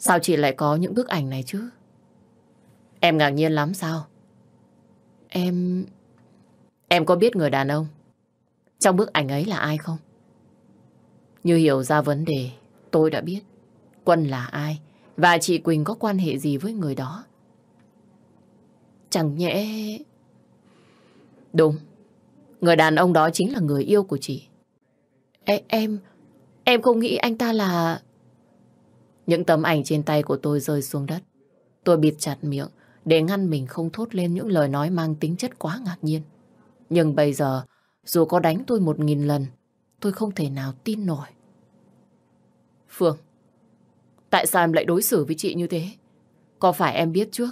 Sao chị lại có những bức ảnh này chứ? Em ngạc nhiên lắm sao? Em... Em có biết người đàn ông trong bức ảnh ấy là ai không? Như hiểu ra vấn đề, tôi đã biết Quân là ai và chị Quỳnh có quan hệ gì với người đó. Chẳng nhẽ... Đúng, người đàn ông đó chính là người yêu của chị. Ê, em, em không nghĩ anh ta là... Những tấm ảnh trên tay của tôi rơi xuống đất. Tôi bịt chặt miệng để ngăn mình không thốt lên những lời nói mang tính chất quá ngạc nhiên. Nhưng bây giờ, dù có đánh tôi một nghìn lần, tôi không thể nào tin nổi. Phương, tại sao em lại đối xử với chị như thế? Có phải em biết trước,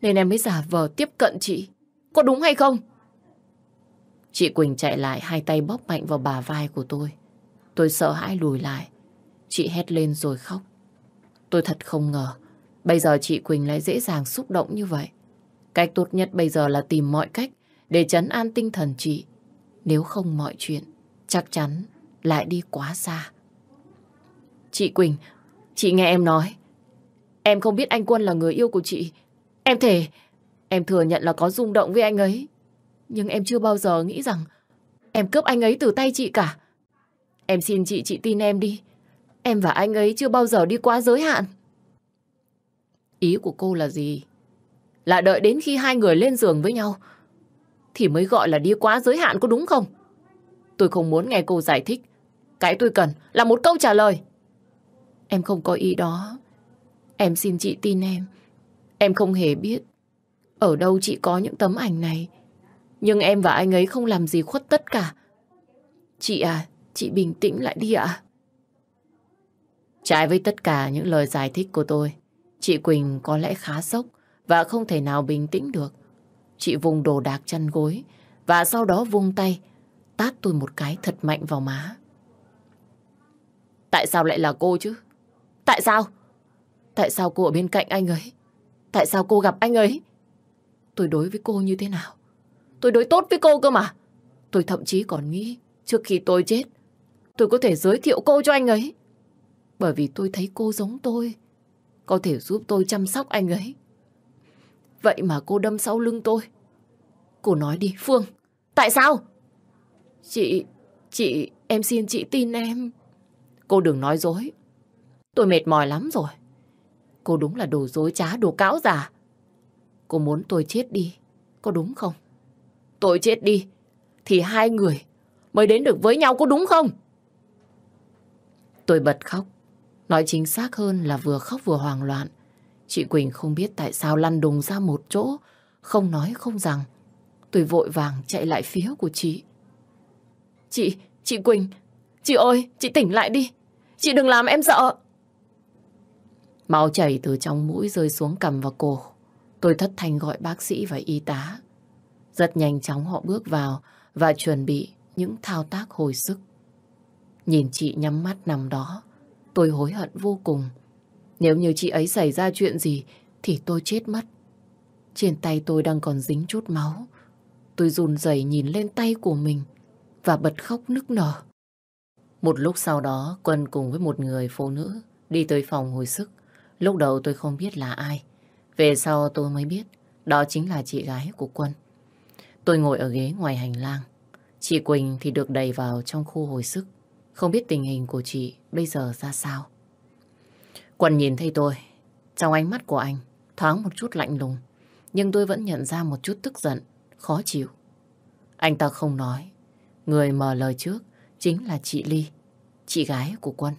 nên em mới giả vờ tiếp cận chị? Có đúng hay không? Chị Quỳnh chạy lại hai tay bóp mạnh vào bà vai của tôi. Tôi sợ hãi lùi lại. Chị hét lên rồi khóc. Tôi thật không ngờ. Bây giờ chị Quỳnh lại dễ dàng xúc động như vậy. Cách tốt nhất bây giờ là tìm mọi cách để chấn an tinh thần chị. Nếu không mọi chuyện, chắc chắn lại đi quá xa. Chị Quỳnh, chị nghe em nói. Em không biết anh Quân là người yêu của chị. Em thề em thừa nhận là có rung động với anh ấy. Nhưng em chưa bao giờ nghĩ rằng em cướp anh ấy từ tay chị cả. Em xin chị, chị tin em đi. Em và anh ấy chưa bao giờ đi quá giới hạn. Ý của cô là gì? Là đợi đến khi hai người lên giường với nhau thì mới gọi là đi quá giới hạn có đúng không? Tôi không muốn nghe cô giải thích. Cái tôi cần là một câu trả lời. Em không có ý đó. Em xin chị tin em. Em không hề biết ở đâu chị có những tấm ảnh này. Nhưng em và anh ấy không làm gì khuất tất cả. Chị à, chị bình tĩnh lại đi ạ. Trái với tất cả những lời giải thích của tôi, chị Quỳnh có lẽ khá sốc và không thể nào bình tĩnh được. Chị vùng đồ đạc chăn gối và sau đó vung tay tát tôi một cái thật mạnh vào má. Tại sao lại là cô chứ? Tại sao? Tại sao cô ở bên cạnh anh ấy? Tại sao cô gặp anh ấy? Tôi đối với cô như thế nào? Tôi đối tốt với cô cơ mà. Tôi thậm chí còn nghĩ trước khi tôi chết, tôi có thể giới thiệu cô cho anh ấy. Bởi vì tôi thấy cô giống tôi, có thể giúp tôi chăm sóc anh ấy. Vậy mà cô đâm sau lưng tôi. Cô nói đi, Phương, tại sao? Chị, chị, em xin chị tin em. Cô đừng nói dối. Tôi mệt mỏi lắm rồi. Cô đúng là đồ dối trá, đồ cáo giả. Cô muốn tôi chết đi, có đúng không? Tôi chết đi, thì hai người mới đến được với nhau có đúng không? Tôi bật khóc. Nói chính xác hơn là vừa khóc vừa hoang loạn. Chị Quỳnh không biết tại sao lăn đùng ra một chỗ, không nói không rằng. Tôi vội vàng chạy lại phía của chị. Chị, chị Quỳnh, chị ơi, chị tỉnh lại đi. Chị đừng làm em sợ. Máu chảy từ trong mũi rơi xuống cầm vào cổ. Tôi thất thanh gọi bác sĩ và y tá. Rất nhanh chóng họ bước vào và chuẩn bị những thao tác hồi sức. Nhìn chị nhắm mắt nằm đó, tôi hối hận vô cùng. Nếu như chị ấy xảy ra chuyện gì thì tôi chết mất. Trên tay tôi đang còn dính chút máu. Tôi run rẩy nhìn lên tay của mình và bật khóc nức nở. Một lúc sau đó, Quân cùng với một người phụ nữ đi tới phòng hồi sức. Lúc đầu tôi không biết là ai. Về sau tôi mới biết đó chính là chị gái của Quân. Tôi ngồi ở ghế ngoài hành lang. Chị Quỳnh thì được đẩy vào trong khu hồi sức. Không biết tình hình của chị bây giờ ra sao. Quân nhìn thấy tôi. Trong ánh mắt của anh thoáng một chút lạnh lùng. Nhưng tôi vẫn nhận ra một chút tức giận, khó chịu. Anh ta không nói. Người mở lời trước chính là chị Ly, chị gái của Quân.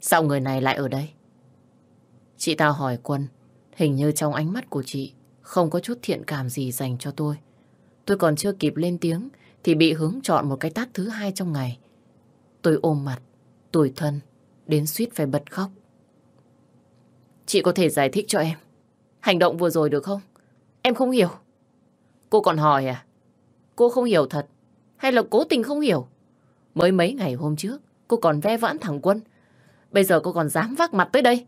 Sao người này lại ở đây? Chị ta hỏi Quân, hình như trong ánh mắt của chị không có chút thiện cảm gì dành cho tôi. Tôi còn chưa kịp lên tiếng thì bị hướng chọn một cái tát thứ hai trong ngày. Tôi ôm mặt, tủi thân, đến suýt phải bật khóc. Chị có thể giải thích cho em hành động vừa rồi được không? Em không hiểu. Cô còn hỏi à? Cô không hiểu thật hay là cố tình không hiểu? Mới mấy ngày hôm trước cô còn ve vãn thằng Quân. Bây giờ cô còn dám vác mặt tới đây.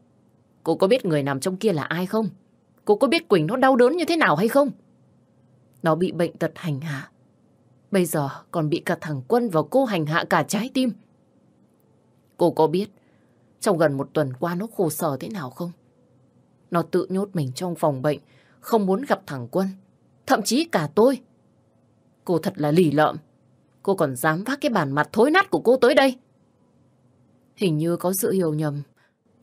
Cô có biết người nằm trong kia là ai không? Cô có biết Quỳnh nó đau đớn như thế nào hay không? Nó bị bệnh tật hành hạ. Bây giờ còn bị cả thằng Quân và cô hành hạ cả trái tim. Cô có biết trong gần một tuần qua nó khổ sở thế nào không? Nó tự nhốt mình trong phòng bệnh, không muốn gặp thằng Quân. Thậm chí cả tôi. Cô thật là lì lợm. Cô còn dám vác cái bản mặt thối nát của cô tới đây. Hình như có sự hiểu nhầm.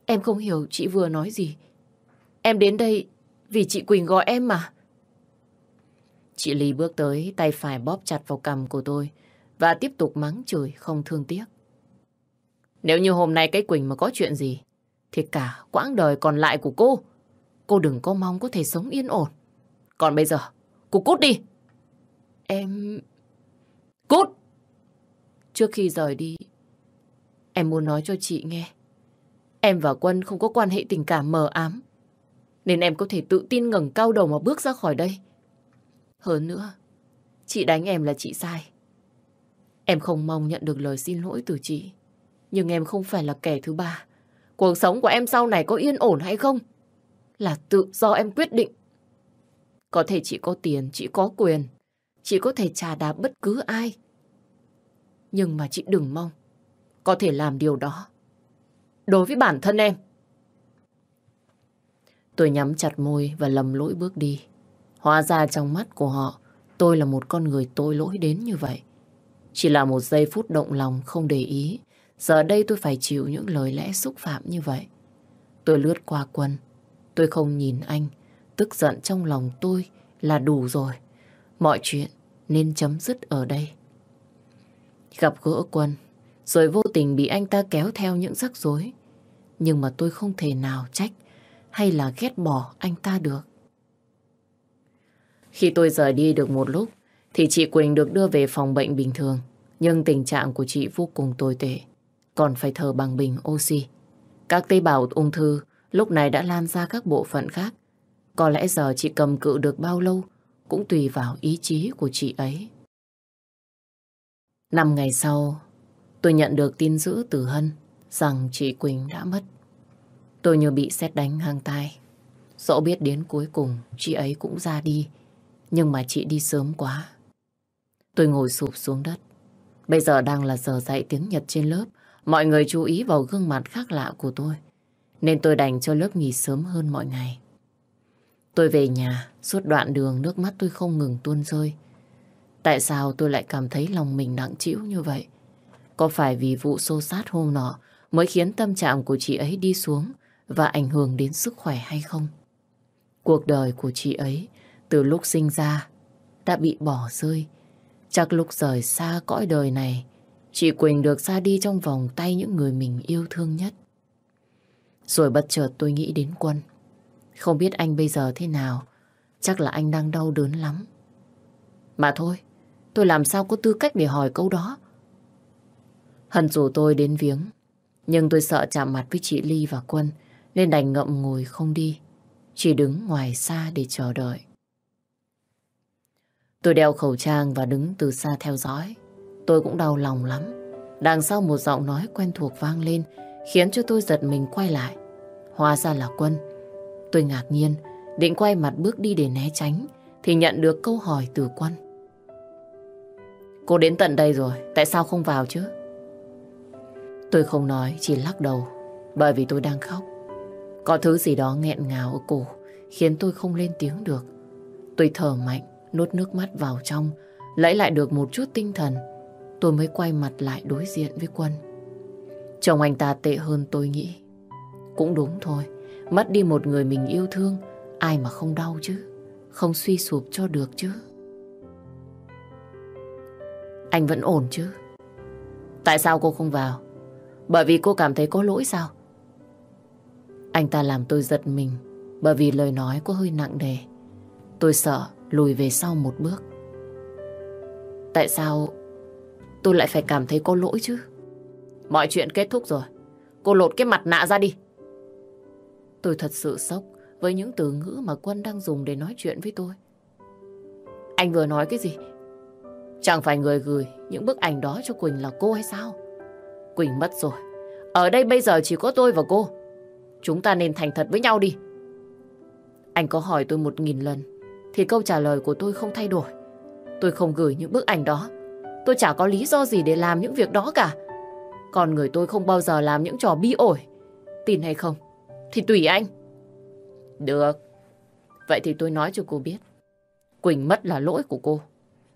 Em không hiểu chị vừa nói gì. Em đến đây vì chị Quỳnh gọi em mà. Chị Ly bước tới, tay phải bóp chặt vào cằm của tôi và tiếp tục mắng chửi không thương tiếc. Nếu như hôm nay cái Quỳnh mà có chuyện gì, thì cả quãng đời còn lại của cô, cô đừng có mong có thể sống yên ổn. Còn bây giờ, cô cút đi. Em... Cút! Trước khi rời đi, em muốn nói cho chị nghe. Em và Quân không có quan hệ tình cảm mờ ám. Nên em có thể tự tin ngẩng cao đầu mà bước ra khỏi đây. Hơn nữa, chị đánh em là chị sai. Em không mong nhận được lời xin lỗi từ chị. Nhưng em không phải là kẻ thứ ba. Cuộc sống của em sau này có yên ổn hay không? Là tự do em quyết định. Có thể chị có tiền, chị có quyền. Chị có thể trả đá bất cứ ai. Nhưng mà chị đừng mong có thể làm điều đó. Đối với bản thân em. Tôi nhắm chặt môi và lầm lỗi bước đi. Hóa ra trong mắt của họ, tôi là một con người tôi lỗi đến như vậy. Chỉ là một giây phút động lòng không để ý. Giờ đây tôi phải chịu những lời lẽ xúc phạm như vậy. Tôi lướt qua quân. Tôi không nhìn anh. Tức giận trong lòng tôi là đủ rồi. Mọi chuyện nên chấm dứt ở đây. Gặp gỡ quân, rồi vô tình bị anh ta kéo theo những rắc rối. Nhưng mà tôi không thể nào trách hay là ghét bỏ anh ta được. Khi tôi rời đi được một lúc, thì chị Quỳnh được đưa về phòng bệnh bình thường. Nhưng tình trạng của chị vô cùng tồi tệ, còn phải thở bằng bình oxy. Các tế bào ung thư lúc này đã lan ra các bộ phận khác. Có lẽ giờ chị cầm cự được bao lâu cũng tùy vào ý chí của chị ấy. Năm ngày sau, tôi nhận được tin dữ từ Hân rằng chị Quỳnh đã mất. Tôi như bị xét đánh ngang tai. Dẫu biết đến cuối cùng chị ấy cũng ra đi, nhưng mà chị đi sớm quá. Tôi ngồi sụp xuống đất. Bây giờ đang là giờ dạy tiếng Nhật trên lớp. Mọi người chú ý vào gương mặt khác lạ của tôi. Nên tôi đành cho lớp nghỉ sớm hơn mọi ngày. Tôi về nhà, suốt đoạn đường nước mắt tôi không ngừng tuôn rơi. Tại sao tôi lại cảm thấy lòng mình nặng trĩu như vậy? Có phải vì vụ xô sát hôm nọ mới khiến tâm trạng của chị ấy đi xuống và ảnh hưởng đến sức khỏe hay không? Cuộc đời của chị ấy từ lúc sinh ra đã bị bỏ rơi. Chắc lúc rời xa cõi đời này, chị Quỳnh được ra đi trong vòng tay những người mình yêu thương nhất. Rồi bất chợt tôi nghĩ đến Quân. Không biết anh bây giờ thế nào, chắc là anh đang đau đớn lắm. Mà thôi, tôi làm sao có tư cách để hỏi câu đó. Hân rủ tôi đến viếng, nhưng tôi sợ chạm mặt với chị Ly và Quân, nên đành ngậm ngùi không đi, chỉ đứng ngoài xa để chờ đợi. Tôi đeo khẩu trang và đứng từ xa theo dõi. Tôi cũng đau lòng lắm. Đằng sau một giọng nói quen thuộc vang lên, khiến cho tôi giật mình quay lại. Hóa ra là Quân. Tôi ngạc nhiên, định quay mặt bước đi để né tránh, thì nhận được câu hỏi từ Quân. Cô đến tận đây rồi, tại sao không vào chứ? Tôi không nói, chỉ lắc đầu, bởi vì tôi đang khóc. Có thứ gì đó nghẹn ngào ở cổ, khiến tôi không lên tiếng được. Tôi thở mạnh, nuốt nước mắt vào trong, lấy lại được một chút tinh thần. Tôi mới quay mặt lại đối diện với Quân. Chồng anh ta tệ hơn tôi nghĩ. Cũng đúng thôi, mất đi một người mình yêu thương, ai mà không đau chứ, không suy sụp cho được chứ. Anh vẫn ổn chứ? Tại sao cô không vào? Bởi vì cô cảm thấy có lỗi sao? Anh ta làm tôi giật mình bởi vì lời nói có hơi nặng nề. Tôi sợ lùi về sau một bước. Tại sao tôi lại phải cảm thấy có lỗi chứ? Mọi chuyện kết thúc rồi. Cô lột cái mặt nạ ra đi. Tôi thật sự sốc với những từ ngữ mà Quân đang dùng để nói chuyện với tôi. Anh vừa nói cái gì? Chẳng phải người gửi những bức ảnh đó cho Quỳnh là cô hay sao? Quỳnh mất rồi. Ở đây bây giờ chỉ có tôi và cô. Chúng ta nên thành thật với nhau đi. Anh có hỏi tôi một nghìn lần thì câu trả lời của tôi không thay đổi. Tôi không gửi những bức ảnh đó. Tôi chả có lý do gì để làm những việc đó cả. Còn người tôi không bao giờ làm những trò bi ổi. Tin hay không? Thì tùy anh. Được. Vậy thì tôi nói cho cô biết. Quỳnh mất là lỗi của cô.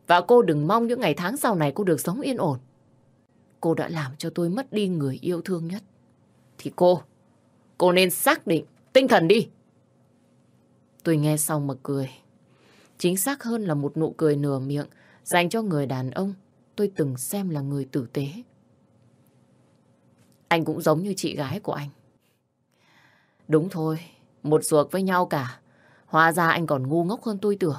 Và cô đừng mong những ngày tháng sau này cô được sống yên ổn. Cô đã làm cho tôi mất đi người yêu thương nhất. Thì cô, cô nên xác định tinh thần đi. Tôi nghe xong mà cười. Chính xác hơn là một nụ cười nửa miệng dành cho người đàn ông tôi từng xem là người tử tế. Anh cũng giống như chị gái của anh. Đúng thôi, một ruột với nhau cả. Hóa ra anh còn ngu ngốc hơn tôi tưởng.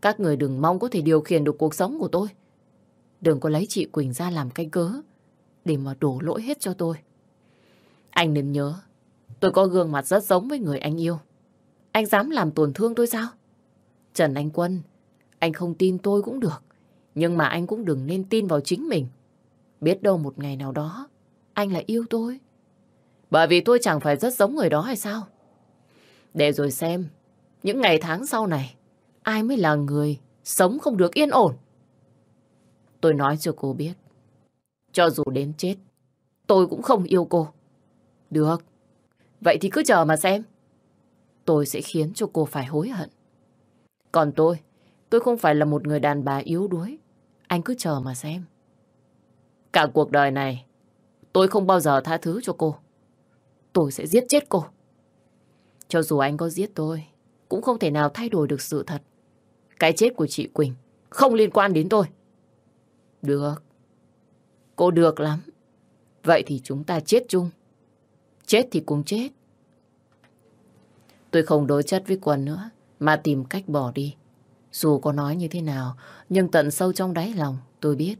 Các người đừng mong có thể điều khiển được cuộc sống của tôi. Đừng có lấy chị Quỳnh ra làm cái cớ để mà đổ lỗi hết cho tôi. Anh nên nhớ, tôi có gương mặt rất giống với người anh yêu. Anh dám làm tổn thương tôi sao? Trần Anh Quân, anh không tin tôi cũng được. Nhưng mà anh cũng đừng nên tin vào chính mình. Biết đâu một ngày nào đó, anh lại yêu tôi. Bởi vì tôi chẳng phải rất giống người đó hay sao? Để rồi xem, những ngày tháng sau này, ai mới là người sống không được yên ổn. Tôi nói cho cô biết, cho dù đến chết, tôi cũng không yêu cô. Được, vậy thì cứ chờ mà xem. Tôi sẽ khiến cho cô phải hối hận. Còn tôi, tôi không phải là một người đàn bà yếu đuối. Anh cứ chờ mà xem. Cả cuộc đời này, tôi không bao giờ tha thứ cho cô. Tôi sẽ giết chết cô. Cho dù anh có giết tôi, cũng không thể nào thay đổi được sự thật. Cái chết của chị Quỳnh không liên quan đến tôi. Được. Cô được lắm. Vậy thì chúng ta chết chung. Chết thì cùng chết. Tôi không đối chất với Quân nữa, mà tìm cách bỏ đi. Dù có nói như thế nào, nhưng tận sâu trong đáy lòng, tôi biết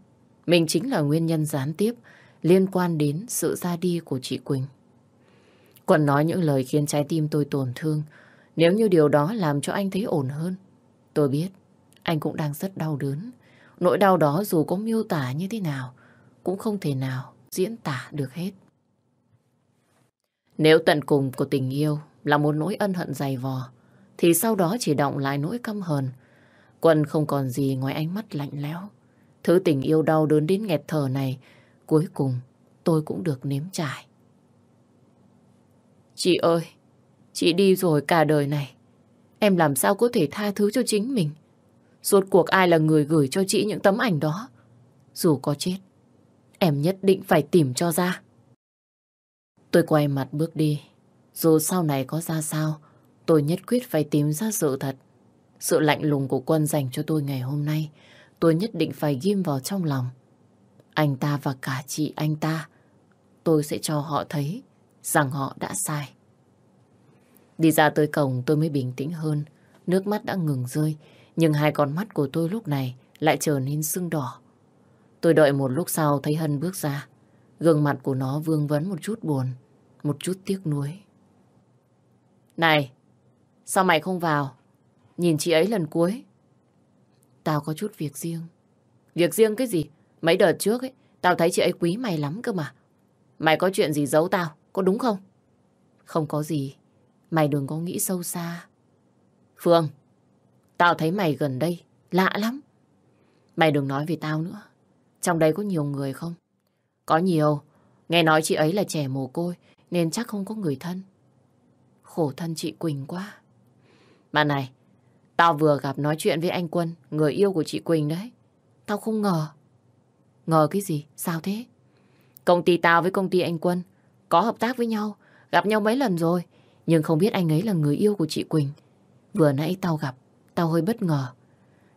mình chính là nguyên nhân gián tiếp liên quan đến sự ra đi của chị Quỳnh. Quận nói những lời khiến trái tim tôi tổn thương. Nếu như điều đó làm cho anh thấy ổn hơn, tôi biết anh cũng đang rất đau đớn. Nỗi đau đó dù có miêu tả như thế nào, cũng không thể nào diễn tả được hết. Nếu tận cùng của tình yêu là một nỗi ân hận dày vò, thì sau đó chỉ động lại nỗi căm hờn. Quân không còn gì ngoài ánh mắt lạnh lẽo. Thứ tình yêu đau đớn đến nghẹt thở này, cuối cùng tôi cũng được nếm trải. Chị ơi, chị đi rồi cả đời này. Em làm sao có thể tha thứ cho chính mình? Rốt cuộc ai là người gửi cho chị những tấm ảnh đó? Dù có chết, em nhất định phải tìm cho ra. Tôi quay mặt bước đi. Dù sau này có ra sao, tôi nhất quyết phải tìm ra sự thật. Sự lạnh lùng của quân dành cho tôi ngày hôm nay, tôi nhất định phải ghim vào trong lòng. Anh ta và cả chị anh ta, tôi sẽ cho họ thấy rằng họ đã sai. Đi ra tới cổng tôi mới bình tĩnh hơn, nước mắt đã ngừng rơi, nhưng hai con mắt của tôi lúc này lại trở nên sưng đỏ. Tôi đợi một lúc sau thấy Hân bước ra, gương mặt của nó vương vấn một chút buồn, một chút tiếc nuối. Này, sao mày không vào? Nhìn chị ấy lần cuối. Tao có chút việc riêng. Việc riêng cái gì? Mấy đợt trước ấy, tao thấy chị ấy quý mày lắm cơ mà. Mày có chuyện gì giấu tao, có đúng không? Không có gì. Mày đừng có nghĩ sâu xa. Phương, tao thấy mày gần đây lạ lắm. Mày đừng nói về tao nữa. Trong đây có nhiều người không? Có nhiều. Nghe nói chị ấy là trẻ mồ côi nên chắc không có người thân. Khổ thân chị Quỳnh quá. Mà này, tao vừa gặp nói chuyện với anh Quân, người yêu của chị Quỳnh đấy. Tao không ngờ. Ngờ cái gì? Sao thế? Công ty tao với công ty anh Quân có hợp tác với nhau, gặp nhau mấy lần rồi. Nhưng không biết anh ấy là người yêu của chị Quỳnh. Vừa nãy tao gặp, tao hơi bất ngờ.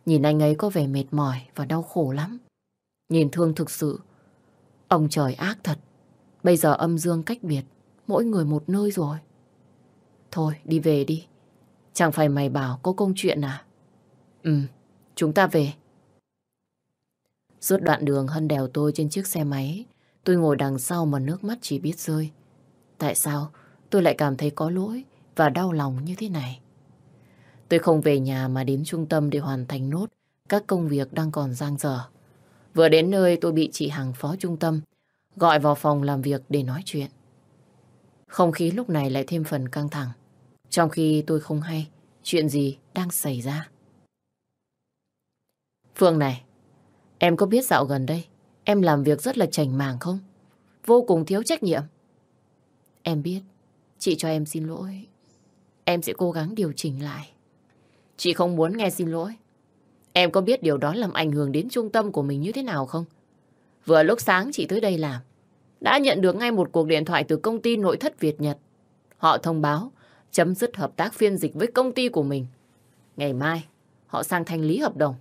Nhìn anh ấy có vẻ mệt mỏi và đau khổ lắm. Nhìn thương thực sự. Ông trời ác thật. Bây giờ âm dương cách biệt, mỗi người một nơi rồi. Thôi, đi về đi. Chẳng phải mày bảo có công chuyện à? Ừ, chúng ta về. Suốt đoạn đường Hân đèo tôi trên chiếc xe máy. Tôi ngồi đằng sau mà nước mắt chỉ biết rơi. Tại sao tôi lại cảm thấy có lỗi và đau lòng như thế này? Tôi không về nhà mà đến trung tâm để hoàn thành nốt các công việc đang còn dang dở. Vừa đến nơi tôi bị chị hàng phó trung tâm gọi vào phòng làm việc để nói chuyện. Không khí lúc này lại thêm phần căng thẳng. Trong khi tôi không hay chuyện gì đang xảy ra. Phương này, em có biết dạo gần đây em làm việc rất là chảnh màng không? Vô cùng thiếu trách nhiệm. Em biết, chị cho em xin lỗi. Em sẽ cố gắng điều chỉnh lại. Chị không muốn nghe xin lỗi. Em có biết điều đó làm ảnh hưởng đến trung tâm của mình như thế nào không? Vừa lúc sáng chị tới đây làm, đã nhận được ngay một cuộc điện thoại từ công ty nội thất Việt Nhật. Họ thông báo chấm dứt hợp tác phiên dịch với công ty của mình. Ngày mai, họ sang thanh lý hợp đồng.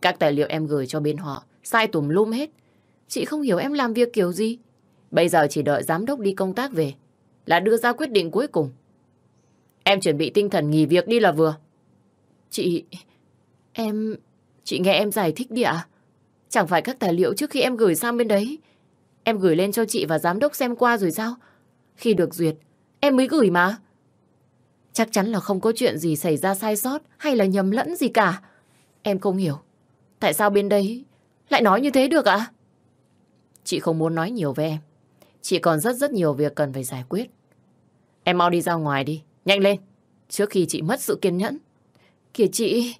Các tài liệu em gửi cho bên họ, sai tùm lum hết. Chị không hiểu em làm việc kiểu gì. Bây giờ chỉ đợi giám đốc đi công tác về, là đưa ra quyết định cuối cùng. Em chuẩn bị tinh thần nghỉ việc đi là vừa. Chị... Em... Chị nghe em giải thích đi ạ. Chẳng phải các tài liệu trước khi em gửi sang bên đấy. Em gửi lên cho chị và giám đốc xem qua rồi sao? Khi được duyệt, em mới gửi mà. Chắc chắn là không có chuyện gì xảy ra sai sót hay là nhầm lẫn gì cả. Em không hiểu. Tại sao bên đây lại nói như thế được ạ? Chị không muốn nói nhiều với em. Chị còn rất rất nhiều việc cần phải giải quyết. Em mau đi ra ngoài đi. Nhanh lên. Trước khi chị mất sự kiên nhẫn. Kìa chị...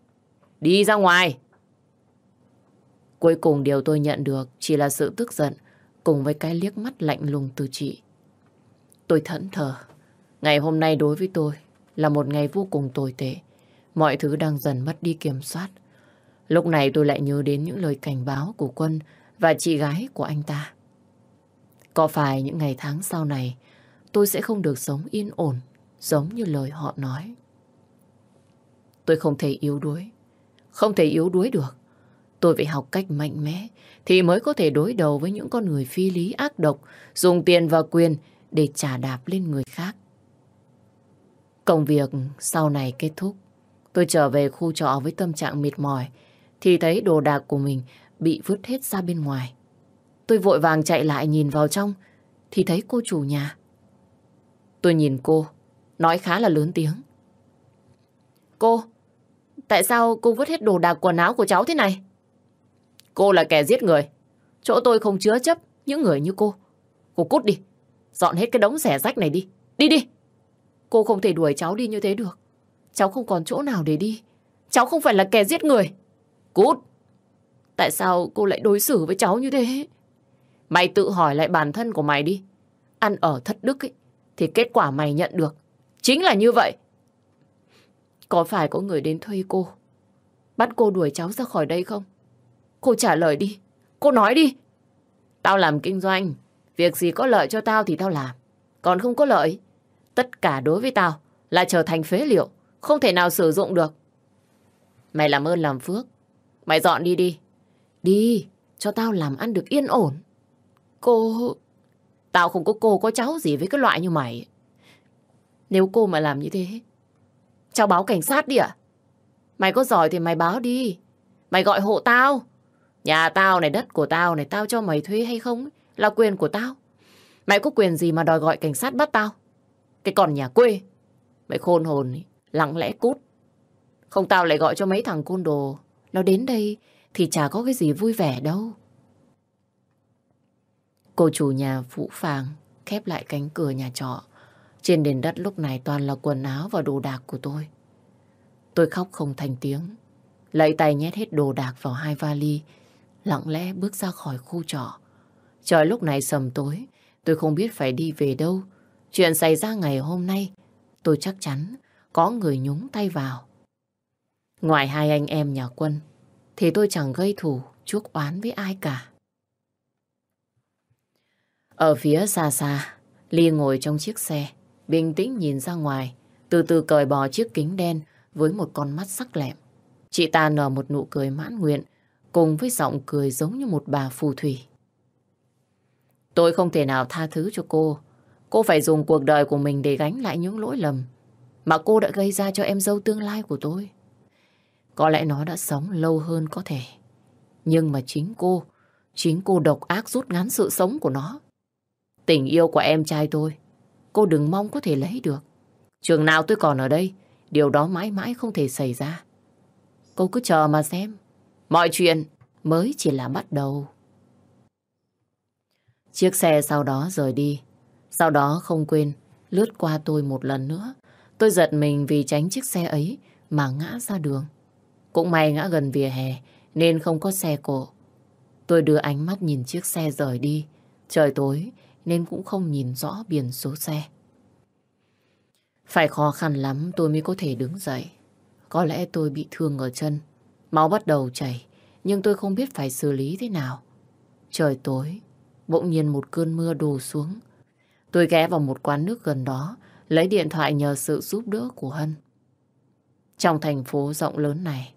Đi ra ngoài. Cuối cùng điều tôi nhận được chỉ là sự tức giận cùng với cái liếc mắt lạnh lùng từ chị. Tôi thẫn thờ. Ngày hôm nay đối với tôi là một ngày vô cùng tồi tệ. Mọi thứ đang dần mất đi kiểm soát. Lúc này tôi lại nhớ đến những lời cảnh báo của Quân và chị gái của anh ta. Có phải những ngày tháng sau này tôi sẽ không được sống yên ổn giống như lời họ nói. Tôi không thể yếu đuối. Không thể yếu đuối được. Tôi phải học cách mạnh mẽ thì mới có thể đối đầu với những con người phi lý ác độc, dùng tiền và quyền để trả đạp lên người khác. Công việc sau này kết thúc. Tôi trở về khu trọ với tâm trạng mệt mỏi thì thấy đồ đạc của mình bị vứt hết ra bên ngoài. Tôi vội vàng chạy lại nhìn vào trong thì thấy cô chủ nhà. Tôi nhìn cô, nói khá là lớn tiếng. Cô, tại sao cô vứt hết đồ đạc quần áo của cháu thế này? Cô là kẻ giết người. Chỗ tôi không chứa chấp những người như cô. Cô cút đi. Dọn hết cái đống rẻ rách này đi. Đi đi. Cô không thể đuổi cháu đi như thế được. Cháu không còn chỗ nào để đi. Cháu không phải là kẻ giết người. Cút. Tại sao cô lại đối xử với cháu như thế? Mày tự hỏi lại bản thân của mày đi. Ăn ở thất đức ấy, thì kết quả mày nhận được. Chính là như vậy. Có phải có người đến thuê cô? Bắt cô đuổi cháu ra khỏi đây không? Cô trả lời đi. Cô nói đi. Tao làm kinh doanh. Việc gì có lợi cho tao thì tao làm. Còn không có lợi. Tất cả đối với tao là trở thành phế liệu. Không thể nào sử dụng được. Mày làm ơn làm phước. Mày dọn đi đi. Đi. Cho tao làm ăn được yên ổn. Cô... Tao không có cô có cháu gì với cái loại như mày. Nếu cô mà làm như thế, cháu báo cảnh sát đi ạ. Mày có giỏi thì mày báo đi. Mày gọi hộ tao. Nhà tao này, đất của tao này, tao cho mày thuê hay không là quyền của tao. Mày có quyền gì mà đòi gọi cảnh sát bắt tao? Cái con nhà quê. Mày khôn hồn, lặng lẽ cút. Không tao lại gọi cho mấy thằng côn đồ. Nó đến đây thì chả có cái gì vui vẻ đâu. Cô chủ nhà phụ Phàng khép lại cánh cửa nhà trọ. Trên nền đất lúc này toàn là quần áo và đồ đạc của tôi. Tôi khóc không thành tiếng. Lấy tay nhét hết đồ đạc vào hai vali lặng lẽ bước ra khỏi khu trọ. Trời lúc này sầm tối, tôi không biết phải đi về đâu. Chuyện xảy ra ngày hôm nay, tôi chắc chắn có người nhúng tay vào. Ngoài hai anh em nhà quân, thì tôi chẳng gây thù chuốc oán với ai cả. Ở phía xa xa, Ly ngồi trong chiếc xe, bình tĩnh nhìn ra ngoài, từ từ cởi bỏ chiếc kính đen với một con mắt sắc lẹm. Chị ta nở một nụ cười mãn nguyện cùng với giọng cười giống như một bà phù thủy. Tôi không thể nào tha thứ cho cô. Cô phải dùng cuộc đời của mình để gánh lại những lỗi lầm mà cô đã gây ra cho em dâu tương lai của tôi. Có lẽ nó đã sống lâu hơn có thể. Nhưng mà chính cô Chính cô độc ác rút ngắn sự sống của nó. Tình yêu của em trai tôi, cô đừng mong có thể lấy được. Trường nào tôi còn ở đây, điều đó mãi mãi không thể xảy ra. Cô cứ chờ mà xem. Mọi chuyện mới chỉ là bắt đầu. Chiếc xe sau đó rời đi. Sau đó không quên lướt qua tôi một lần nữa. Tôi giật mình vì tránh chiếc xe ấy mà ngã ra đường. Cũng may ngã gần vỉa hè nên không có xe cộ. Tôi đưa ánh mắt nhìn chiếc xe rời đi. Trời tối nên cũng không nhìn rõ biển số xe. Phải khó khăn lắm tôi mới có thể đứng dậy. Có lẽ tôi bị thương ở chân. Máu bắt đầu chảy, nhưng tôi không biết phải xử lý thế nào. Trời tối, bỗng nhiên một cơn mưa đổ xuống. Tôi ghé vào một quán nước gần đó, lấy điện thoại nhờ sự giúp đỡ của Hân. Trong thành phố rộng lớn này,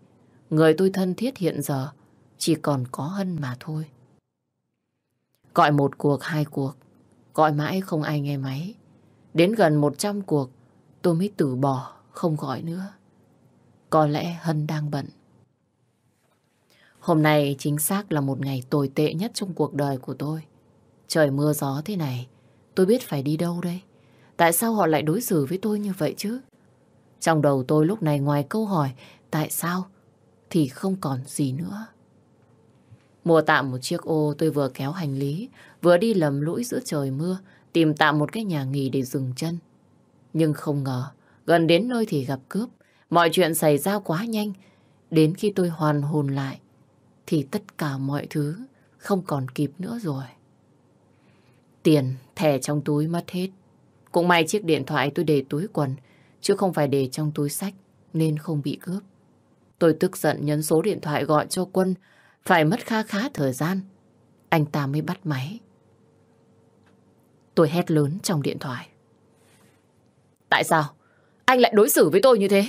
người tôi thân thiết hiện giờ chỉ còn có Hân mà thôi. Gọi một cuộc, hai cuộc, gọi mãi không ai nghe máy. Đến gần 100 cuộc, tôi mới từ bỏ, không gọi nữa. Có lẽ Hân đang bận. Hôm nay chính xác là một ngày tồi tệ nhất trong cuộc đời của tôi. Trời mưa gió thế này, tôi biết phải đi đâu đây? Tại sao họ lại đối xử với tôi như vậy chứ? Trong đầu tôi lúc này ngoài câu hỏi tại sao thì không còn gì nữa. Mua tạm một chiếc ô tôi vừa kéo hành lý, vừa đi lầm lũi giữa trời mưa, tìm tạm một cái nhà nghỉ để dừng chân. Nhưng không ngờ, gần đến nơi thì gặp cướp. Mọi chuyện xảy ra quá nhanh. Đến khi tôi hoàn hồn lại, thì tất cả mọi thứ không còn kịp nữa rồi. Tiền, thẻ trong túi mất hết. Cũng may chiếc điện thoại tôi để túi quần, chứ không phải để trong túi sách, nên không bị cướp. Tôi tức giận nhấn số điện thoại gọi cho Quân, phải mất kha khá thời gian. Anh ta mới bắt máy. Tôi hét lớn trong điện thoại. Tại sao? Anh lại đối xử với tôi như thế?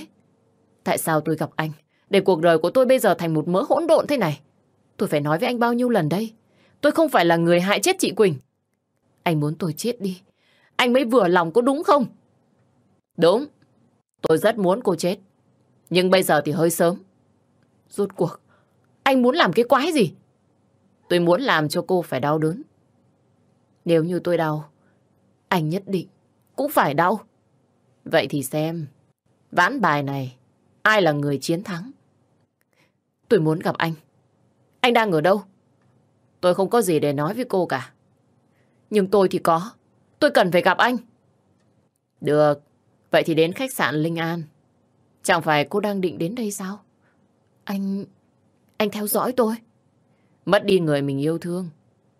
Tại sao tôi gặp anh để cuộc đời của tôi bây giờ thành một mớ hỗn độn thế này? Tôi phải nói với anh bao nhiêu lần đây? Tôi không phải là người hại chết chị Quỳnh. Anh muốn tôi chết đi. Anh mới vừa lòng có đúng không? Đúng. Tôi rất muốn cô chết. Nhưng bây giờ thì hơi sớm. Rốt cuộc, anh muốn làm cái quái gì? Tôi muốn làm cho cô phải đau đớn. Nếu như tôi đau, anh nhất định cũng phải đau. Vậy thì xem, ván bài này, ai là người chiến thắng? Tôi muốn gặp anh. Anh đang ở đâu? Tôi không có gì để nói với cô cả. Nhưng tôi thì có. Tôi cần phải gặp anh. Được. Vậy thì đến khách sạn Linh An. Chẳng phải cô đang định đến đây sao? Anh... Anh theo dõi tôi. Mất đi người mình yêu thương.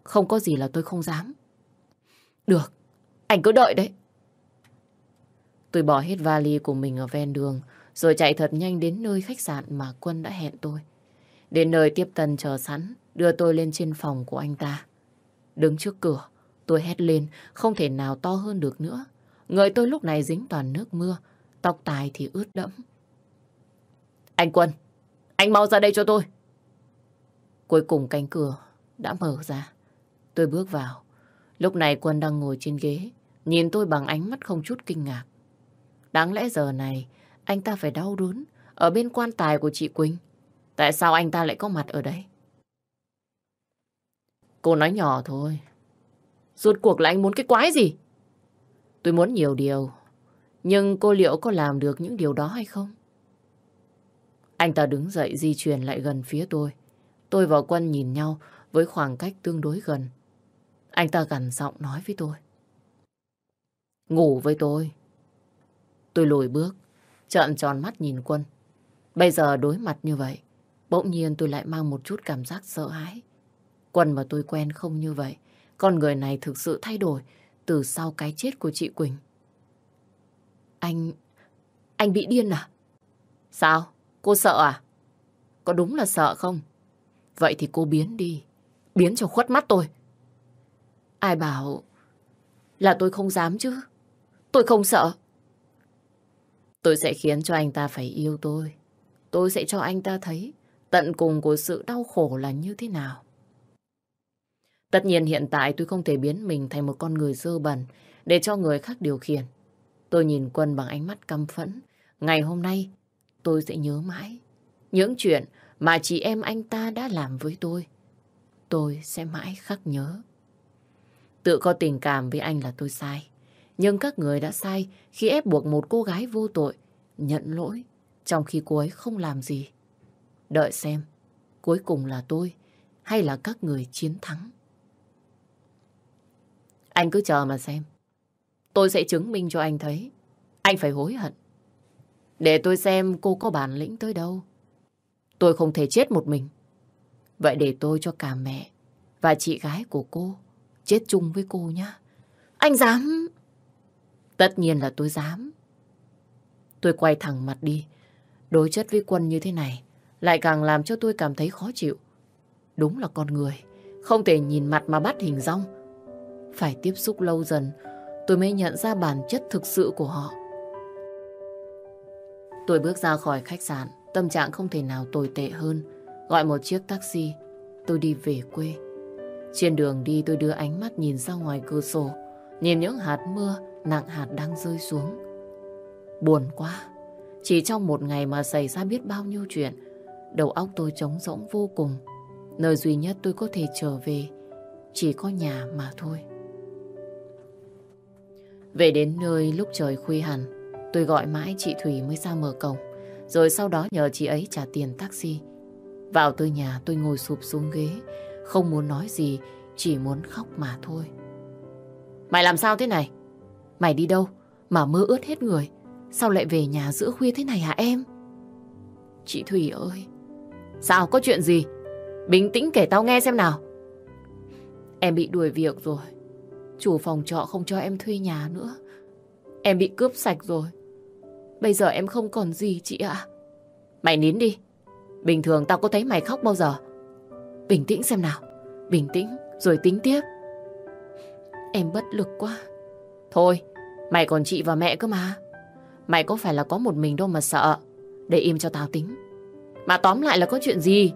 Không có gì là tôi không dám. Được. Anh cứ đợi đấy. Tôi bỏ hết vali của mình ở ven đường rồi chạy thật nhanh đến nơi khách sạn mà Quân đã hẹn tôi. Đến nơi tiếp tân chờ sẵn, đưa tôi lên trên phòng của anh ta. Đứng trước cửa, tôi hét lên, không thể nào to hơn được nữa. Người tôi lúc này dính toàn nước mưa, tóc tai thì ướt đẫm. Anh Quân, anh mau ra đây cho tôi. Cuối cùng cánh cửa đã mở ra. Tôi bước vào. Lúc này Quân đang ngồi trên ghế, nhìn tôi bằng ánh mắt không chút kinh ngạc. Đáng lẽ giờ này, anh ta phải đau đớn ở bên quan tài của chị Quỳnh. Tại sao anh ta lại có mặt ở đây? Cô nói nhỏ thôi. Rốt cuộc là anh muốn cái quái gì? Tôi muốn nhiều điều. Nhưng cô liệu có làm được những điều đó hay không? Anh ta đứng dậy di chuyển lại gần phía tôi. Tôi và Quân nhìn nhau với khoảng cách tương đối gần. Anh ta gằn giọng nói với tôi. Ngủ với tôi. Tôi lùi bước, trợn tròn mắt nhìn Quân. Bây giờ đối mặt như vậy, Bỗng nhiên tôi lại mang một chút cảm giác sợ hãi. Quân và tôi quen không như vậy. Con người này thực sự thay đổi từ sau cái chết của chị Quỳnh. Anh... anh bị điên à? Sao? Cô sợ à? Có đúng là sợ không? Vậy thì cô biến đi. Biến cho khuất mắt tôi. Ai bảo là tôi không dám chứ? Tôi không sợ. Tôi sẽ khiến cho anh ta phải yêu tôi. Tôi sẽ cho anh ta thấy tận cùng của sự đau khổ là như thế nào. Tất nhiên hiện tại tôi không thể biến mình thành một con người dơ bẩn để cho người khác điều khiển. Tôi nhìn Quân bằng ánh mắt căm phẫn. Ngày hôm nay, tôi sẽ nhớ mãi những chuyện mà chị em anh ta đã làm với tôi. tôi sẽ mãi khắc nhớ. Tự có tình cảm với anh là tôi sai. Nhưng các người đã sai khi ép buộc một cô gái vô tội nhận lỗi trong khi cô ấy không làm gì. Đợi xem, cuối cùng là tôi hay là các người chiến thắng. Anh cứ chờ mà xem. Tôi sẽ chứng minh cho anh thấy. Anh phải hối hận. Để tôi xem cô có bản lĩnh tới đâu. Tôi không thể chết một mình. Vậy để tôi cho cả mẹ và chị gái của cô chết chung với cô nhá. Anh dám... Tất nhiên là tôi dám. Tôi quay thẳng mặt đi. Đối chất với quân như thế này lại càng làm cho tôi cảm thấy khó chịu. Đúng là con người. Không thể nhìn mặt mà bắt hình rong. Phải tiếp xúc lâu dần tôi mới nhận ra bản chất thực sự của họ. Tôi bước ra khỏi khách sạn, tâm trạng không thể nào tồi tệ hơn. Gọi một chiếc taxi, tôi đi về quê. Trên đường đi tôi đưa ánh mắt nhìn ra ngoài cửa sổ, nhìn những hạt mưa nặng hạt đang rơi xuống. Buồn quá, chỉ trong một ngày mà xảy ra biết bao nhiêu chuyện, đầu óc tôi trống rỗng vô cùng. Nơi duy nhất tôi có thể trở về chỉ có nhà mà thôi. Về đến nơi lúc trời khuya hẳn, tôi gọi mãi chị Thủy mới ra mở cổng, rồi sau đó nhờ chị ấy trả tiền taxi. Vào tới nhà tôi ngồi sụp xuống ghế, không muốn nói gì, chỉ muốn khóc mà thôi. Mày làm sao thế này? Mày đi đâu mà mưa ướt hết người? Sao lại về nhà giữa khuya thế này hả em? Chị Thủy ơi! Sao có chuyện gì? Bình tĩnh kể tao nghe xem nào. Em bị đuổi việc rồi. Chủ phòng trọ không cho em thuê nhà nữa. Em bị cướp sạch rồi. Bây giờ em không còn gì chị ạ. Mày nín đi. Bình thường tao có thấy mày khóc bao giờ. Bình tĩnh xem nào. Bình tĩnh rồi tính tiếp. Em bất lực quá. Thôi, mày còn chị và mẹ cơ mà. Mày có phải là có một mình đâu mà sợ. Để im cho tao tính. Mà tóm lại là có chuyện gì?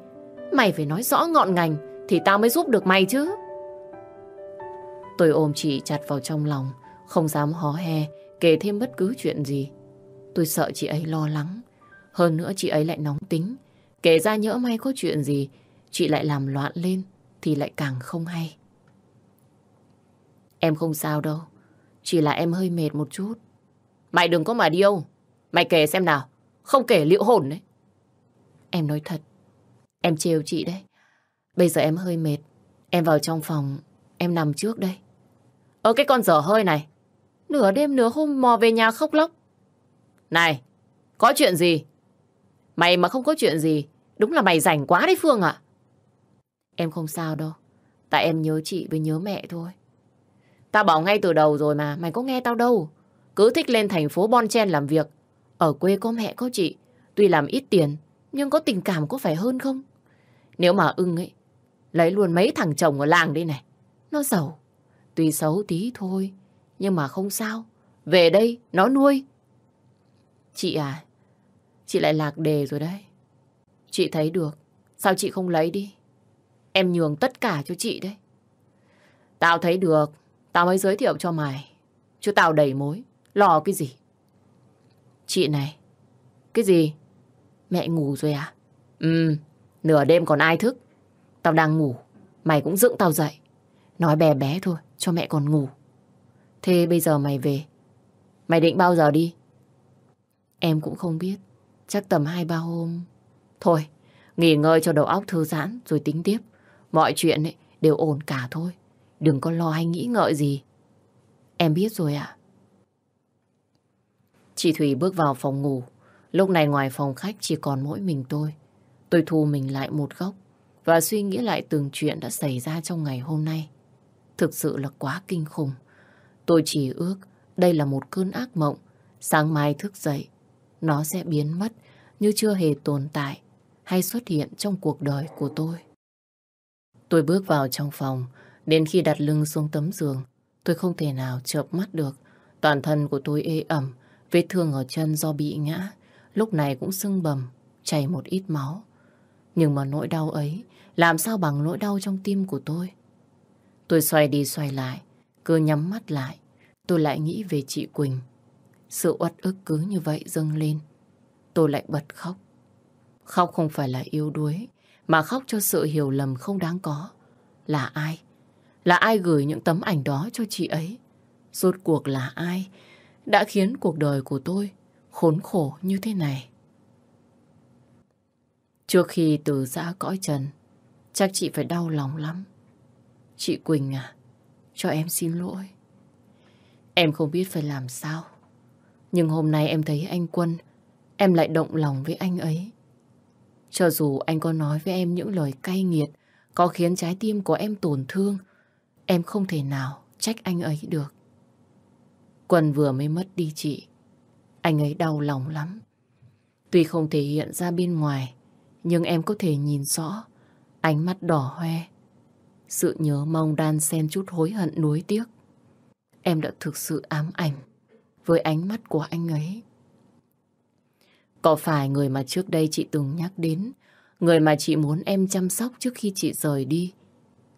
Mày phải nói rõ ngọn ngành thì tao mới giúp được mày chứ. Tôi ôm chị chặt vào trong lòng, không dám hó he, kể thêm bất cứ chuyện gì. Tôi sợ chị ấy lo lắng. Hơn nữa chị ấy lại nóng tính. Kể ra nhỡ may có chuyện gì, chị lại làm loạn lên, thì lại càng không hay. Em không sao đâu. Chỉ là em hơi mệt một chút. Mày đừng có mà điêu. Mày kể xem nào. Không kể liệu hồn đấy. Em nói thật. Em trêu chị đấy. Bây giờ em hơi mệt. Em vào trong phòng. Em nằm trước đây. Ơ cái con dở hơi này. Nửa đêm nửa hôm mò về nhà khóc lóc. Này, có chuyện gì? Mày mà không có chuyện gì, đúng là mày rảnh quá đấy Phương ạ. Em không sao đâu. Tại em nhớ chị với nhớ mẹ thôi. Tao bảo ngay từ đầu rồi mà, mày có nghe tao đâu. Cứ thích lên thành phố Bon Chen làm việc. Ở quê có mẹ có chị, tuy làm ít tiền, nhưng có tình cảm có phải hơn không? Nếu mà ưng ấy, lấy luôn mấy thằng chồng ở làng đây này. Nó giàu, Tuy xấu tí thôi, nhưng mà không sao. Về đây, nó nuôi. Chị à, chị lại lạc đề rồi đấy. Chị thấy được, sao chị không lấy đi? Em nhường tất cả cho chị đấy. Tao thấy được, tao mới giới thiệu cho mày. Chứ tao đầy mối, lo cái gì? Chị này, cái gì? Mẹ ngủ rồi à? Ừ, nửa đêm còn ai thức? Tao đang ngủ, mày cũng dựng tao dậy. Nói bé bé thôi, cho mẹ còn ngủ. Thế bây giờ mày về. Mày định bao giờ đi? Em cũng không biết. Chắc tầm 2-3 hôm. Thôi, nghỉ ngơi cho đầu óc thư giãn rồi tính tiếp. Mọi chuyện ấy đều ổn cả thôi. Đừng có lo hay nghĩ ngợi gì. Em biết rồi ạ. Chị Thủy bước vào phòng ngủ. Lúc này ngoài phòng khách chỉ còn mỗi mình tôi. Tôi thu mình lại một góc và suy nghĩ lại từng chuyện đã xảy ra trong ngày hôm nay. Thực sự là quá kinh khủng. Tôi chỉ ước đây là một cơn ác mộng. Sáng mai thức dậy, nó sẽ biến mất như chưa hề tồn tại hay xuất hiện trong cuộc đời của tôi. Tôi bước vào trong phòng, đến khi đặt lưng xuống tấm giường, tôi không thể nào chợp mắt được. Toàn thân của tôi ê ẩm, vết thương ở chân do bị ngã, lúc này cũng sưng bầm, chảy một ít máu. Nhưng mà nỗi đau ấy làm sao bằng nỗi đau trong tim của tôi. Tôi xoay đi xoay lại, cứ nhắm mắt lại, tôi lại nghĩ về chị Quỳnh. Sự uất ức cứ như vậy dâng lên. Tôi lại bật khóc. Khóc không phải là yêu đuối, mà khóc cho sự hiểu lầm không đáng có. là ai? Là ai gửi những tấm ảnh đó cho chị ấy? Rốt cuộc là ai đã khiến cuộc đời của tôi khốn khổ như thế này? Trước khi từ giã cõi trần, chắc chị phải đau lòng lắm. Chị Quỳnh à, cho em xin lỗi. Em không biết phải làm sao. Nhưng hôm nay em thấy anh Quân, em lại động lòng với anh ấy. Cho dù anh có nói với em những lời cay nghiệt, có khiến trái tim của em tổn thương, em không thể nào trách anh ấy được. Quân vừa mới mất đi chị, anh ấy đau lòng lắm. Tuy không thể hiện ra bên ngoài, nhưng em có thể nhìn rõ ánh mắt đỏ hoe. Sự nhớ mong đan xen chút hối hận nuối tiếc. Em đã thực sự ám ảnh với ánh mắt của anh ấy. Có phải người mà trước đây chị từng nhắc đến, người mà chị muốn em chăm sóc trước khi chị rời đi,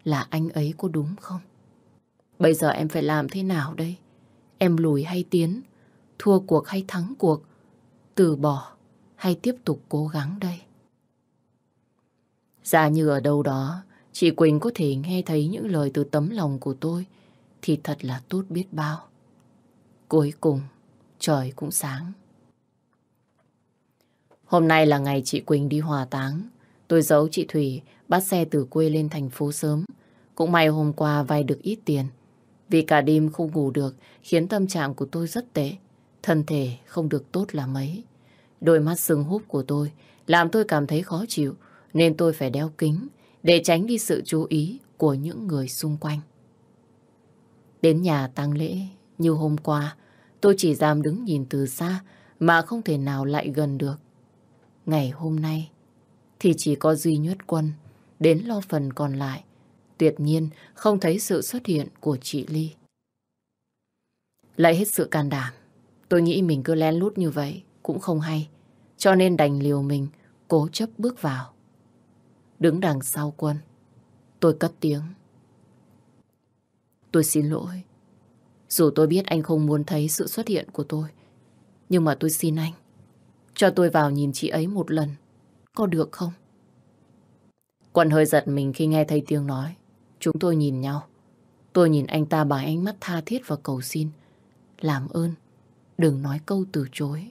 là anh ấy có đúng không? Bây giờ em phải làm thế nào đây? Em lùi hay tiến? Thua cuộc hay thắng cuộc? Từ bỏ hay tiếp tục cố gắng đây? Giả như ở đâu đó, chị Quỳnh có thể nghe thấy những lời từ tấm lòng của tôi, thì thật là tốt biết bao. Cuối cùng, trời cũng sáng. Hôm nay là ngày chị Quỳnh đi hòa táng. Tôi giấu chị Thủy bắt xe từ quê lên thành phố sớm. Cũng may hôm qua vay được ít tiền. Vì cả đêm không ngủ được khiến tâm trạng của tôi rất tệ. Thân thể không được tốt là mấy. Đôi mắt sưng húp của tôi làm tôi cảm thấy khó chịu nên tôi phải đeo kính để tránh đi sự chú ý của những người xung quanh. Đến nhà tang lễ như hôm qua tôi chỉ dám đứng nhìn từ xa mà không thể nào lại gần được. Ngày hôm nay thì chỉ có duy nhất quân đến lo phần còn lại. Tuyệt nhiên không thấy sự xuất hiện của chị Ly. Lại hết sự can đảm, tôi nghĩ mình cứ lén lút như vậy cũng không hay. Cho nên đành liều mình cố chấp bước vào. Đứng đằng sau quân, tôi cất tiếng. Tôi xin lỗi. Dù tôi biết anh không muốn thấy sự xuất hiện của tôi, nhưng mà tôi xin anh cho tôi vào nhìn chị ấy một lần. Có được không? Quân hơi giật mình khi nghe thấy tiếng nói. Chúng tôi nhìn nhau. Tôi nhìn anh ta bằng ánh mắt tha thiết và cầu xin. Làm ơn, đừng nói câu từ chối.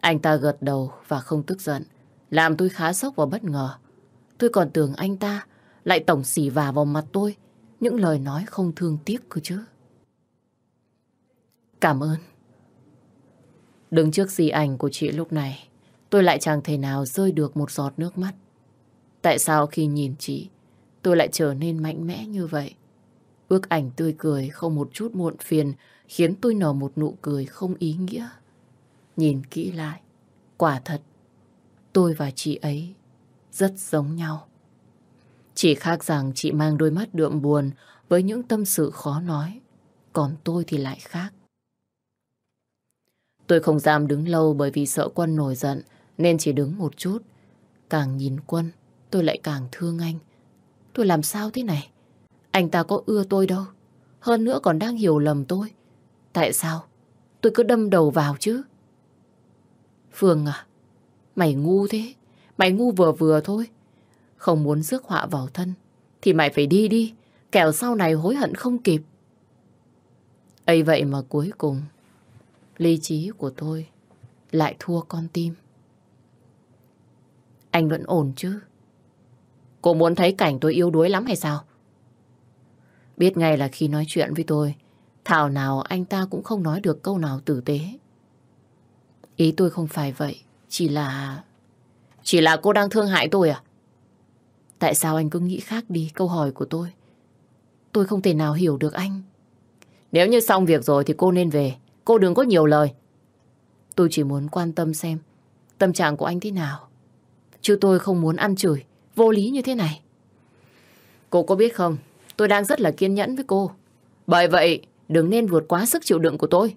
Anh ta gật đầu và không tức giận. Làm tôi khá sốc và bất ngờ. Tôi còn tưởng anh ta lại tổng xỉ vả vào mặt tôi. Những lời nói không thương tiếc cơ chứ. Cảm ơn. Đứng trước di ảnh của chị lúc này, tôi lại chẳng thể nào rơi được một giọt nước mắt. Tại sao khi nhìn chị, tôi lại trở nên mạnh mẽ như vậy? Ước ảnh tươi cười không một chút muộn phiền khiến tôi nở một nụ cười không ý nghĩa. Nhìn kỹ lại, quả thật, tôi và chị ấy rất giống nhau. Chỉ khác rằng chị mang đôi mắt đượm buồn với những tâm sự khó nói, còn tôi thì lại khác. Tôi không dám đứng lâu bởi vì sợ Quân nổi giận nên chỉ đứng một chút. Càng nhìn Quân, tôi lại càng thương anh. Tôi làm sao thế này? Anh ta có ưa tôi đâu. Hơn nữa còn đang hiểu lầm tôi. Tại sao? Tôi cứ đâm đầu vào chứ. Phương à, mày ngu thế. Mày ngu vừa vừa thôi. Không muốn rước họa vào thân thì mày phải đi đi. Kẻo sau này hối hận không kịp. ấy vậy mà cuối cùng lý trí của tôi lại thua con tim. Anh vẫn ổn chứ? Cô muốn thấy cảnh tôi yếu đuối lắm hay sao? Biết ngay là khi nói chuyện với tôi, thảo nào anh ta cũng không nói được câu nào tử tế. Ý tôi không phải vậy, chỉ là... Chỉ là cô đang thương hại tôi à? Tại sao anh cứ nghĩ khác đi câu hỏi của tôi? Tôi không thể nào hiểu được anh. Nếu như xong việc rồi thì cô nên về. Cô đừng có nhiều lời. Tôi chỉ muốn quan tâm xem tâm trạng của anh thế nào. Chứ tôi không muốn ăn chửi, vô lý như thế này. Cô có biết không, tôi đang rất là kiên nhẫn với cô. Bởi vậy, đừng nên vượt quá sức chịu đựng của tôi.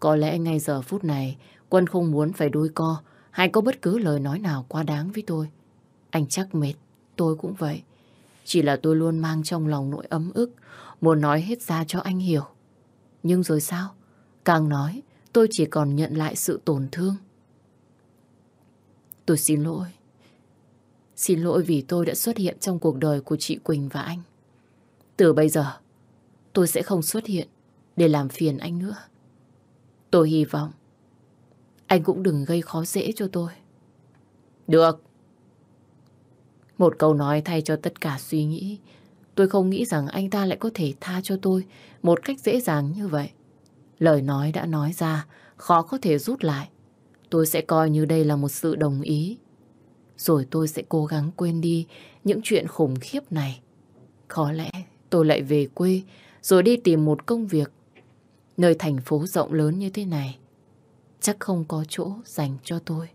Có lẽ ngay giờ phút này, Quân không muốn phải đôi co hay có bất cứ lời nói nào quá đáng với tôi. Anh chắc mệt, tôi cũng vậy. Chỉ là tôi luôn mang trong lòng nỗi ấm ức, muốn nói hết ra cho anh hiểu. Nhưng rồi sao? Càng nói, tôi chỉ còn nhận lại sự tổn thương. Tôi xin lỗi. Xin lỗi vì tôi đã xuất hiện trong cuộc đời của chị Quỳnh và anh. Từ bây giờ, tôi sẽ không xuất hiện để làm phiền anh nữa. Tôi hy vọng anh cũng đừng gây khó dễ cho tôi. Được. Một câu nói thay cho tất cả suy nghĩ. Tôi không nghĩ rằng anh ta lại có thể tha cho tôi một cách dễ dàng như vậy. Lời nói đã nói ra, khó có thể rút lại. Tôi sẽ coi như đây là một sự đồng ý. Rồi tôi sẽ cố gắng quên đi những chuyện khủng khiếp này. Có lẽ tôi lại về quê rồi đi tìm một công việc. Nơi thành phố rộng lớn như thế này chắc không có chỗ dành cho tôi.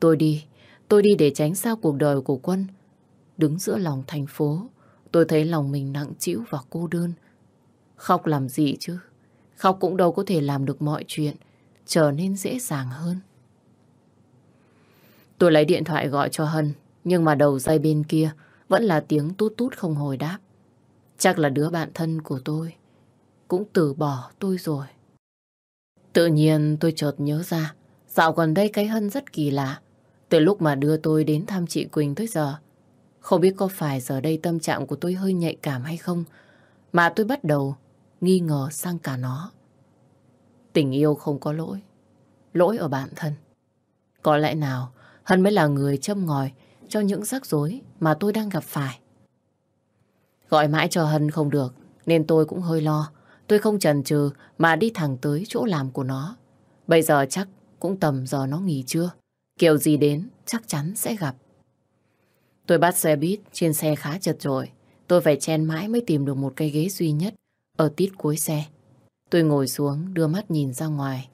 Tôi đi, tôi đi để tránh xa cuộc đời của Quân. Đứng giữa lòng thành phố, tôi thấy lòng mình nặng trĩu và cô đơn. Khóc làm gì chứ? Khóc cũng đâu có thể làm được mọi chuyện, trở nên dễ dàng hơn. Tôi lấy điện thoại gọi cho Hân, nhưng mà đầu dây bên kia vẫn là tiếng tút tút không hồi đáp. Chắc là đứa bạn thân của tôi cũng từ bỏ tôi rồi. Tự nhiên tôi chợt nhớ ra, dạo gần đây cái Hân rất kỳ lạ. Từ lúc mà đưa tôi đến thăm chị Quỳnh tới giờ, không biết có phải giờ đây tâm trạng của tôi hơi nhạy cảm hay không, mà tôi bắt đầu nghi ngờ sang cả nó. Tình yêu không có lỗi, lỗi ở bản thân. Có lẽ nào Hân mới là người châm ngòi cho những rắc rối mà tôi đang gặp phải. Gọi mãi cho Hân không được, nên tôi cũng hơi lo. Tôi không chần chừ mà đi thẳng tới chỗ làm của nó. Bây giờ chắc cũng tầm giờ nó nghỉ trưa. Kiểu gì đến chắc chắn sẽ gặp. Tôi bắt xe buýt, trên xe khá chật rồi. Tôi phải chen mãi mới tìm được một cái ghế duy nhất ở tít cuối xe. Tôi ngồi xuống, đưa mắt nhìn ra ngoài.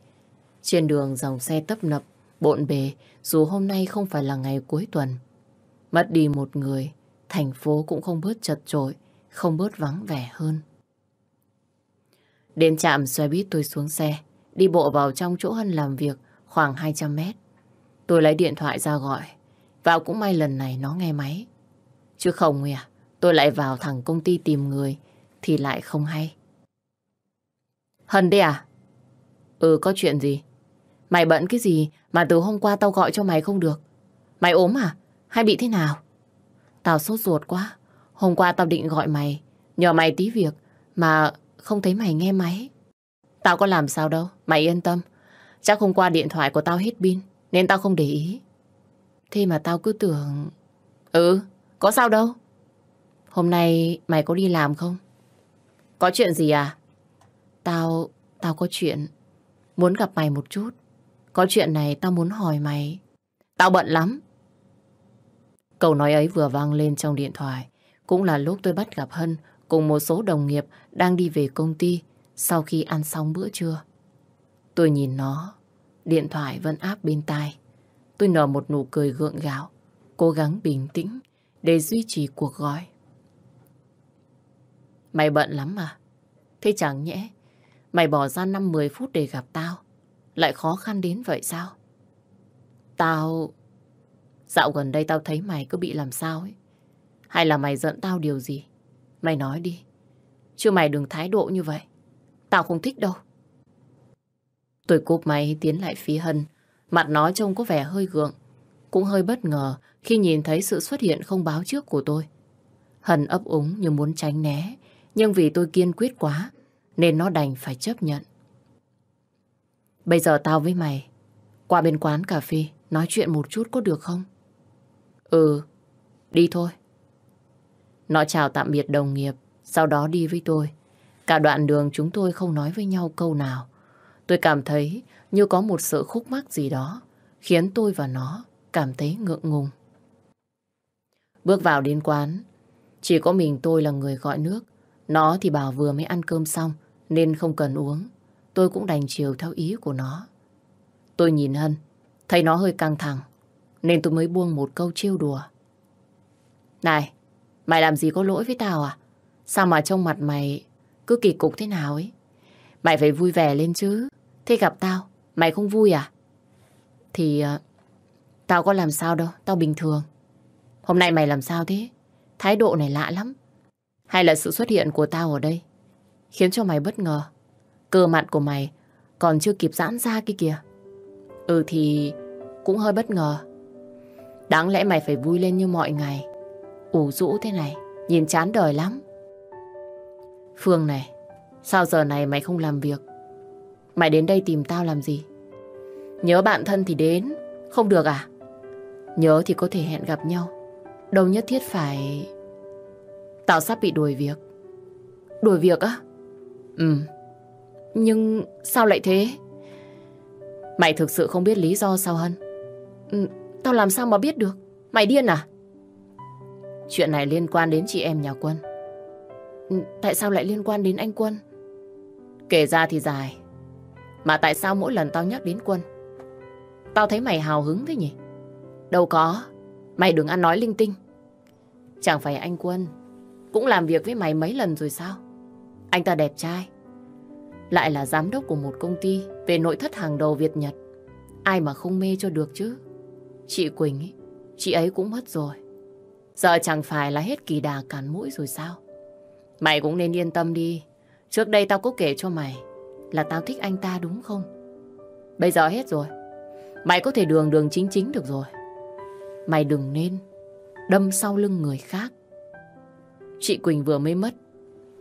Trên đường dòng xe tấp nập, bộn bề, dù hôm nay không phải là ngày cuối tuần. Mất đi một người, thành phố cũng không bớt chật trội, không bớt vắng vẻ hơn. Đến trạm xe buýt tôi xuống xe, đi bộ vào trong chỗ Hân làm việc khoảng 200 mét. Tôi lấy điện thoại ra gọi, vào cũng may lần này nó nghe máy. Chứ không à, tôi lại vào thẳng công ty tìm người thì lại không hay. Hân đấy à? Ừ, có chuyện gì? Mày bận cái gì mà từ hôm qua tao gọi cho mày không được? Mày ốm à? Hay bị thế nào? Tao sốt ruột quá. Hôm qua tao định gọi mày, nhờ mày tí việc, mà không thấy mày nghe máy. Tao có làm sao đâu, mày yên tâm. Chắc hôm qua điện thoại của tao hết pin, nên tao không để ý. Thế mà tao cứ tưởng... Ừ, có sao đâu. Hôm nay mày có đi làm không? Có chuyện gì à? Tao... tao có chuyện. Muốn gặp mày một chút. Có chuyện này tao muốn hỏi mày. Tao bận lắm. Câu nói ấy vừa vang lên trong điện thoại. Cũng là lúc tôi bắt gặp Hân cùng một số đồng nghiệp đang đi về công ty sau khi ăn xong bữa trưa. Tôi nhìn nó, điện thoại vẫn áp bên tai. Tôi nở một nụ cười gượng gạo, cố gắng bình tĩnh để duy trì cuộc gọi. Mày bận lắm à Thế chẳng nhẽ, mày bỏ ra 5-10 phút để gặp tao, lại khó khăn đến vậy sao? Tao... Dạo gần đây tao thấy mày cứ bị làm sao ấy. Hay là mày giận tao điều gì? Mày nói đi. Chứ mày đừng thái độ như vậy. Tao không thích đâu. Tôi cúp máy tiến lại phía Hân. Mặt nó trông có vẻ hơi gượng. Cũng hơi bất ngờ khi nhìn thấy sự xuất hiện không báo trước của tôi. Hân ấp úng như muốn tránh né. Nhưng vì tôi kiên quyết quá nên nó đành phải chấp nhận. Bây giờ tao với mày qua bên quán cà phê nói chuyện một chút có được không? Ừ, đi thôi. Nó chào tạm biệt đồng nghiệp, sau đó đi với tôi. Cả đoạn đường chúng tôi không nói với nhau câu nào. Tôi cảm thấy như có một sự khúc mắc gì đó, khiến tôi và nó cảm thấy ngượng ngùng. Bước vào đến quán, chỉ có mình tôi là người gọi nước. Nó thì bảo vừa mới ăn cơm xong, nên không cần uống. Tôi cũng đành chiều theo ý của nó. Tôi nhìn Hân, thấy nó hơi căng thẳng, nên tôi mới buông một câu trêu đùa. Này, Mày làm gì có lỗi với tao à? Sao mà trong mặt mày cứ kỳ cục thế nào ấy? Mày phải vui vẻ lên chứ. Thế gặp tao, mày không vui à? Thì uh, tao có làm sao đâu, tao bình thường. Hôm nay mày làm sao thế? Thái độ này lạ lắm. Hay là sự xuất hiện của tao ở đây khiến cho mày bất ngờ? Cơ mặt của mày còn chưa kịp giãn ra kia kìa. Ừ thì cũng hơi bất ngờ. Đáng lẽ mày phải vui lên như mọi ngày ủ rũ thế này, nhìn chán đời lắm. Phương này, sao giờ này mày không làm việc? Mày đến đây tìm tao làm gì? Nhớ bạn thân thì đến, không được à? Nhớ thì có thể hẹn gặp nhau. Đâu nhất thiết phải... Tao sắp bị đuổi việc. Đuổi việc á? Ừ. Nhưng sao lại thế? Mày thực sự không biết lý do sao Hân? Ừ, tao làm sao mà biết được? Mày điên à? Chuyện này liên quan đến chị em nhà Quân. Ừ, tại sao lại liên quan đến anh Quân? Kể ra thì dài. Mà tại sao mỗi lần tao nhắc đến Quân, tao thấy mày hào hứng thế nhỉ? Đâu có, mày đừng ăn nói linh tinh. Chẳng phải anh Quân cũng làm việc với mày mấy lần rồi sao? Anh ta đẹp trai, lại là giám đốc của một công ty về nội thất hàng đầu Việt Nhật. Ai mà không mê cho được chứ? Chị Quỳnh ấy, chị ấy cũng mất rồi. Giờ chẳng phải là hết kỳ đà cản mũi rồi sao? Mày cũng nên yên tâm đi. Trước đây tao có kể cho mày là tao thích anh ta đúng không? Bây giờ hết rồi. Mày có thể đường đường chính chính được rồi. Mày đừng nên đâm sau lưng người khác. Chị Quỳnh vừa mới mất.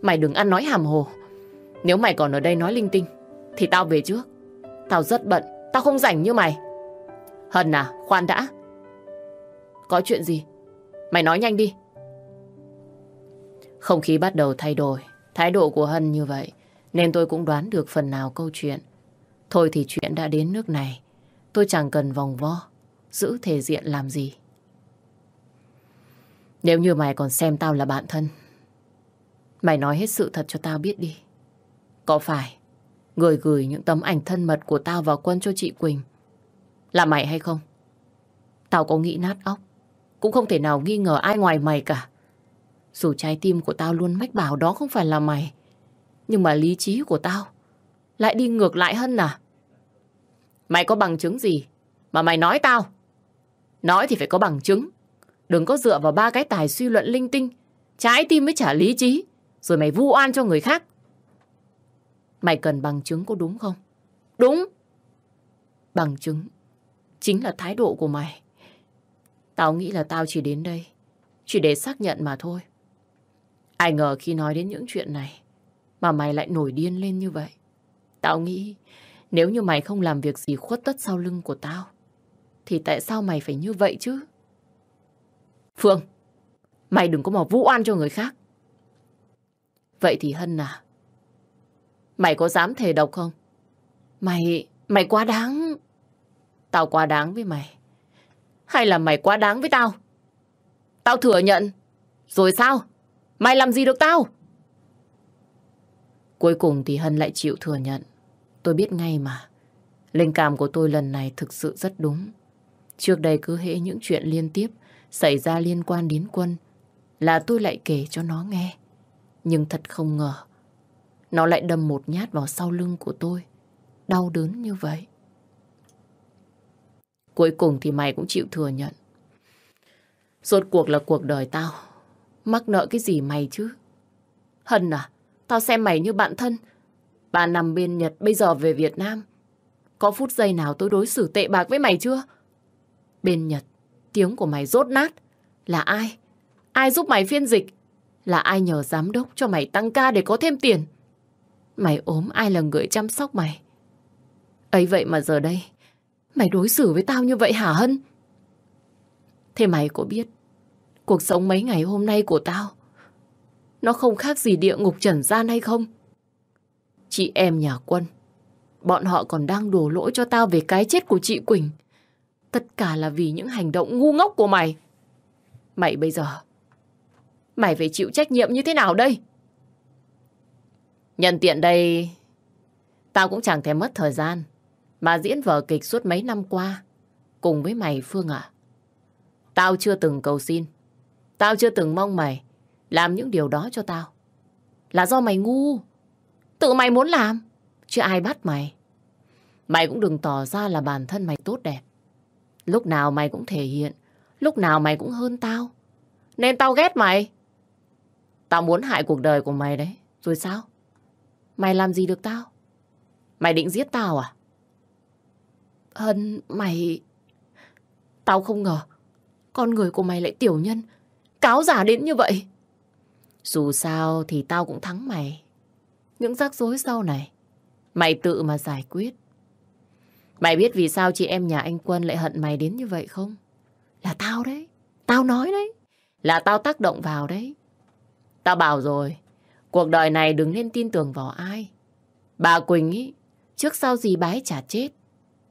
Mày đừng ăn nói hàm hồ. Nếu mày còn ở đây nói linh tinh thì tao về trước. Tao rất bận. Tao không rảnh như mày. Hân à, khoan đã. Có chuyện gì? Mày nói nhanh đi. Không khí bắt đầu thay đổi. Thái độ của Hân như vậy. Nên tôi cũng đoán được phần nào câu chuyện. Thôi thì chuyện đã đến nước này. Tôi chẳng cần vòng vo. Giữ thể diện làm gì. Nếu như mày còn xem tao là bạn thân. Mày nói hết sự thật cho tao biết đi. Có phải người gửi những tấm ảnh thân mật của tao vào quân cho chị Quỳnh là mày hay không? Tao có nghĩ nát óc, cũng không thể nào nghi ngờ ai ngoài mày cả. Dù trái tim của tao luôn mách bảo đó không phải là mày, nhưng mà lý trí của tao lại đi ngược lại hơn à? Mày có bằng chứng gì mà mày nói tao? Nói thì phải có bằng chứng. Đừng có dựa vào ba cái tài suy luận linh tinh, trái tim mới trả lý trí, rồi mày vu oan cho người khác. Mày cần bằng chứng có đúng không? Đúng. Bằng chứng chính là thái độ của mày. Tao nghĩ là tao chỉ đến đây chỉ để xác nhận mà thôi. Ai ngờ khi nói đến những chuyện này mà mày lại nổi điên lên như vậy. Tao nghĩ nếu như mày không làm việc gì khuất tất sau lưng của tao thì tại sao mày phải như vậy chứ? Phương, mày đừng có mà vũ oan cho người khác. Vậy thì Hân à, Mày có dám thề độc không? Mày, mày quá đáng. Tao quá đáng với mày. Hay là mày quá đáng với tao? Tao thừa nhận. Rồi sao? Mày làm gì được tao? Cuối cùng thì Hân lại chịu thừa nhận. Tôi biết ngay mà. Linh cảm của tôi lần này thực sự rất đúng. Trước đây cứ hễ những chuyện liên tiếp xảy ra liên quan đến quân là tôi lại kể cho nó nghe. Nhưng thật không ngờ, nó lại đâm một nhát vào sau lưng của tôi. Đau đớn như vậy. Cuối cùng thì mày cũng chịu thừa nhận. Rốt cuộc là cuộc đời tao. Mắc nợ cái gì mày chứ? Hân à, tao xem mày như bạn thân. Bà nằm bên Nhật bây giờ về Việt Nam. Có phút giây nào tôi đối xử tệ bạc với mày chưa? Bên Nhật, tiếng của mày rốt nát. Là ai? Ai giúp mày phiên dịch? Là ai nhờ giám đốc cho mày tăng ca để có thêm tiền? Mày ốm ai là người chăm sóc mày? ấy vậy mà giờ đây, mày đối xử với tao như vậy hả Hân? Thế mày có biết, cuộc sống mấy ngày hôm nay của tao, nó không khác gì địa ngục trần gian hay không? Chị em nhà quân, bọn họ còn đang đổ lỗi cho tao về cái chết của chị Quỳnh. Tất cả là vì những hành động ngu ngốc của mày. Mày bây giờ, mày phải chịu trách nhiệm như thế nào đây? Nhân tiện đây, tao cũng chẳng thèm mất thời gian mà diễn vở kịch suốt mấy năm qua cùng với mày Phương ạ. Tao chưa từng cầu xin, tao chưa từng mong mày làm những điều đó cho tao. Là do mày ngu, tự mày muốn làm, chứ ai bắt mày. Mày cũng đừng tỏ ra là bản thân mày tốt đẹp. Lúc nào mày cũng thể hiện, lúc nào mày cũng hơn tao. Nên tao ghét mày. Tao muốn hại cuộc đời của mày đấy. Rồi sao? Mày làm gì được tao? Mày định giết tao à? Hân, mày... Tao không ngờ. con người của mày lại tiểu nhân, cáo giả đến như vậy. Dù sao thì tao cũng thắng mày. Những rắc rối sau này, mày tự mà giải quyết. Mày biết vì sao chị em nhà anh Quân lại hận mày đến như vậy không? Là tao đấy. Tao nói đấy. Là tao tác động vào đấy. Tao bảo rồi, cuộc đời này đừng nên tin tưởng vào ai. Bà Quỳnh ý, trước sau gì bái chả chết.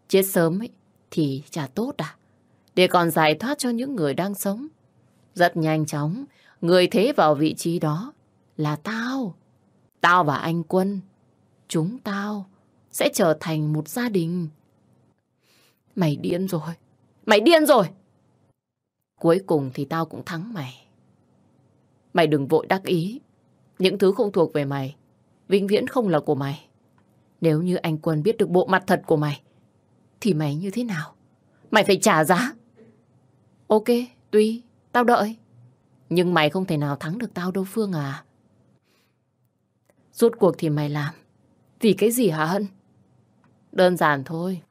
Chết sớm ấy, thì chả tốt à? Để còn giải thoát cho những người đang sống. Rất nhanh chóng, người thế vào vị trí đó là tao. Tao và anh Quân, chúng tao sẽ trở thành một gia đình. Mày điên rồi. Mày điên rồi. Cuối cùng thì tao cũng thắng mày. Mày đừng vội đắc ý. Những thứ không thuộc về mày, vĩnh viễn không là của mày. Nếu như anh Quân biết được bộ mặt thật của mày, thì mày như thế nào? Mày phải trả giá. Ok, tuy, tao đợi. Nhưng mày không thể nào thắng được tao đâu Phương à. Rốt cuộc thì mày làm. Vì cái gì hả Hân? Đơn giản thôi.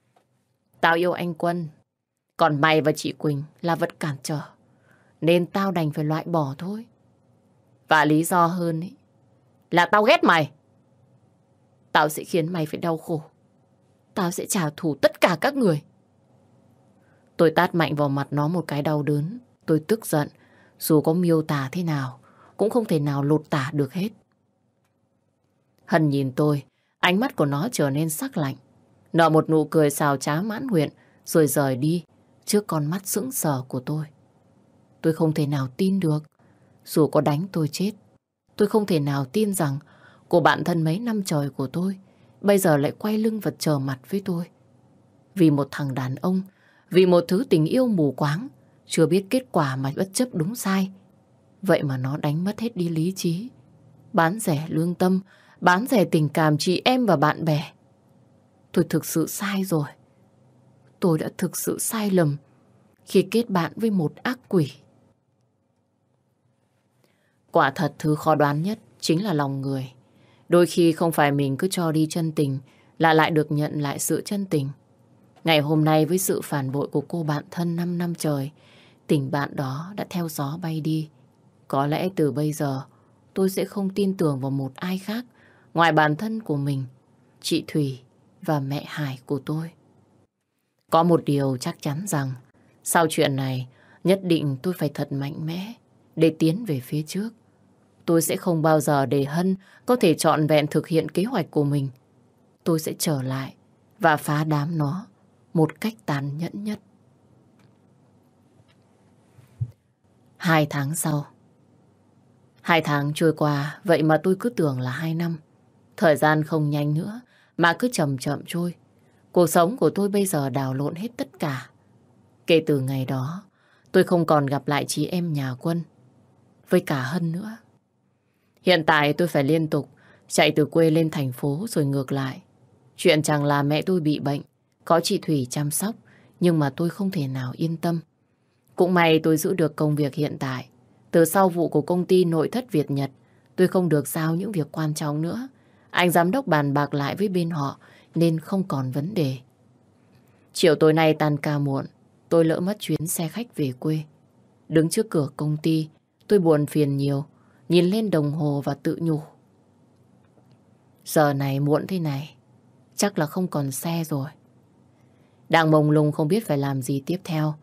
Tao yêu anh Quân. Còn mày và chị Quỳnh là vật cản trở. Nên tao đành phải loại bỏ thôi. Và lý do hơn ấy, là tao ghét mày. Tao sẽ khiến mày phải đau khổ. Tao sẽ trả thù tất cả các người. Tôi tát mạnh vào mặt nó một cái đau đớn. Tôi tức giận. Dù có miêu tả thế nào, cũng không thể nào lột tả được hết. Hân nhìn tôi, ánh mắt của nó trở nên sắc lạnh. Nở một nụ cười xào trá mãn nguyện, rồi rời đi trước con mắt sững sờ của tôi. Tôi không thể nào tin được. Dù có đánh tôi chết, tôi không thể nào tin rằng cô bạn thân mấy năm trời của tôi bây giờ lại quay lưng và chờ mặt với tôi. Vì một thằng đàn ông, vì một thứ tình yêu mù quáng, chưa biết kết quả mà bất chấp đúng sai. Vậy mà nó đánh mất hết đi lý trí. Bán rẻ lương tâm, bán rẻ tình cảm chị em và bạn bè. Tôi thực sự sai rồi. Tôi đã thực sự sai lầm khi kết bạn với một ác quỷ. Quả thật thứ khó đoán nhất chính là lòng người. Đôi khi không phải mình cứ cho đi chân tình là lại được nhận lại sự chân tình. Ngày hôm nay với sự phản bội của cô bạn thân 5 năm trời, tình bạn đó đã theo gió bay đi. Có lẽ từ bây giờ tôi sẽ không tin tưởng vào một ai khác ngoài bản thân của mình, chị Thủy và mẹ Hải của tôi. Có một điều chắc chắn rằng sau chuyện này nhất định tôi phải thật mạnh mẽ để tiến về phía trước. Tôi sẽ không bao giờ để Hân có thể trọn vẹn thực hiện kế hoạch của mình. Tôi sẽ trở lại và phá đám nó một cách tàn nhẫn nhất. Hai tháng sau. Hai tháng trôi qua, vậy mà tôi cứ tưởng là hai năm. Thời gian không nhanh nữa, mà cứ chậm chậm trôi. Cuộc sống của tôi bây giờ đào lộn hết tất cả. Kể từ ngày đó, tôi không còn gặp lại chị em nhà quân. Với cả Hân nữa. Hiện tại tôi phải liên tục chạy từ quê lên thành phố rồi ngược lại. Chuyện chẳng là mẹ tôi bị bệnh, có chị Thủy chăm sóc, nhưng mà tôi không thể nào yên tâm. Cũng may tôi giữ được công việc hiện tại. Từ sau vụ của công ty nội thất Việt Nhật, tôi không được giao những việc quan trọng nữa. Anh giám đốc bàn bạc lại với bên họ nên không còn vấn đề. Chiều tối nay tan ca muộn, tôi lỡ mất chuyến xe khách về quê. Đứng trước cửa công ty, tôi buồn phiền nhiều, nhìn lên đồng hồ và tự nhủ. Giờ này muộn thế này, chắc là không còn xe rồi. Đang mông lung không biết phải làm gì tiếp theo,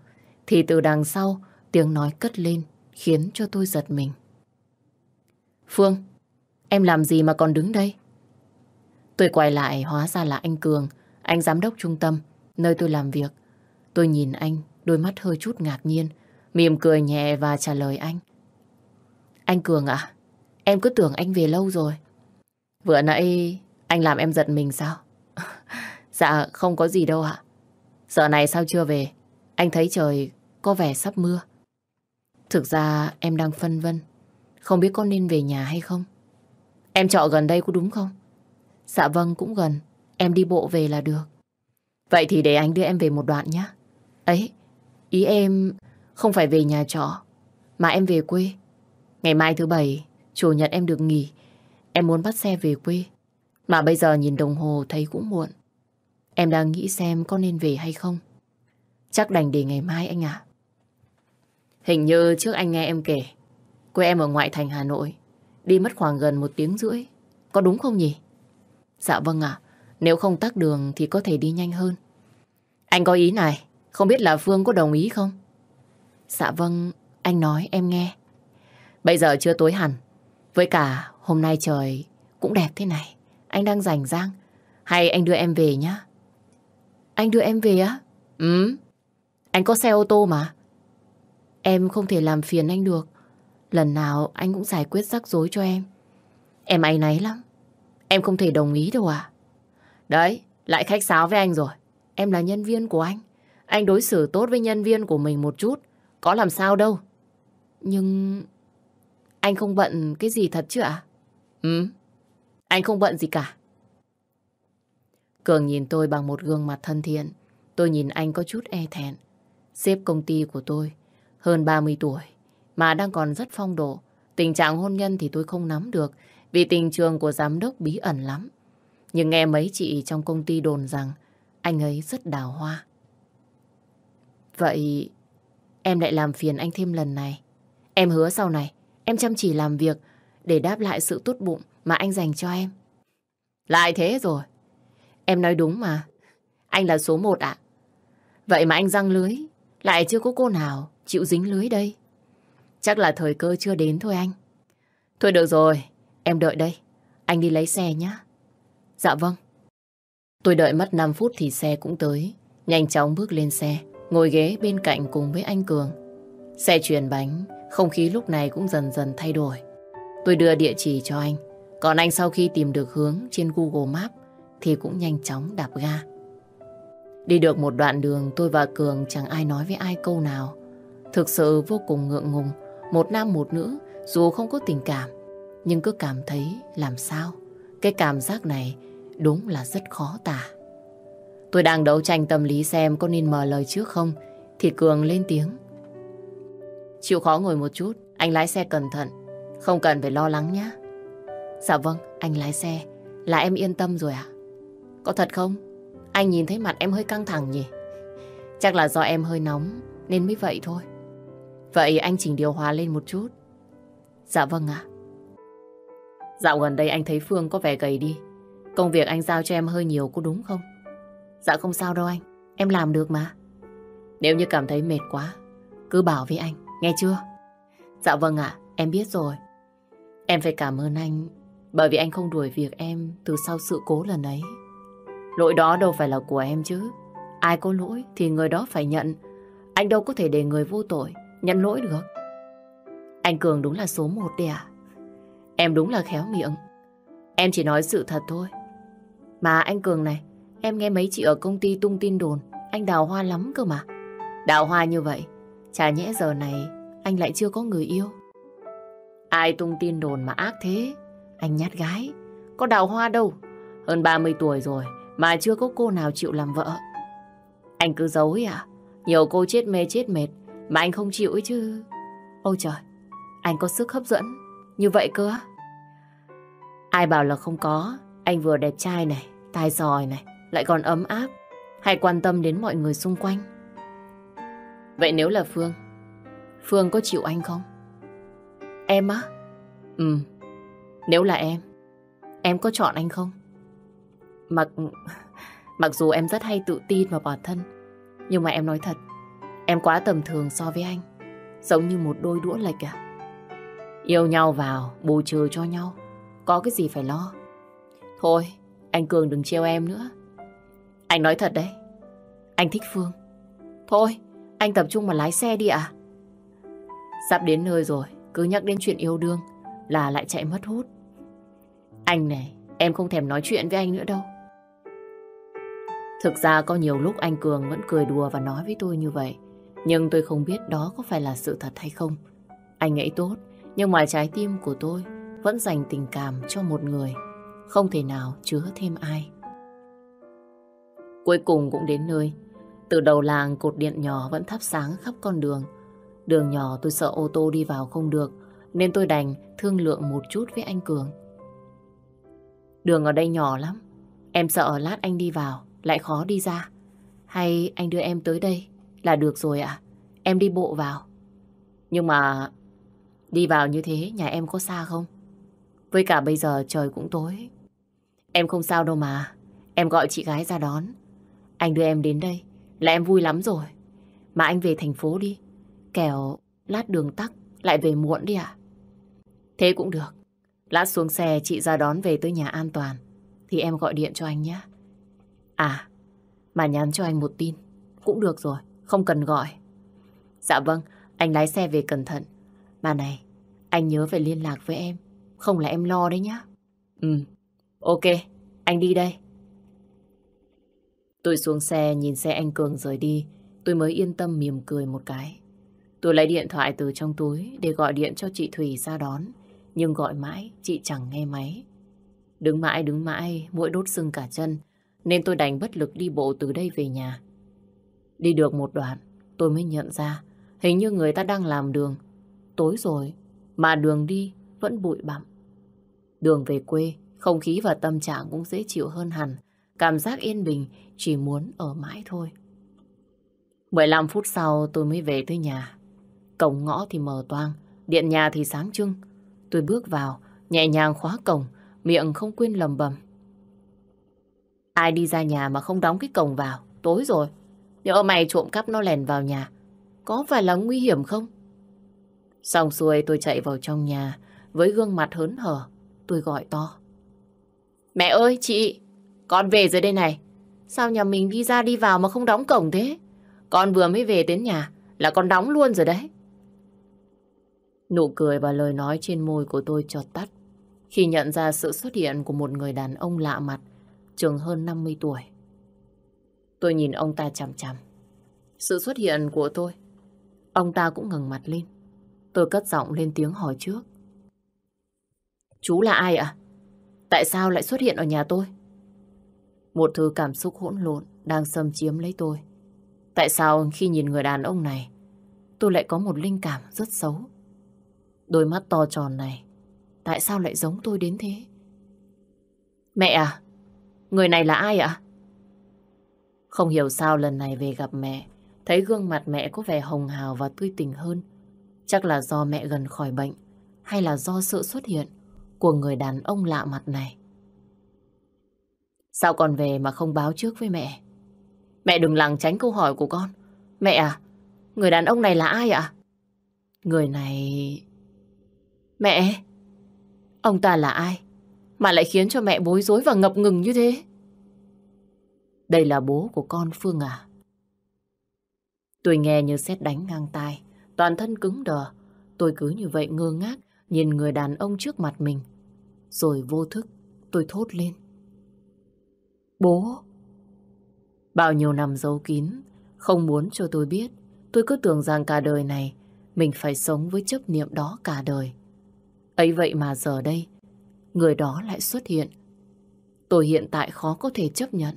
thì từ đằng sau tiếng nói cất lên khiến cho tôi giật mình. Phương, em làm gì mà còn đứng đây? Tôi quay lại hóa ra là anh Cường, anh giám đốc trung tâm, nơi tôi làm việc. Tôi nhìn anh, đôi mắt hơi chút ngạc nhiên, mỉm cười nhẹ và trả lời anh. Anh Cường à, em cứ tưởng anh về lâu rồi. Vừa nãy anh làm em giật mình sao? dạ không có gì đâu ạ. Giờ này sao chưa về? Anh thấy trời có vẻ sắp mưa. Thực ra em đang phân vân, không biết có nên về nhà hay không. Em trọ gần đây có đúng không? Dạ vâng cũng gần, em đi bộ về là được. Vậy thì để anh đưa em về một đoạn nhé. Ấy, ý em không phải về nhà trọ, mà em về quê. Ngày mai thứ bảy, chủ nhật em được nghỉ. Em muốn bắt xe về quê. Mà bây giờ nhìn đồng hồ thấy cũng muộn. Em đang nghĩ xem có nên về hay không. Chắc đành để ngày mai anh ạ. Hình như trước anh nghe em kể, quê em ở ngoại thành Hà Nội, đi mất khoảng gần một tiếng rưỡi. Có đúng không nhỉ? Dạ vâng ạ, nếu không tắc đường thì có thể đi nhanh hơn. Anh có ý này, không biết là Phương có đồng ý không? Dạ vâng, anh nói em nghe. Bây giờ chưa tối hẳn, với cả hôm nay trời cũng đẹp thế này. Anh đang rảnh rang, hay anh đưa em về nhá? Anh đưa em về á? Ừ, anh có xe ô tô mà. Em không thể làm phiền anh được. Lần nào anh cũng giải quyết rắc rối cho em. Em áy náy lắm. Em không thể đồng ý đâu à. Đấy, lại khách sáo với anh rồi. Em là nhân viên của anh. Anh đối xử tốt với nhân viên của mình một chút. Có làm sao đâu. Nhưng... Anh không bận cái gì thật chứ ạ? Ừ. Anh không bận gì cả. Cường nhìn tôi bằng một gương mặt thân thiện. Tôi nhìn anh có chút e thẹn. Sếp công ty của tôi, hơn 30 tuổi, mà đang còn rất phong độ. Tình trạng hôn nhân thì tôi không nắm được, vì tình trường của giám đốc bí ẩn lắm. Nhưng nghe mấy chị trong công ty đồn rằng, anh ấy rất đào hoa. Vậy, em lại làm phiền anh thêm lần này. Em hứa sau này em chăm chỉ làm việc để đáp lại sự tốt bụng mà anh dành cho em. Lại thế rồi. Em nói đúng mà. Anh là số một ạ. Vậy mà anh răng lưới lại chưa có cô nào chịu dính lưới đây. Chắc là thời cơ chưa đến thôi anh. Thôi được rồi, em đợi đây. Anh đi lấy xe nhé. Dạ vâng. Tôi đợi mất 5 phút thì xe cũng tới. Nhanh chóng bước lên xe, ngồi ghế bên cạnh cùng với anh Cường. Xe chuyển bánh, không khí lúc này cũng dần dần thay đổi. Tôi đưa địa chỉ cho anh, còn anh sau khi tìm được hướng trên Google Maps thì cũng nhanh chóng đạp ga. Đi được một đoạn đường tôi và Cường chẳng ai nói với ai câu nào. Thực sự vô cùng ngượng ngùng, một nam một nữ dù không có tình cảm nhưng cứ cảm thấy làm sao. Cái cảm giác này đúng là rất khó tả. Tôi đang đấu tranh tâm lý xem có nên mở lời trước không thì Cường lên tiếng. Chịu khó ngồi một chút, anh lái xe cẩn thận, không cần phải lo lắng nhé. Dạ vâng, anh lái xe, là em yên tâm rồi ạ. Có thật không? Anh nhìn thấy mặt em hơi căng thẳng nhỉ? Chắc là do em hơi nóng nên mới vậy thôi. Vậy anh chỉnh điều hòa lên một chút. Dạ vâng ạ. Dạo gần đây anh thấy Phương có vẻ gầy đi. Công việc anh giao cho em hơi nhiều có đúng không? Dạ không sao đâu anh. Em làm được mà. Nếu như cảm thấy mệt quá, cứ bảo với anh, nghe chưa? Dạ vâng ạ, em biết rồi. Em phải cảm ơn anh bởi vì anh không đuổi việc em từ sau sự cố lần ấy. Lỗi đó đâu phải là của em chứ. Ai có lỗi thì người đó phải nhận. Anh đâu có thể để người vô tội nhận lỗi được. Anh Cường đúng là số một đấy à? Em đúng là khéo miệng. Em chỉ nói sự thật thôi. Mà anh Cường này, em nghe mấy chị ở công ty tung tin đồn, anh đào hoa lắm cơ mà. Đào hoa như vậy, chả nhẽ giờ này anh lại chưa có người yêu. Ai tung tin đồn mà ác thế? Anh nhát gái, có đào hoa đâu. Hơn 30 tuổi rồi mà chưa có cô nào chịu làm vợ. Anh cứ giấu ấy à? Nhiều cô chết mê chết mệt mà anh không chịu ấy chứ. Ôi trời, anh có sức hấp dẫn như vậy cơ á? Ai bảo là không có, anh vừa đẹp trai này, tài giỏi này, lại còn ấm áp, hay quan tâm đến mọi người xung quanh. Vậy nếu là Phương, Phương có chịu anh không? Em á? Ừ, nếu là em, em có chọn anh không? Mặc mặc dù em rất hay tự tin vào bản thân, nhưng mà em nói thật, em quá tầm thường so với anh, giống như một đôi đũa lệch à. Yêu nhau vào, bù trừ cho nhau. Có cái gì phải lo. Thôi, anh Cường đừng trêu em nữa. Anh nói thật đấy. Anh thích Phương. Thôi, anh tập trung mà lái xe đi ạ. Sắp đến nơi rồi, cứ nhắc đến chuyện yêu đương là lại chạy mất hút. Anh này, em không thèm nói chuyện với anh nữa đâu. Thực ra có nhiều lúc anh Cường vẫn cười đùa và nói với tôi như vậy. Nhưng tôi không biết đó có phải là sự thật hay không. Anh ấy tốt, nhưng mà trái tim của tôi vẫn dành tình cảm cho một người, không thể nào chứa thêm ai. Cuối cùng cũng đến nơi, từ đầu làng cột điện nhỏ vẫn thắp sáng khắp con đường. Đường nhỏ tôi sợ ô tô đi vào không được, nên tôi đành thương lượng một chút với anh Cường. Đường ở đây nhỏ lắm, em sợ lát anh đi vào, lại khó đi ra. Hay anh đưa em tới đây là được rồi ạ, em đi bộ vào. Nhưng mà đi vào như thế nhà em có xa không? Với cả bây giờ trời cũng tối. Em không sao đâu mà. Em gọi chị gái ra đón. Anh đưa em đến đây là em vui lắm rồi. Mà anh về thành phố đi. Kẻo lát đường tắc lại về muộn đi ạ. Thế cũng được. Lát xuống xe chị ra đón về tới nhà an toàn. Thì em gọi điện cho anh nhé. À, mà nhắn cho anh một tin. Cũng được rồi, không cần gọi. Dạ vâng, anh lái xe về cẩn thận. Mà này, anh nhớ phải liên lạc với em. Không là em lo đấy nhá. Ừ, ok, anh đi đây. Tôi xuống xe nhìn xe anh Cường rời đi. Tôi mới yên tâm mỉm cười một cái. Tôi lấy điện thoại từ trong túi để gọi điện cho chị Thủy ra đón. Nhưng gọi mãi, chị chẳng nghe máy. Đứng mãi đứng mãi, mũi đốt sưng cả chân. Nên tôi đành bất lực đi bộ từ đây về nhà. Đi được một đoạn, tôi mới nhận ra hình như người ta đang làm đường. Tối rồi, mà đường đi vẫn bụi bặm. Đường về quê, không khí và tâm trạng cũng dễ chịu hơn hẳn. Cảm giác yên bình, chỉ muốn ở mãi thôi. 15 phút sau tôi mới về tới nhà. Cổng ngõ thì mờ toang, điện nhà thì sáng trưng. Tôi bước vào, nhẹ nhàng khóa cổng, miệng không quên lầm bầm. Ai đi ra nhà mà không đóng cái cổng vào, tối rồi. Nhỡ mày trộm cắp nó lèn vào nhà, có phải là nguy hiểm không? Xong xuôi tôi chạy vào trong nhà, với gương mặt hớn hở, tôi gọi to. Mẹ ơi, chị, con về rồi đây này. Sao nhà mình đi ra đi vào mà không đóng cổng thế? Con vừa mới về đến nhà là con đóng luôn rồi đấy. Nụ cười và lời nói trên môi của tôi chợt tắt khi nhận ra sự xuất hiện của một người đàn ông lạ mặt, chừng hơn 50 tuổi. Tôi nhìn ông ta chằm chằm. Sự xuất hiện của tôi, ông ta cũng ngẩng mặt lên. Tôi cất giọng lên tiếng hỏi trước. Chú là ai ạ? Tại sao lại xuất hiện ở nhà tôi? Một thứ cảm xúc hỗn lộn đang xâm chiếm lấy tôi. Tại sao khi nhìn người đàn ông này, tôi lại có một linh cảm rất xấu? Đôi mắt to tròn này, tại sao lại giống tôi đến thế? Mẹ à, người này là ai ạ? Không hiểu sao lần này về gặp mẹ, thấy gương mặt mẹ có vẻ hồng hào và tươi tỉnh hơn. Chắc là do mẹ gần khỏi bệnh, hay là do sự xuất hiện của người đàn ông lạ mặt này. Sao con về mà không báo trước với mẹ? Mẹ đừng lằng tránh câu hỏi của con. Mẹ à, người đàn ông này là ai ạ? Người này... Mẹ, ông ta là ai? Mà lại khiến cho mẹ bối rối và ngập ngừng như thế? Đây là bố của con Phương à? Tôi nghe như xét đánh ngang tai, toàn thân cứng đờ. Tôi cứ như vậy ngơ ngác nhìn người đàn ông trước mặt mình. Rồi vô thức, tôi thốt lên. Bố! Bao nhiêu năm giấu kín, không muốn cho tôi biết. Tôi cứ tưởng rằng cả đời này mình phải sống với chấp niệm đó cả đời. Ấy vậy mà giờ đây, người đó lại xuất hiện. Tôi hiện tại khó có thể chấp nhận.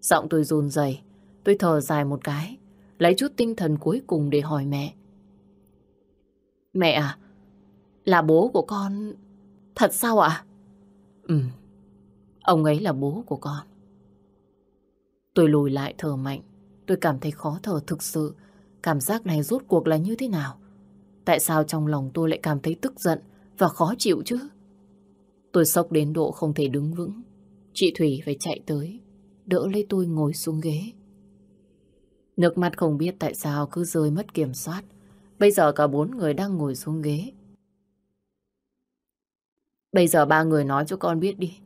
Giọng tôi run rẩy, tôi thở dài một cái, lấy chút tinh thần cuối cùng để hỏi mẹ. Mẹ à, là bố của con... Thật sao ạ? Ừ, ông ấy là bố của con. Tôi lùi lại thở mạnh. Tôi cảm thấy khó thở thực sự. Cảm giác này rốt cuộc là như thế nào? Tại sao trong lòng tôi lại cảm thấy tức giận và khó chịu chứ? Tôi sốc đến độ không thể đứng vững. Chị Thủy phải chạy tới, đỡ lấy tôi ngồi xuống ghế. Nước mắt không biết tại sao cứ rơi mất kiểm soát. Bây giờ cả bốn người đang ngồi xuống ghế. Bây giờ ba người nói cho con biết đi.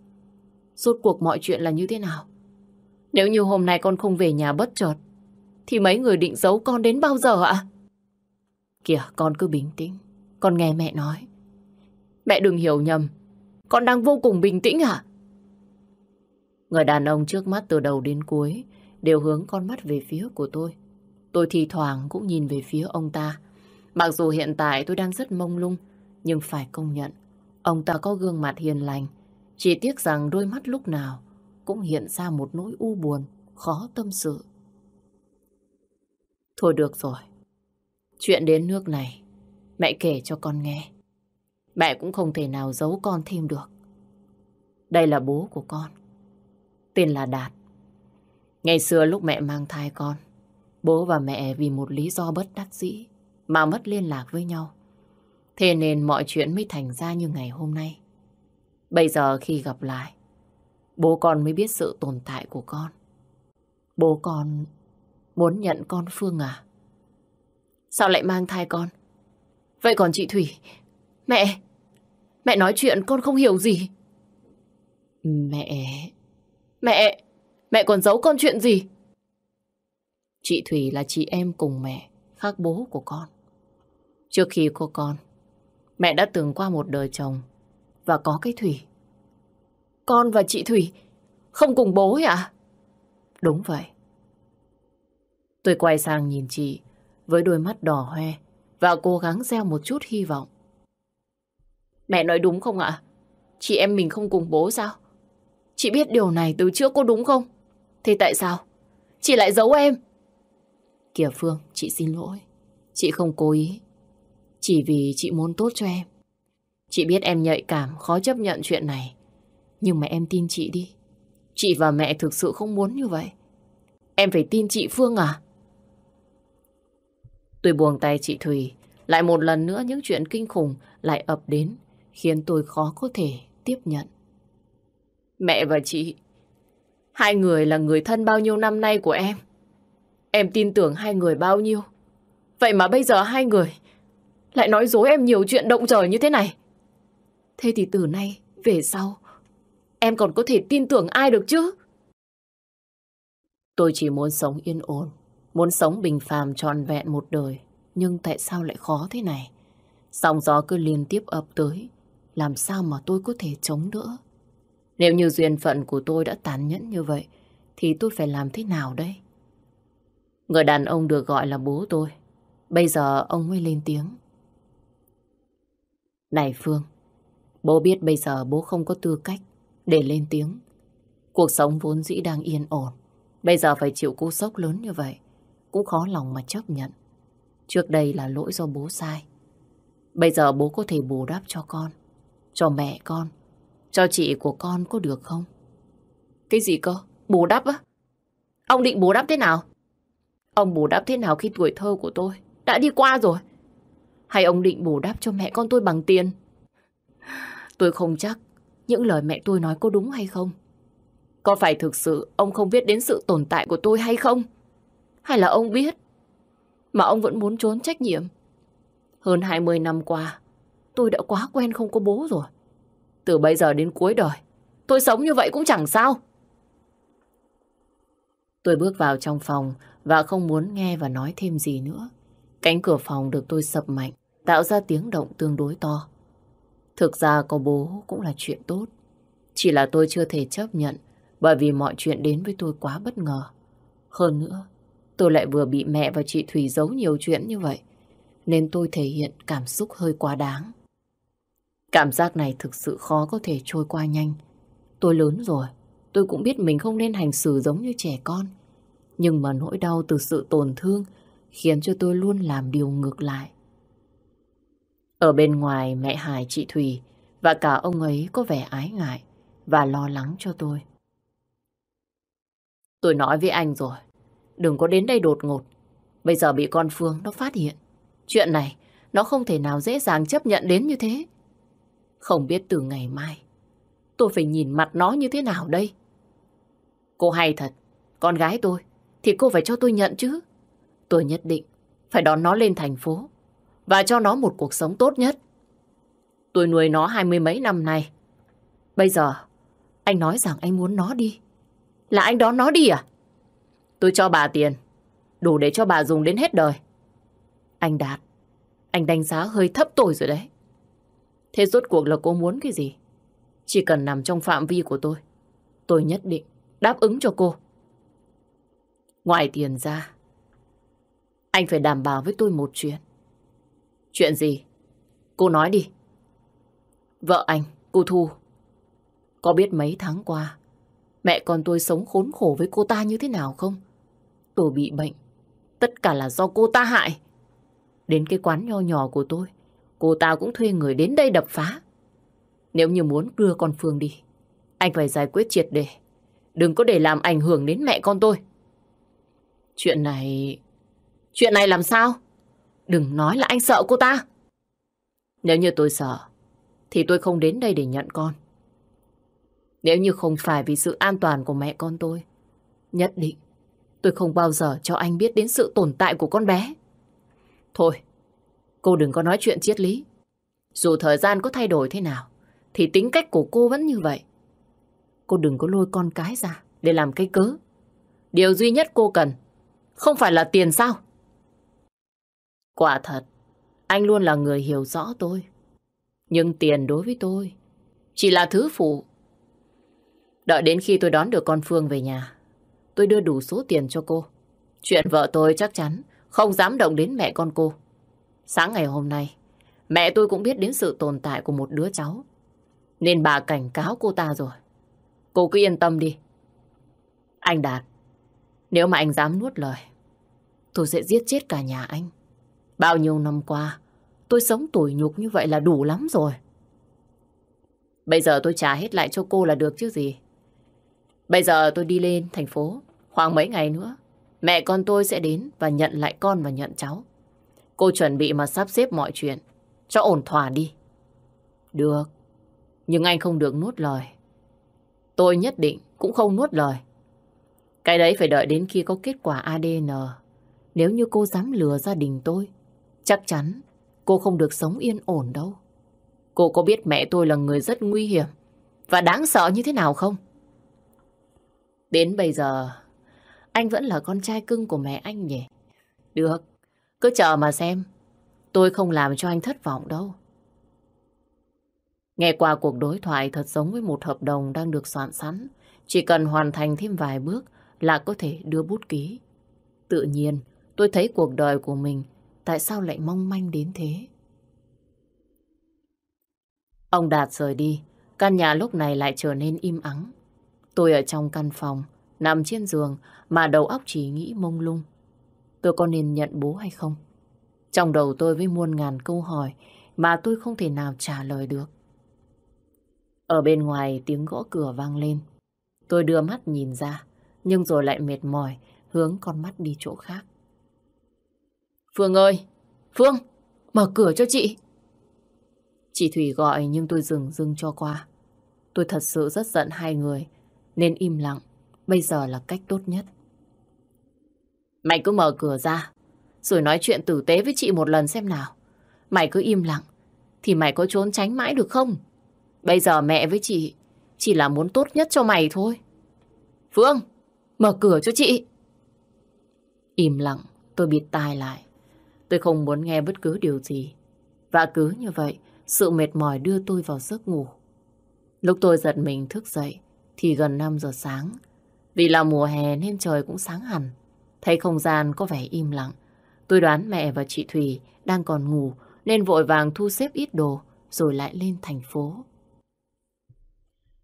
Rốt cuộc mọi chuyện là như thế nào? Nếu như hôm nay con không về nhà bất chợt, thì mấy người định giấu con đến bao giờ ạ? Kìa, con cứ bình tĩnh. Con nghe mẹ nói. Mẹ đừng hiểu nhầm. Con đang vô cùng bình tĩnh à? Người đàn ông trước mắt từ đầu đến cuối đều hướng con mắt về phía của tôi. Tôi thì thoảng cũng nhìn về phía ông ta. Mặc dù hiện tại tôi đang rất mông lung, nhưng phải công nhận, ông ta có gương mặt hiền lành. Chỉ tiếc rằng đôi mắt lúc nào cũng hiện ra một nỗi u buồn, khó tâm sự. Thôi được rồi. Chuyện đến nước này, mẹ kể cho con nghe. Mẹ cũng không thể nào giấu con thêm được. Đây là bố của con. Tên là Đạt. Ngày xưa lúc mẹ mang thai con, bố và mẹ vì một lý do bất đắc dĩ mà mất liên lạc với nhau. Thế nên mọi chuyện mới thành ra như ngày hôm nay. Bây giờ khi gặp lại, bố con mới biết sự tồn tại của con. Bố con muốn nhận con Phương à? Sao lại mang thai con? Vậy còn chị Thủy, mẹ, mẹ nói chuyện con không hiểu gì. Mẹ, mẹ, mẹ còn giấu con chuyện gì? Chị Thủy là chị em cùng mẹ, khác bố của con. Trước khi có con, mẹ đã từng qua một đời chồng và có cái Thủy. Con và chị Thủy không cùng bố ấy à? Đúng vậy. Tôi quay sang nhìn chị với đôi mắt đỏ hoe và cố gắng gieo một chút hy vọng. Mẹ nói đúng không ạ? Chị em mình không cùng bố sao? Chị biết điều này từ trước có đúng không? Thế tại sao? Chị lại giấu em. Kìa Phương, chị xin lỗi. Chị không cố ý. Chỉ vì chị muốn tốt cho em. Chị biết em nhạy cảm, khó chấp nhận chuyện này. Nhưng mà em tin chị đi. Chị và mẹ thực sự không muốn như vậy. Em phải tin chị Phương à? Tôi buông tay chị Thùy. Lại một lần nữa những chuyện kinh khủng lại ập đến, khiến tôi khó có thể tiếp nhận. Mẹ và chị, hai người là người thân bao nhiêu năm nay của em. Em tin tưởng hai người bao nhiêu. Vậy mà bây giờ hai người lại nói dối em nhiều chuyện động trời như thế này. Thế thì từ nay về sau em còn có thể tin tưởng ai được chứ? Tôi chỉ muốn sống yên ổn, muốn sống bình phàm tròn vẹn một đời. Nhưng tại sao lại khó thế này? Sóng gió cứ liên tiếp ập tới, làm sao mà tôi có thể chống đỡ? Nếu như duyên phận của tôi đã tàn nhẫn như vậy, thì tôi phải làm thế nào đây? Người đàn ông được gọi là bố tôi. Bây giờ ông mới lên tiếng. Này Phương, bố biết bây giờ bố không có tư cách để lên tiếng. Cuộc sống vốn dĩ đang yên ổn. Bây giờ phải chịu cú sốc lớn như vậy. Cũng khó lòng mà chấp nhận. Trước đây là lỗi do bố sai. Bây giờ bố có thể bù đắp cho con. Cho mẹ con. Cho chị của con có được không? Cái gì cơ? Bù đắp á? Ông định bù đắp thế nào? Ông bù đắp thế nào khi tuổi thơ của tôi đã đi qua rồi? Hay ông định bù đắp cho mẹ con tôi bằng tiền? Tôi không chắc những lời mẹ tôi nói có đúng hay không. Có phải thực sự ông không biết đến sự tồn tại của tôi hay không? Hay là ông biết mà ông vẫn muốn trốn trách nhiệm? Hơn 20 năm qua, tôi đã quá quen không có bố rồi. Từ bây giờ đến cuối đời, tôi sống như vậy cũng chẳng sao. Tôi bước vào trong phòng và không muốn nghe và nói thêm gì nữa. Cánh cửa phòng được tôi sập mạnh, tạo ra tiếng động tương đối to. Thực ra có bố cũng là chuyện tốt. Chỉ là tôi chưa thể chấp nhận bởi vì mọi chuyện đến với tôi quá bất ngờ. Hơn nữa, tôi lại vừa bị mẹ và chị Thủy giấu nhiều chuyện như vậy. Nên tôi thể hiện cảm xúc hơi quá đáng. Cảm giác này thực sự khó có thể trôi qua nhanh. Tôi lớn rồi, tôi cũng biết mình không nên hành xử giống như trẻ con. Nhưng mà nỗi đau từ sự tổn thương khiến cho tôi luôn làm điều ngược lại. Ở bên ngoài mẹ Hải chị Thùy và cả ông ấy có vẻ ái ngại và lo lắng cho tôi. Tôi nói với anh rồi, đừng có đến đây đột ngột. Bây giờ bị con Phương nó phát hiện. Chuyện này nó không thể nào dễ dàng chấp nhận đến như thế. Không biết từ ngày mai tôi phải nhìn mặt nó như thế nào đây. Cô hay thật, con gái tôi thì cô phải cho tôi nhận chứ. Tôi nhất định phải đón nó lên thành phố và cho nó một cuộc sống tốt nhất. Tôi nuôi nó hai mươi mấy năm nay. Bây giờ, anh nói rằng anh muốn nó đi. Là anh đón nó đi à? Tôi cho bà tiền, đủ để cho bà dùng đến hết đời. Anh Đạt, anh đánh giá hơi thấp tôi rồi đấy. Thế rốt cuộc là cô muốn cái gì? Chỉ cần nằm trong phạm vi của tôi, tôi nhất định đáp ứng cho cô. Ngoài tiền ra, anh phải đảm bảo với tôi một chuyện. Chuyện gì? Cô nói đi. Vợ anh, cô Thu. Có biết mấy tháng qua, mẹ con tôi sống khốn khổ với cô ta như thế nào không? Tôi bị bệnh. Tất cả là do cô ta hại. Đến cái quán nho nhỏ của tôi, cô ta cũng thuê người đến đây đập phá. Nếu như muốn đưa con Phương đi, anh phải giải quyết triệt để. Đừng có để làm ảnh hưởng đến mẹ con tôi. Chuyện này... Chuyện này làm sao? Đừng nói là anh sợ cô ta. Nếu như tôi sợ, thì tôi không đến đây để nhận con. Nếu như không phải vì sự an toàn của mẹ con tôi, nhất định tôi không bao giờ cho anh biết đến sự tồn tại của con bé. Thôi, cô đừng có nói chuyện triết lý. Dù thời gian có thay đổi thế nào, thì tính cách của cô vẫn như vậy. Cô đừng có lôi con cái ra để làm cái cớ. Điều duy nhất cô cần không phải là tiền sao? Quả thật, anh luôn là người hiểu rõ tôi. Nhưng tiền đối với tôi chỉ là thứ phụ. Đợi đến khi tôi đón được con Phương về nhà, tôi đưa đủ số tiền cho cô. Chuyện vợ tôi chắc chắn không dám động đến mẹ con cô. Sáng ngày hôm nay, mẹ tôi cũng biết đến sự tồn tại của một đứa cháu. Nên bà cảnh cáo cô ta rồi. Cô cứ yên tâm đi. Anh Đạt, nếu mà anh dám nuốt lời, tôi sẽ giết chết cả nhà anh. Bao nhiêu năm qua, tôi sống tủi nhục như vậy là đủ lắm rồi. Bây giờ tôi trả hết lại cho cô là được chứ gì. Bây giờ tôi đi lên thành phố, khoảng mấy ngày nữa, mẹ con tôi sẽ đến và nhận lại con và nhận cháu. Cô chuẩn bị mà sắp xếp mọi chuyện, cho ổn thỏa đi. Được, nhưng anh không được nuốt lời. Tôi nhất định cũng không nuốt lời. Cái đấy phải đợi đến khi có kết quả ADN. Nếu như cô dám lừa gia đình tôi, chắc chắn cô không được sống yên ổn đâu. Cô có biết mẹ tôi là người rất nguy hiểm và đáng sợ như thế nào không? Đến bây giờ, anh vẫn là con trai cưng của mẹ anh nhỉ? Được, cứ chờ mà xem. Tôi không làm cho anh thất vọng đâu. Nghe qua cuộc đối thoại thật giống với một hợp đồng đang được soạn sẵn. Chỉ cần hoàn thành thêm vài bước là có thể đưa bút ký. Tự nhiên, tôi thấy cuộc đời của mình tại sao lại mong manh đến thế. Ông Đạt rời đi, căn nhà lúc này lại trở nên im ắng. Tôi ở trong căn phòng, nằm trên giường mà đầu óc chỉ nghĩ mông lung. Tôi có nên nhận bố hay không? Trong đầu tôi với muôn ngàn câu hỏi mà tôi không thể nào trả lời được. Ở bên ngoài tiếng gõ cửa vang lên. Tôi đưa mắt nhìn ra, nhưng rồi lại mệt mỏi, hướng con mắt đi chỗ khác. Phương ơi! Phương! Mở cửa cho chị! Chị Thủy gọi nhưng tôi dừng dưng cho qua. Tôi thật sự rất giận hai người, nên im lặng. Bây giờ là cách tốt nhất. Mày cứ mở cửa ra, rồi nói chuyện tử tế với chị một lần xem nào. Mày cứ im lặng, thì mày có trốn tránh mãi được không? Bây giờ mẹ với chị chỉ là muốn tốt nhất cho mày thôi. Phương, mở cửa cho chị. Im lặng, tôi bịt tai lại. Tôi không muốn nghe bất cứ điều gì. Và cứ như vậy, sự mệt mỏi đưa tôi vào giấc ngủ. Lúc tôi giật mình thức dậy, thì gần 5 giờ sáng. Vì là mùa hè nên trời cũng sáng hẳn. Thấy không gian có vẻ im lặng. Tôi đoán mẹ và chị Thùy đang còn ngủ nên vội vàng thu xếp ít đồ rồi lại lên thành phố.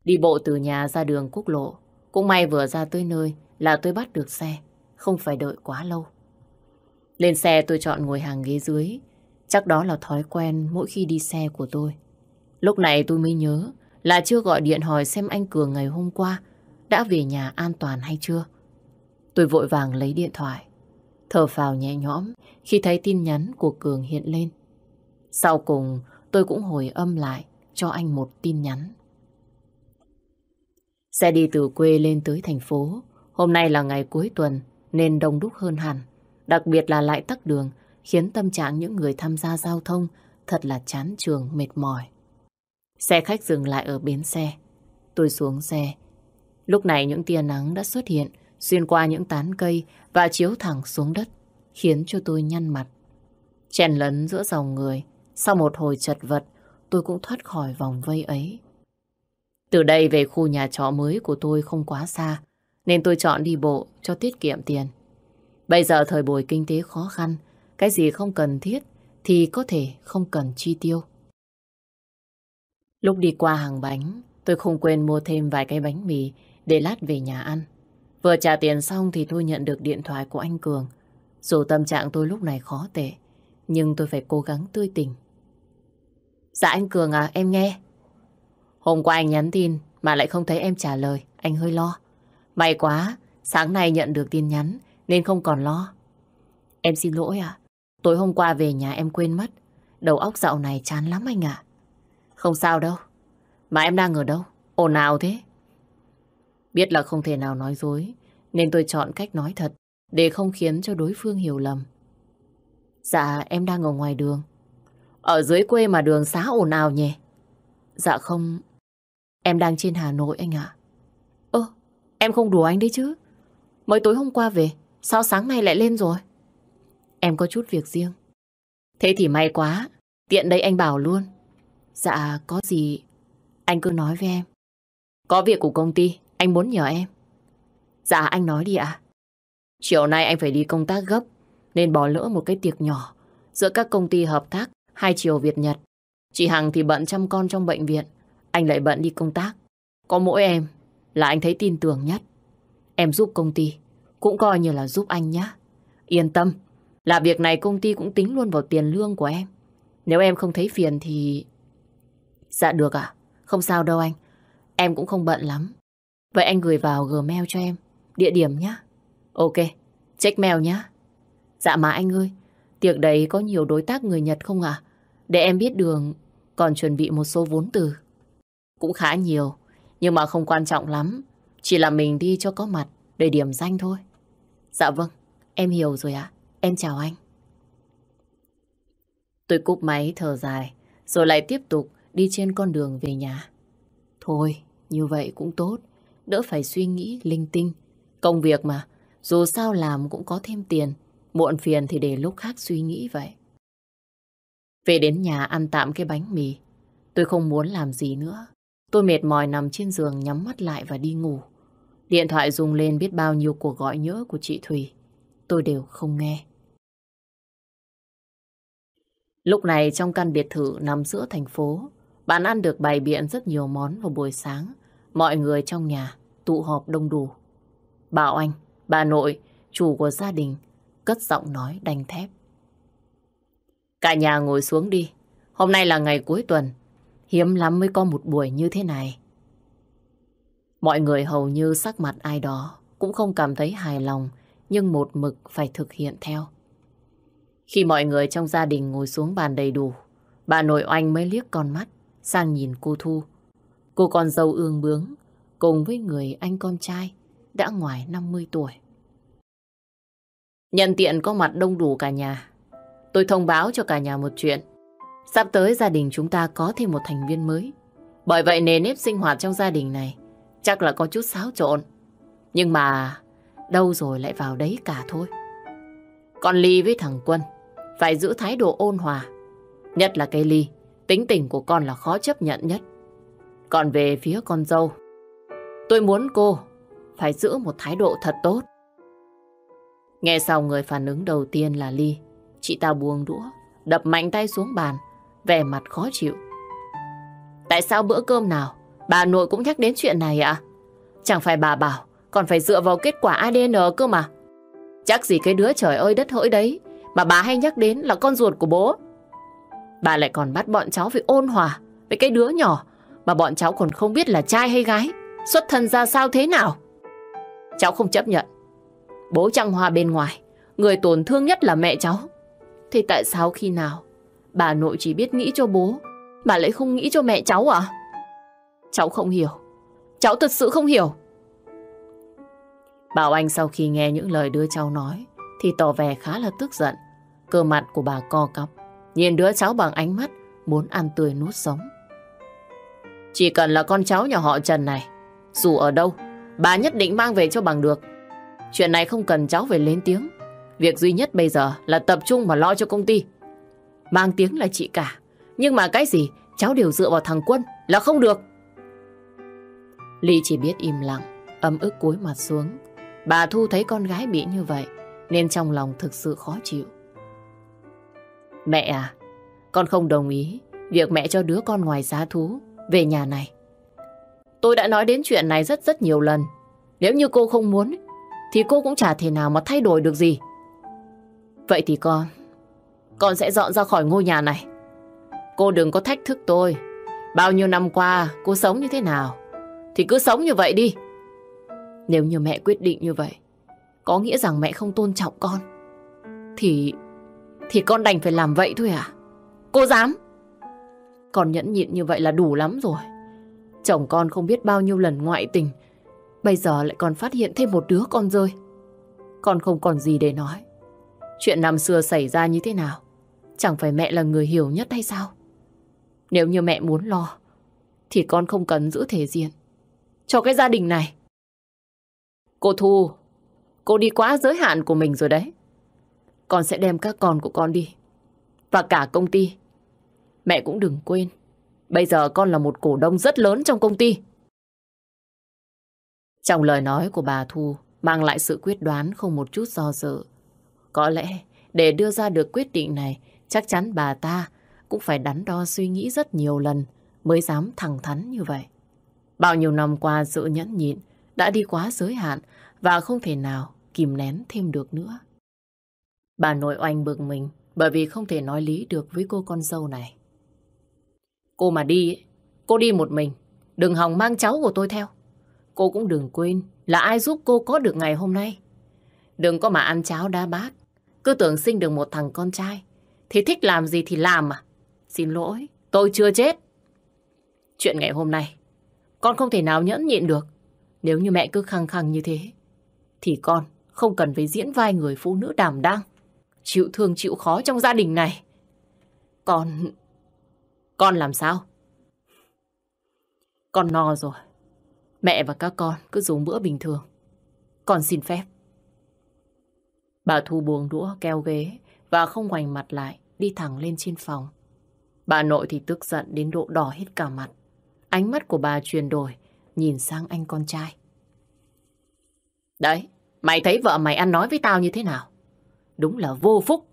Đi bộ từ nhà ra đường quốc lộ. Cũng may vừa ra tới nơi là tôi bắt được xe. Không phải đợi quá lâu. Lên xe tôi chọn ngồi hàng ghế dưới. Chắc đó là thói quen mỗi khi đi xe của tôi. Lúc này tôi mới nhớ là chưa gọi điện hỏi xem anh Cường ngày hôm qua đã về nhà an toàn hay chưa. Tôi vội vàng lấy điện thoại. Thở phào nhẹ nhõm khi thấy tin nhắn của Cường hiện lên. Sau cùng, tôi cũng hồi âm lại cho anh một tin nhắn. Xe đi từ quê lên tới thành phố. Hôm nay là ngày cuối tuần nên đông đúc hơn hẳn. Đặc biệt là lại tắc đường khiến tâm trạng những người tham gia giao thông thật là chán trường mệt mỏi. Xe khách dừng lại ở bến xe. Tôi xuống xe. Lúc này những tia nắng đã xuất hiện xuyên qua những tán cây và chiếu thẳng xuống đất khiến cho tôi nhăn mặt. Chèn lấn giữa dòng người sau một hồi chật vật tôi cũng thoát khỏi vòng vây ấy. Từ đây về khu nhà trọ mới của tôi không quá xa, nên tôi chọn đi bộ cho tiết kiệm tiền. Bây giờ thời buổi kinh tế khó khăn, cái gì không cần thiết thì có thể không cần chi tiêu. Lúc đi qua hàng bánh, tôi không quên mua thêm vài cái bánh mì để lát về nhà ăn. Vừa trả tiền xong thì tôi nhận được điện thoại của anh Cường. Dù tâm trạng tôi lúc này khó tệ, nhưng tôi phải cố gắng tươi tỉnh. Dạ anh Cường à, em nghe. Hôm qua anh nhắn tin mà lại không thấy em trả lời, anh hơi lo. May quá, sáng nay nhận được tin nhắn nên không còn lo. Em xin lỗi à, Tối hôm qua về nhà em quên mất. Đầu óc dạo này chán lắm anh ạ. Không sao đâu. Mà em đang ở đâu? Ồn ào thế? Biết là không thể nào nói dối, nên tôi chọn cách nói thật để không khiến cho đối phương hiểu lầm. Dạ, em đang ở ngoài đường. Ở dưới quê mà đường xá ồn ào nhỉ? Dạ không, em đang trên Hà Nội anh ạ. Ơ, em không đùa anh đấy chứ. Mới tối hôm qua về, sao sáng nay lại lên rồi? Em có chút việc riêng. Thế thì may quá, tiện đây anh bảo luôn. Dạ, có gì anh cứ nói với em. Có việc của công ty, anh muốn nhờ em. Dạ, anh nói đi ạ. Chiều nay anh phải đi công tác gấp, nên bỏ lỡ một cái tiệc nhỏ giữa các công ty hợp tác hai chiều Việt-Nhật. Chị Hằng thì bận chăm con trong bệnh viện, anh lại bận đi công tác. Có mỗi em là anh thấy tin tưởng nhất. Em giúp công ty, cũng coi như là giúp anh nhé. Yên tâm, là việc này công ty cũng tính luôn vào tiền lương của em. Nếu em không thấy phiền thì... Dạ được ạ, không sao đâu anh. Em cũng không bận lắm. Vậy anh gửi vào Gmail cho em, địa điểm nhé. Ok, check mail nhé. Dạ mà anh ơi, tiệc đấy có nhiều đối tác người Nhật không ạ? Để em biết đường, còn chuẩn bị một số vốn từ. Cũng khá nhiều, nhưng mà không quan trọng lắm. Chỉ là mình đi cho có mặt, để điểm danh thôi. Dạ vâng, em hiểu rồi ạ. Em chào anh. Tôi cúp máy thở dài, rồi lại tiếp tục đi trên con đường về nhà. Thôi, như vậy cũng tốt, đỡ phải suy nghĩ linh tinh. Công việc mà, dù sao làm cũng có thêm tiền, muộn phiền thì để lúc khác suy nghĩ vậy. Về đến nhà ăn tạm cái bánh mì, tôi không muốn làm gì nữa. Tôi mệt mỏi nằm trên giường nhắm mắt lại và đi ngủ. Điện thoại rung lên biết bao nhiêu cuộc gọi nhớ của chị Thùy. Tôi đều không nghe. Lúc này trong căn biệt thự nằm giữa thành phố, bạn ăn được bày biện rất nhiều món vào buổi sáng. Mọi người trong nhà tụ họp đông đủ. Bảo anh, bà nội, chủ của gia đình, cất giọng nói đanh thép. Cả nhà ngồi xuống đi. Hôm nay là ngày cuối tuần. Hiếm lắm mới có một buổi như thế này. Mọi người hầu như sắc mặt ai đó cũng không cảm thấy hài lòng nhưng một mực phải thực hiện theo. Khi mọi người trong gia đình ngồi xuống bàn đầy đủ, bà nội oanh mới liếc con mắt sang nhìn cô Thu. Cô con dâu ương bướng cùng với người anh con trai đã ngoài 50 tuổi. Nhận tiện có mặt đông đủ cả nhà. Tôi thông báo cho cả nhà một chuyện. Sắp tới gia đình chúng ta có thêm một thành viên mới. Bởi vậy nền nếp sinh hoạt trong gia đình này chắc là có chút xáo trộn. Nhưng mà đâu rồi lại vào đấy cả thôi. Con Ly với thằng Quân phải giữ thái độ ôn hòa. Nhất là cây Ly, tính tình của con là khó chấp nhận nhất. Còn về phía con dâu, tôi muốn cô phải giữ một thái độ thật tốt. Nghe xong người phản ứng đầu tiên là Ly. Chị ta buông đũa, đập mạnh tay xuống bàn, vẻ mặt khó chịu. Tại sao bữa cơm nào bà nội cũng nhắc đến chuyện này ạ? Chẳng phải bà bảo còn phải dựa vào kết quả ADN cơ mà. Chắc gì cái đứa trời ơi đất hỡi đấy mà bà hay nhắc đến là con ruột của bố. Bà lại còn bắt bọn cháu phải ôn hòa với cái đứa nhỏ mà bọn cháu còn không biết là trai hay gái, xuất thân ra sao thế nào. Cháu không chấp nhận. Bố trăng hoa bên ngoài, người tổn thương nhất là mẹ cháu. Thế tại sao khi nào bà nội chỉ biết nghĩ cho bố bà lại không nghĩ cho mẹ cháu à? Cháu không hiểu. Cháu thật sự không hiểu. Bảo Anh sau khi nghe những lời đứa cháu nói thì tỏ vẻ khá là tức giận. Cơ mặt của bà co cắp, nhìn đứa cháu bằng ánh mắt muốn ăn tươi nuốt sống. Chỉ cần là con cháu nhà họ Trần này, dù ở đâu, bà nhất định mang về cho bằng được. Chuyện này không cần cháu phải lên tiếng. Việc duy nhất bây giờ là tập trung mà lo cho công ty. Mang tiếng là chị cả. Nhưng mà cái gì cháu đều dựa vào thằng Quân là không được. Ly chỉ biết im lặng, âm ức cúi mặt xuống. Bà Thu thấy con gái bị như vậy nên trong lòng thực sự khó chịu. Mẹ à, con không đồng ý việc mẹ cho đứa con ngoài giá thú về nhà này. Tôi đã nói đến chuyện này rất rất nhiều lần. Nếu như cô không muốn thì cô cũng chả thể nào mà thay đổi được gì. Vậy thì con, con sẽ dọn ra khỏi ngôi nhà này. Cô đừng có thách thức tôi. Bao nhiêu năm qua cô sống như thế nào thì cứ sống như vậy đi. Nếu như mẹ quyết định như vậy có nghĩa rằng mẹ không tôn trọng con thì thì con đành phải làm vậy thôi à? Cô dám? Con nhẫn nhịn như vậy là đủ lắm rồi. Chồng con không biết bao nhiêu lần ngoại tình. Bây giờ lại còn phát hiện thêm một đứa con rơi. Con không còn gì để nói. Chuyện năm xưa xảy ra như thế nào? Chẳng phải mẹ là người hiểu nhất hay sao? Nếu như mẹ muốn lo, thì con không cần giữ thể diện. Cho cái gia đình này. Cô Thu, cô đi quá giới hạn của mình rồi đấy. Con sẽ đem các con của con đi. Và cả công ty. Mẹ cũng đừng quên. Bây giờ con là một cổ đông rất lớn trong công ty. Trong lời nói của bà Thu mang lại sự quyết đoán không một chút do dự. Có lẽ để đưa ra được quyết định này chắc chắn bà ta cũng phải đắn đo suy nghĩ rất nhiều lần mới dám thẳng thắn như vậy. Bao nhiêu năm qua sự nhẫn nhịn đã đi quá giới hạn và không thể nào kìm nén thêm được nữa. Bà nội oanh bực mình bởi vì không thể nói lý được với cô con dâu này. Cô mà đi, cô đi một mình. Đừng hòng mang cháu của tôi theo. Cô cũng đừng quên là ai giúp cô có được ngày hôm nay. Đừng có mà ăn cháo đá bát. Cứ tưởng sinh được một thằng con trai. Thì thích làm gì thì làm à. Xin lỗi, tôi chưa chết. Chuyện ngày hôm nay, con không thể nào nhẫn nhịn được. Nếu như mẹ cứ khăng khăng như thế, thì con không cần phải diễn vai người phụ nữ đảm đang. Chịu thương chịu khó trong gia đình này. Con... Con làm sao? Con no rồi. Mẹ và các con cứ dùng bữa bình thường. Con xin phép. Bà Thu buông đũa keo ghế và không ngoảnh mặt lại, đi thẳng lên trên phòng. Bà nội thì tức giận đến độ đỏ hết cả mặt. Ánh mắt của bà chuyển đổi, nhìn sang anh con trai. Đấy, mày thấy vợ mày ăn nói với tao như thế nào? Đúng là vô phúc.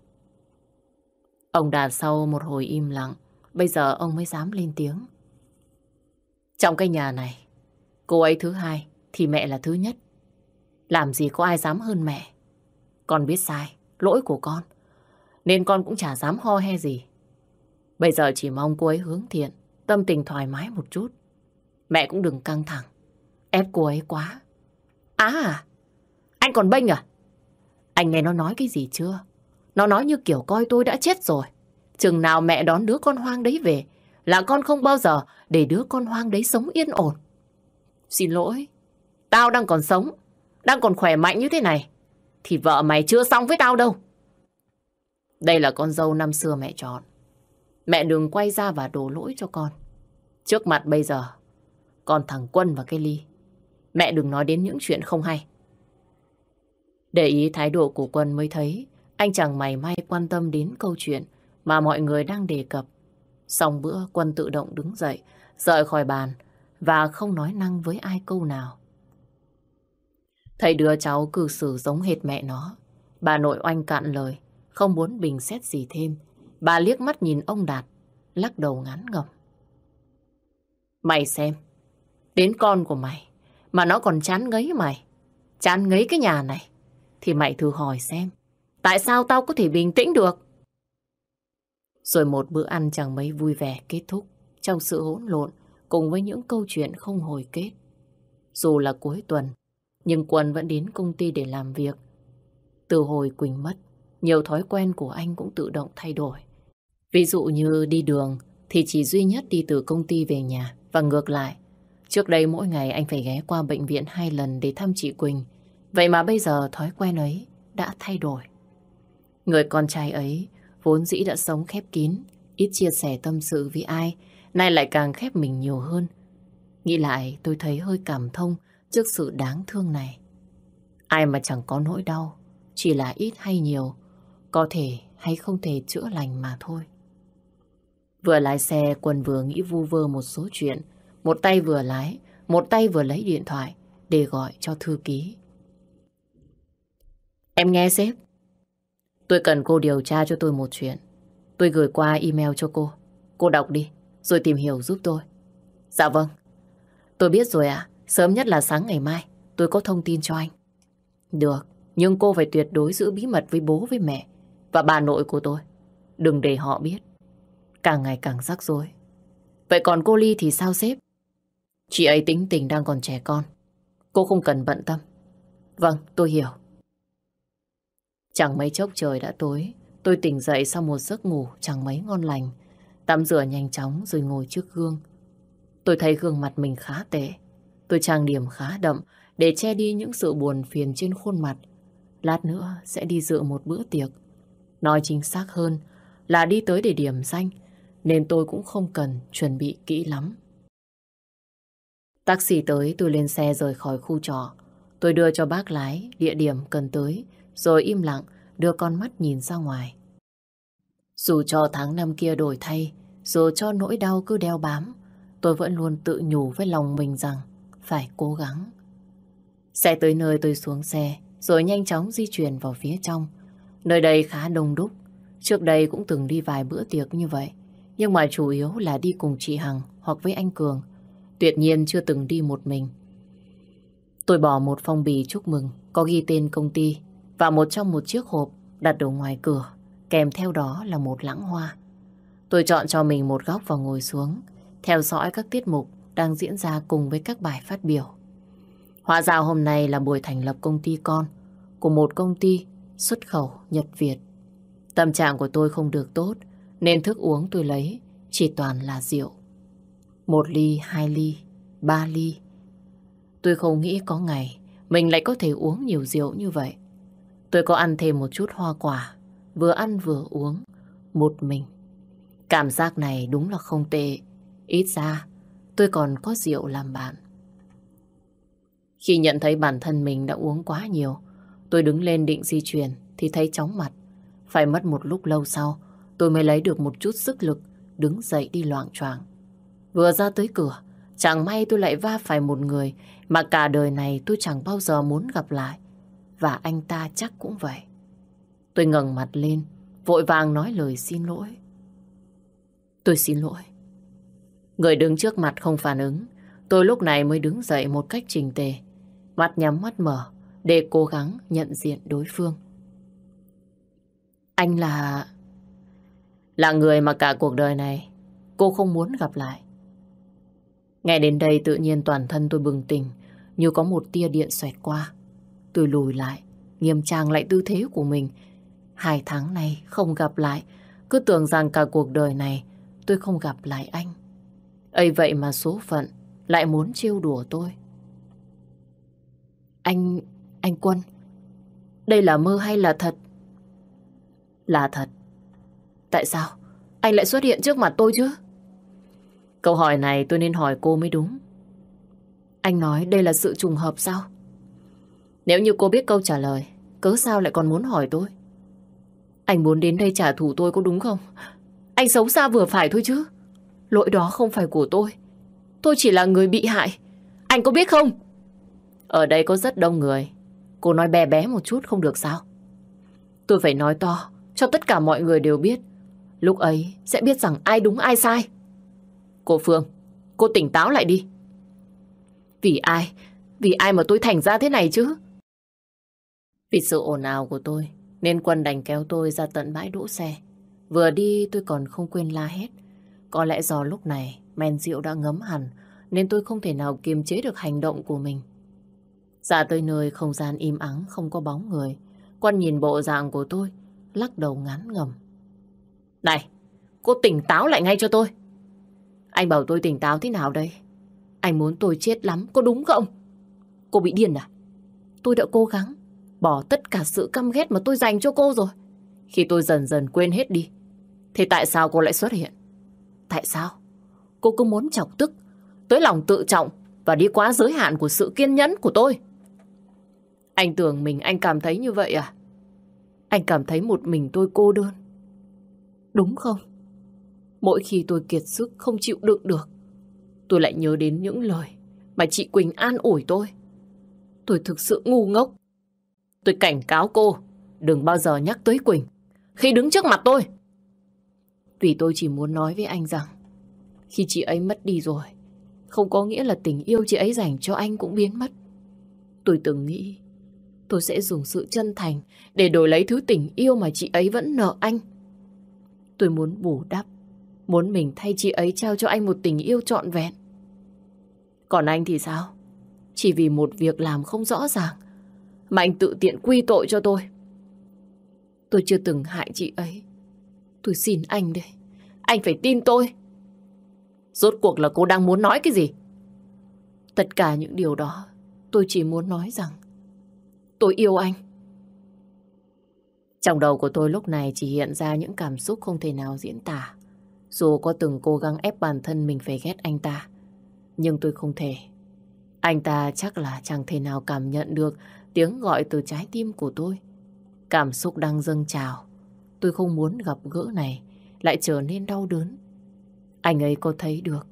Ông Đạt sau một hồi im lặng, bây giờ ông mới dám lên tiếng. Trong cái nhà này, cô ấy thứ hai thì mẹ là thứ nhất. Làm gì có ai dám hơn mẹ. Con biết sai, lỗi của con. Nên con cũng chả dám ho he gì. Bây giờ chỉ mong cô ấy hướng thiện, tâm tình thoải mái một chút. Mẹ cũng đừng căng thẳng, ép cô ấy quá. À, anh còn bênh à? Anh nghe nó nói cái gì chưa? Nó nói như kiểu coi tôi đã chết rồi. Chừng nào mẹ đón đứa con hoang đấy về, là con không bao giờ để đứa con hoang đấy sống yên ổn. Xin lỗi, tao đang còn sống, đang còn khỏe mạnh như thế này, thì vợ mày chưa xong với tao đâu. Đây là con dâu năm xưa mẹ chọn. Mẹ đừng quay ra và đổ lỗi cho con. Trước mặt bây giờ, còn thằng Quân và cái Ly. Mẹ đừng nói đến những chuyện không hay. Để ý thái độ của Quân mới thấy anh chẳng mày may quan tâm đến câu chuyện mà mọi người đang đề cập. Xong bữa Quân tự động đứng dậy, rời khỏi bàn và không nói năng với ai câu nào. Thấy đứa cháu cư xử giống hệt mẹ nó. Bà nội oanh cạn lời, không muốn bình xét gì thêm. Bà liếc mắt nhìn ông Đạt, lắc đầu ngán ngẩm. Mày xem, đến con của mày, mà nó còn chán ngấy mày. Chán ngấy cái nhà này, thì mày thử hỏi xem, tại sao tao có thể bình tĩnh được? Rồi một bữa ăn chẳng mấy vui vẻ kết thúc trong sự hỗn lộn cùng với những câu chuyện không hồi kết. Dù là cuối tuần, nhưng Quân vẫn đến công ty để làm việc. Từ hồi Quỳnh mất, nhiều thói quen của anh cũng tự động thay đổi. Ví dụ như đi đường thì chỉ duy nhất đi từ công ty về nhà và ngược lại. Trước đây mỗi ngày anh phải ghé qua bệnh viện hai lần để thăm chị Quỳnh. Vậy mà bây giờ thói quen ấy đã thay đổi. Người con trai ấy vốn dĩ đã sống khép kín, ít chia sẻ tâm sự với ai, nay lại càng khép mình nhiều hơn. Nghĩ lại tôi thấy hơi cảm thông trước sự đáng thương này. Ai mà chẳng có nỗi đau, chỉ là ít hay nhiều, có thể hay không thể chữa lành mà thôi. Vừa lái xe, Quân vừa nghĩ vu vơ một số chuyện. Một tay vừa lái, một tay vừa lấy điện thoại để gọi cho thư ký. Em nghe sếp. Tôi cần cô điều tra cho tôi một chuyện. Tôi gửi qua email cho cô. Cô đọc đi, rồi tìm hiểu giúp tôi. Dạ vâng. Tôi biết rồi ạ. Sớm nhất là sáng ngày mai, tôi có thông tin cho anh. Được, nhưng cô phải tuyệt đối giữ bí mật với bố với mẹ và bà nội của tôi. Đừng để họ biết. Càng ngày càng rắc rối. Vậy còn cô Ly thì sao sếp? Chị ấy tính tình đang còn trẻ con. Cô không cần bận tâm. Vâng, tôi hiểu. Chẳng mấy chốc trời đã tối, Tôi tỉnh dậy sau một giấc ngủ chẳng mấy ngon lành. Tắm rửa nhanh chóng rồi ngồi trước gương. Tôi thấy gương mặt mình khá tệ. Tôi trang điểm khá đậm để che đi những sự buồn phiền trên khuôn mặt. Lát nữa sẽ đi dự một bữa tiệc. Nói chính xác hơn là đi tới để điểm danh nên tôi cũng không cần chuẩn bị kỹ lắm. Taxi tới tôi lên xe rời khỏi khu trọ. Tôi đưa cho bác lái địa điểm cần tới rồi im lặng đưa con mắt nhìn ra ngoài. Dù cho tháng năm kia đổi thay, dù cho nỗi đau cứ đeo bám, tôi vẫn luôn tự nhủ với lòng mình rằng phải cố gắng. Xe tới nơi tôi xuống xe, rồi nhanh chóng di chuyển vào phía trong. Nơi đây khá đông đúc, trước đây cũng từng đi vài bữa tiệc như vậy, nhưng mà chủ yếu là đi cùng chị Hằng hoặc với anh Cường. Tuyệt nhiên chưa từng đi một mình. Tôi bỏ một phong bì chúc mừng, có ghi tên công ty và một trong một chiếc hộp đặt ở ngoài cửa, kèm theo đó là một lãng hoa. Tôi chọn cho mình một góc và ngồi xuống, theo dõi các tiết mục đang diễn ra cùng với các bài phát biểu. Hóa ra hôm nay là buổi thành lập công ty con của một công ty xuất khẩu Nhật Việt. Tâm trạng của tôi không được tốt, nên thức uống tôi lấy chỉ toàn là rượu. Một ly, hai ly, ba ly. Tôi không nghĩ có ngày mình lại có thể uống nhiều rượu như vậy. Tôi có ăn thêm một chút hoa quả, vừa ăn vừa uống, một mình. Cảm giác này đúng là không tệ. Ít ra, tôi còn có rượu làm bạn. Khi nhận thấy bản thân mình đã uống quá nhiều, tôi đứng lên định di chuyển thì thấy chóng mặt. Phải mất một lúc lâu sau, tôi mới lấy được một chút sức lực đứng dậy đi loạn choạng. Vừa ra tới cửa, chẳng may tôi lại va phải một người mà cả đời này tôi chẳng bao giờ muốn gặp lại. Và anh ta chắc cũng vậy. Tôi ngẩng mặt lên, vội vàng nói lời xin lỗi. Tôi xin lỗi. Người đứng trước mặt không phản ứng. Tôi lúc này mới đứng dậy một cách trình tề. Mắt nhắm mắt mở để cố gắng nhận diện đối phương. Anh là... Là người mà cả cuộc đời này cô không muốn gặp lại. Nghe đến đây tự nhiên toàn thân tôi bừng tỉnh như có một tia điện xoẹt qua. Tôi lùi lại, nghiêm trang lại tư thế của mình. Hai tháng này không gặp lại, cứ tưởng rằng cả cuộc đời này tôi không gặp lại anh. ấy vậy mà số phận lại muốn trêu đùa tôi. Anh... anh Quân, đây là mơ hay là thật? Là thật. Tại sao? Anh lại xuất hiện trước mặt tôi chứ? Câu hỏi này tôi nên hỏi cô mới đúng. Anh nói đây là sự trùng hợp sao? Nếu như cô biết câu trả lời, cớ sao lại còn muốn hỏi tôi? Anh muốn đến đây trả thù tôi có đúng không? Anh xấu xa vừa phải thôi chứ. Lỗi đó không phải của tôi. Tôi chỉ là người bị hại. Anh có biết không? Ở đây có rất đông người. Cô nói bé bé một chút không được sao? Tôi phải nói to cho tất cả mọi người đều biết. Lúc ấy sẽ biết rằng ai đúng ai sai. Cô Phương, cô tỉnh táo lại đi. Vì ai? Vì ai mà tôi thành ra thế này chứ? Vì sự ồn ào của tôi, nên Quân đành kéo tôi ra tận bãi đỗ xe. Vừa đi tôi còn không quên la hét. Có lẽ do lúc này men rượu đã ngấm hẳn, nên tôi không thể nào kiềm chế được hành động của mình. Ra tới nơi không gian im ắng, không có bóng người. Quân nhìn bộ dạng của tôi, lắc đầu ngắn ngầm. Này, cô tỉnh táo lại ngay cho tôi. Anh bảo tôi tỉnh táo thế nào đây? Anh muốn tôi chết lắm, có đúng không? Cô bị điên à? Tôi đã cố gắng bỏ tất cả sự căm ghét mà tôi dành cho cô rồi. Khi tôi dần dần quên hết đi, thì tại sao cô lại xuất hiện? Tại sao? Cô cứ muốn chọc tức, tới lòng tự trọng và đi quá giới hạn của sự kiên nhẫn của tôi. Anh tưởng mình anh cảm thấy như vậy à? Anh cảm thấy một mình tôi cô đơn. Đúng không? Mỗi khi tôi kiệt sức không chịu đựng được, tôi lại nhớ đến những lời mà chị Quỳnh an ủi tôi. Tôi thực sự ngu ngốc. Tôi cảnh cáo cô, đừng bao giờ nhắc tới Quỳnh khi đứng trước mặt tôi. Vì tôi chỉ muốn nói với anh rằng, khi chị ấy mất đi rồi, không có nghĩa là tình yêu chị ấy dành cho anh cũng biến mất. Tôi từng nghĩ tôi sẽ dùng sự chân thành để đổi lấy thứ tình yêu mà chị ấy vẫn nợ anh. Tôi muốn bù đắp Muốn mình thay chị ấy trao cho anh một tình yêu trọn vẹn. Còn anh thì sao? Chỉ vì một việc làm không rõ ràng mà anh tự tiện quy tội cho tôi. Tôi chưa từng hại chị ấy. Tôi xin anh đây. Anh phải tin tôi. Rốt cuộc là cô đang muốn nói cái gì? Tất cả những điều đó, tôi chỉ muốn nói rằng, tôi yêu anh. Trong đầu của tôi lúc này chỉ hiện ra những cảm xúc không thể nào diễn tả. Dù có từng cố gắng ép bản thân mình phải ghét anh ta, nhưng tôi không thể. Anh ta chắc là chẳng thể nào cảm nhận được tiếng gọi từ trái tim của tôi. Cảm xúc đang dâng trào. Tôi không muốn gặp gỡ này lại trở nên đau đớn. Anh ấy có thấy được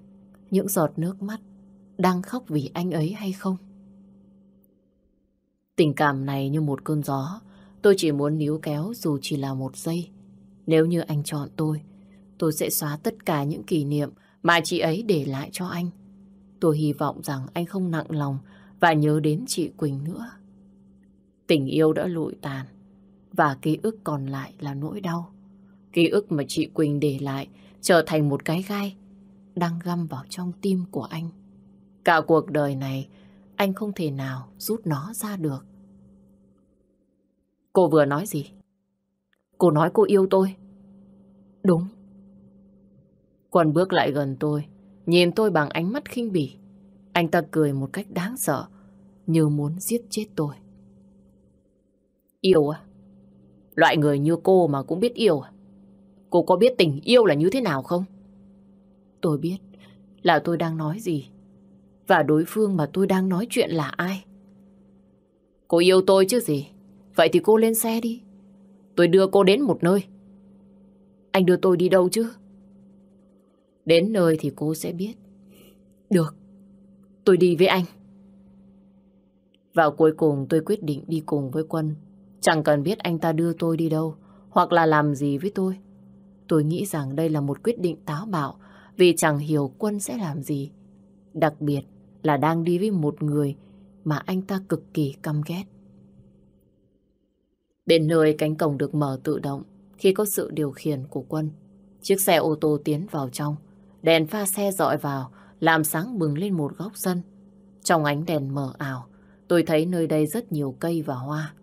những giọt nước mắt đang khóc vì anh ấy hay không? Tình cảm này như một cơn gió, tôi chỉ muốn níu kéo dù chỉ là một giây. Nếu như anh chọn tôi, tôi sẽ xóa tất cả những kỷ niệm mà chị ấy để lại cho anh. Tôi hy vọng rằng anh không nặng lòng và nhớ đến chị Quỳnh nữa. Tình yêu đã lụi tàn và ký ức còn lại là nỗi đau. Ký ức mà chị Quỳnh để lại trở thành một cái gai đang găm vào trong tim của anh. Cả cuộc đời này anh không thể nào rút nó ra được. Cô vừa nói gì? Cô nói cô yêu tôi. Đúng. Quân bước lại gần tôi, nhìn tôi bằng ánh mắt khinh bỉ. Anh ta cười một cách đáng sợ, như muốn giết chết tôi. Yêu à? Loại người như cô mà cũng biết yêu à? Cô có biết tình yêu là như thế nào không? Tôi biết là tôi đang nói gì. Và đối phương mà tôi đang nói chuyện là ai? Cô yêu tôi chứ gì? Vậy thì cô lên xe đi. Tôi đưa cô đến một nơi. Anh đưa tôi đi đâu chứ? Đến nơi thì cô sẽ biết. Được. Tôi đi với anh. Vào cuối cùng tôi quyết định đi cùng với Quân. Chẳng cần biết anh ta đưa tôi đi đâu, hoặc là làm gì với tôi. Tôi nghĩ rằng đây là một quyết định táo bạo, vì chẳng hiểu Quân sẽ làm gì. Đặc biệt là đang đi với một người mà anh ta cực kỳ căm ghét. Đến nơi cánh cổng được mở tự động khi có sự điều khiển của Quân. Chiếc xe ô tô tiến vào trong. Đèn pha xe dọi vào làm sáng bừng lên một góc sân. Trong ánh đèn mờ ảo, tôi thấy nơi đây rất nhiều cây và hoa.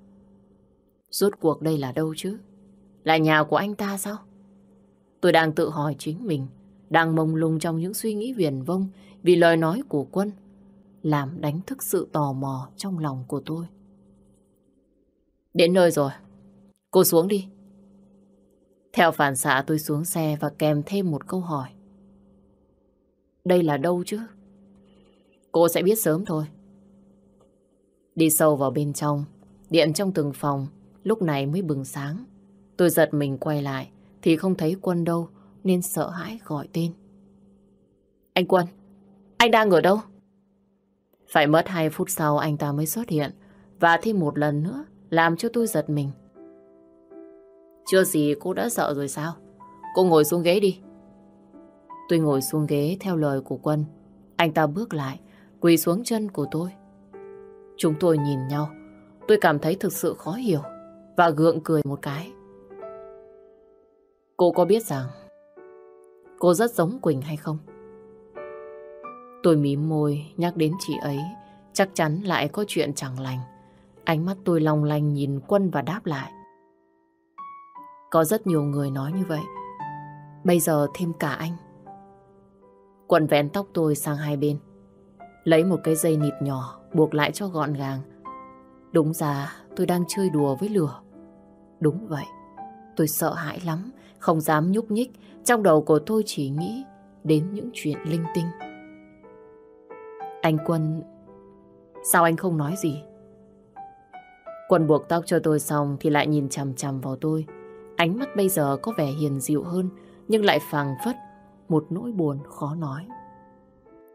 Rốt cuộc đây là đâu chứ? Là nhà của anh ta sao? Tôi đang tự hỏi chính mình, đang mông lung trong những suy nghĩ viển vông vì lời nói của quân, làm đánh thức sự tò mò trong lòng của tôi. Đến nơi rồi, cô xuống đi. Theo phản xạ tôi xuống xe và kèm thêm một câu hỏi. Đây là đâu chứ? Cô sẽ biết sớm thôi. Đi sâu vào bên trong, điện trong từng phòng lúc này mới bừng sáng. Tôi giật mình quay lại thì không thấy Quân đâu nên sợ hãi gọi tên. Anh Quân, anh đang ở đâu? Phải mất hai phút sau anh ta mới xuất hiện và thêm một lần nữa làm cho tôi giật mình. Chưa gì cô đã sợ rồi sao? Cô ngồi xuống ghế đi. Tôi ngồi xuống ghế theo lời của Quân. Anh ta bước lại, quỳ xuống chân của tôi. Chúng tôi nhìn nhau. Tôi cảm thấy thực sự khó hiểu và gượng cười một cái. Cô có biết rằng cô rất giống Quỳnh hay không? Tôi mím môi nhắc đến chị ấy, chắc chắn lại có chuyện chẳng lành. Ánh mắt tôi long lanh nhìn Quân và đáp lại. Có rất nhiều người nói như vậy. Bây giờ thêm cả anh. Quân vén tóc tôi sang hai bên. Lấy một cái dây nịt nhỏ buộc lại cho gọn gàng. Đúng ra tôi đang chơi đùa với lửa. Đúng vậy. Tôi sợ hãi lắm, không dám nhúc nhích. Trong đầu của tôi chỉ nghĩ đến những chuyện linh tinh. Anh Quân... Sao anh không nói gì? Quân buộc tóc cho tôi xong thì lại nhìn chằm chằm vào tôi. Ánh mắt bây giờ có vẻ hiền dịu hơn nhưng lại phàng phất một nỗi buồn khó nói.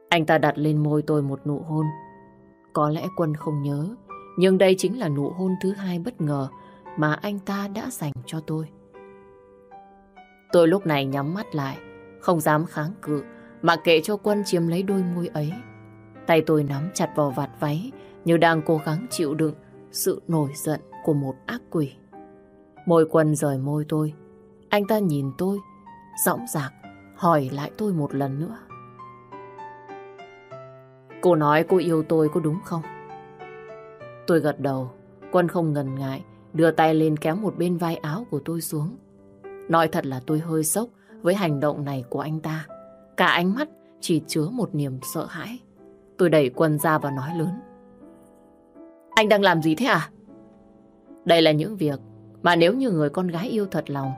Anh ta đặt lên môi tôi một nụ hôn. Có lẽ Quân không nhớ nhưng đây chính là nụ hôn thứ hai bất ngờ mà anh ta đã dành cho tôi. Tôi lúc này nhắm mắt lại, không dám kháng cự, mà kệ cho Quân chiếm lấy đôi môi ấy. Tay tôi nắm chặt vào vạt váy, như đang cố gắng chịu đựng sự nổi giận của một ác quỷ. Môi Quân rời môi tôi, anh ta nhìn tôi, dõng dạc, hỏi lại tôi một lần nữa. Cô nói cô yêu tôi có đúng không? Tôi gật đầu, Quân không ngần ngại, đưa tay lên kéo một bên vai áo của tôi xuống. Nói thật là tôi hơi sốc với hành động này của anh ta. Cả ánh mắt chỉ chứa một niềm sợ hãi. Tôi đẩy Quân ra và nói lớn. Anh đang làm gì thế à? Đây là những việc mà nếu như người con gái yêu thật lòng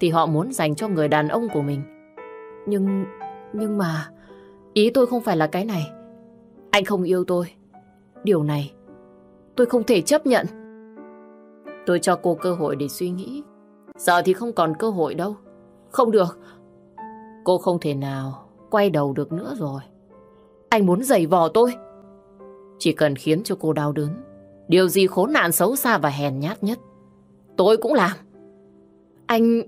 thì họ muốn dành cho người đàn ông của mình. Nhưng, nhưng mà ý tôi không phải là cái này. Anh không yêu tôi. Điều này tôi không thể chấp nhận. Tôi cho cô cơ hội để suy nghĩ. Giờ thì không còn cơ hội đâu. Không được. Cô không thể nào quay đầu được nữa rồi. Anh muốn giày vò tôi. Chỉ cần khiến cho cô đau đớn. Điều gì khốn nạn xấu xa và hèn nhát nhất. Tôi cũng làm. Anh...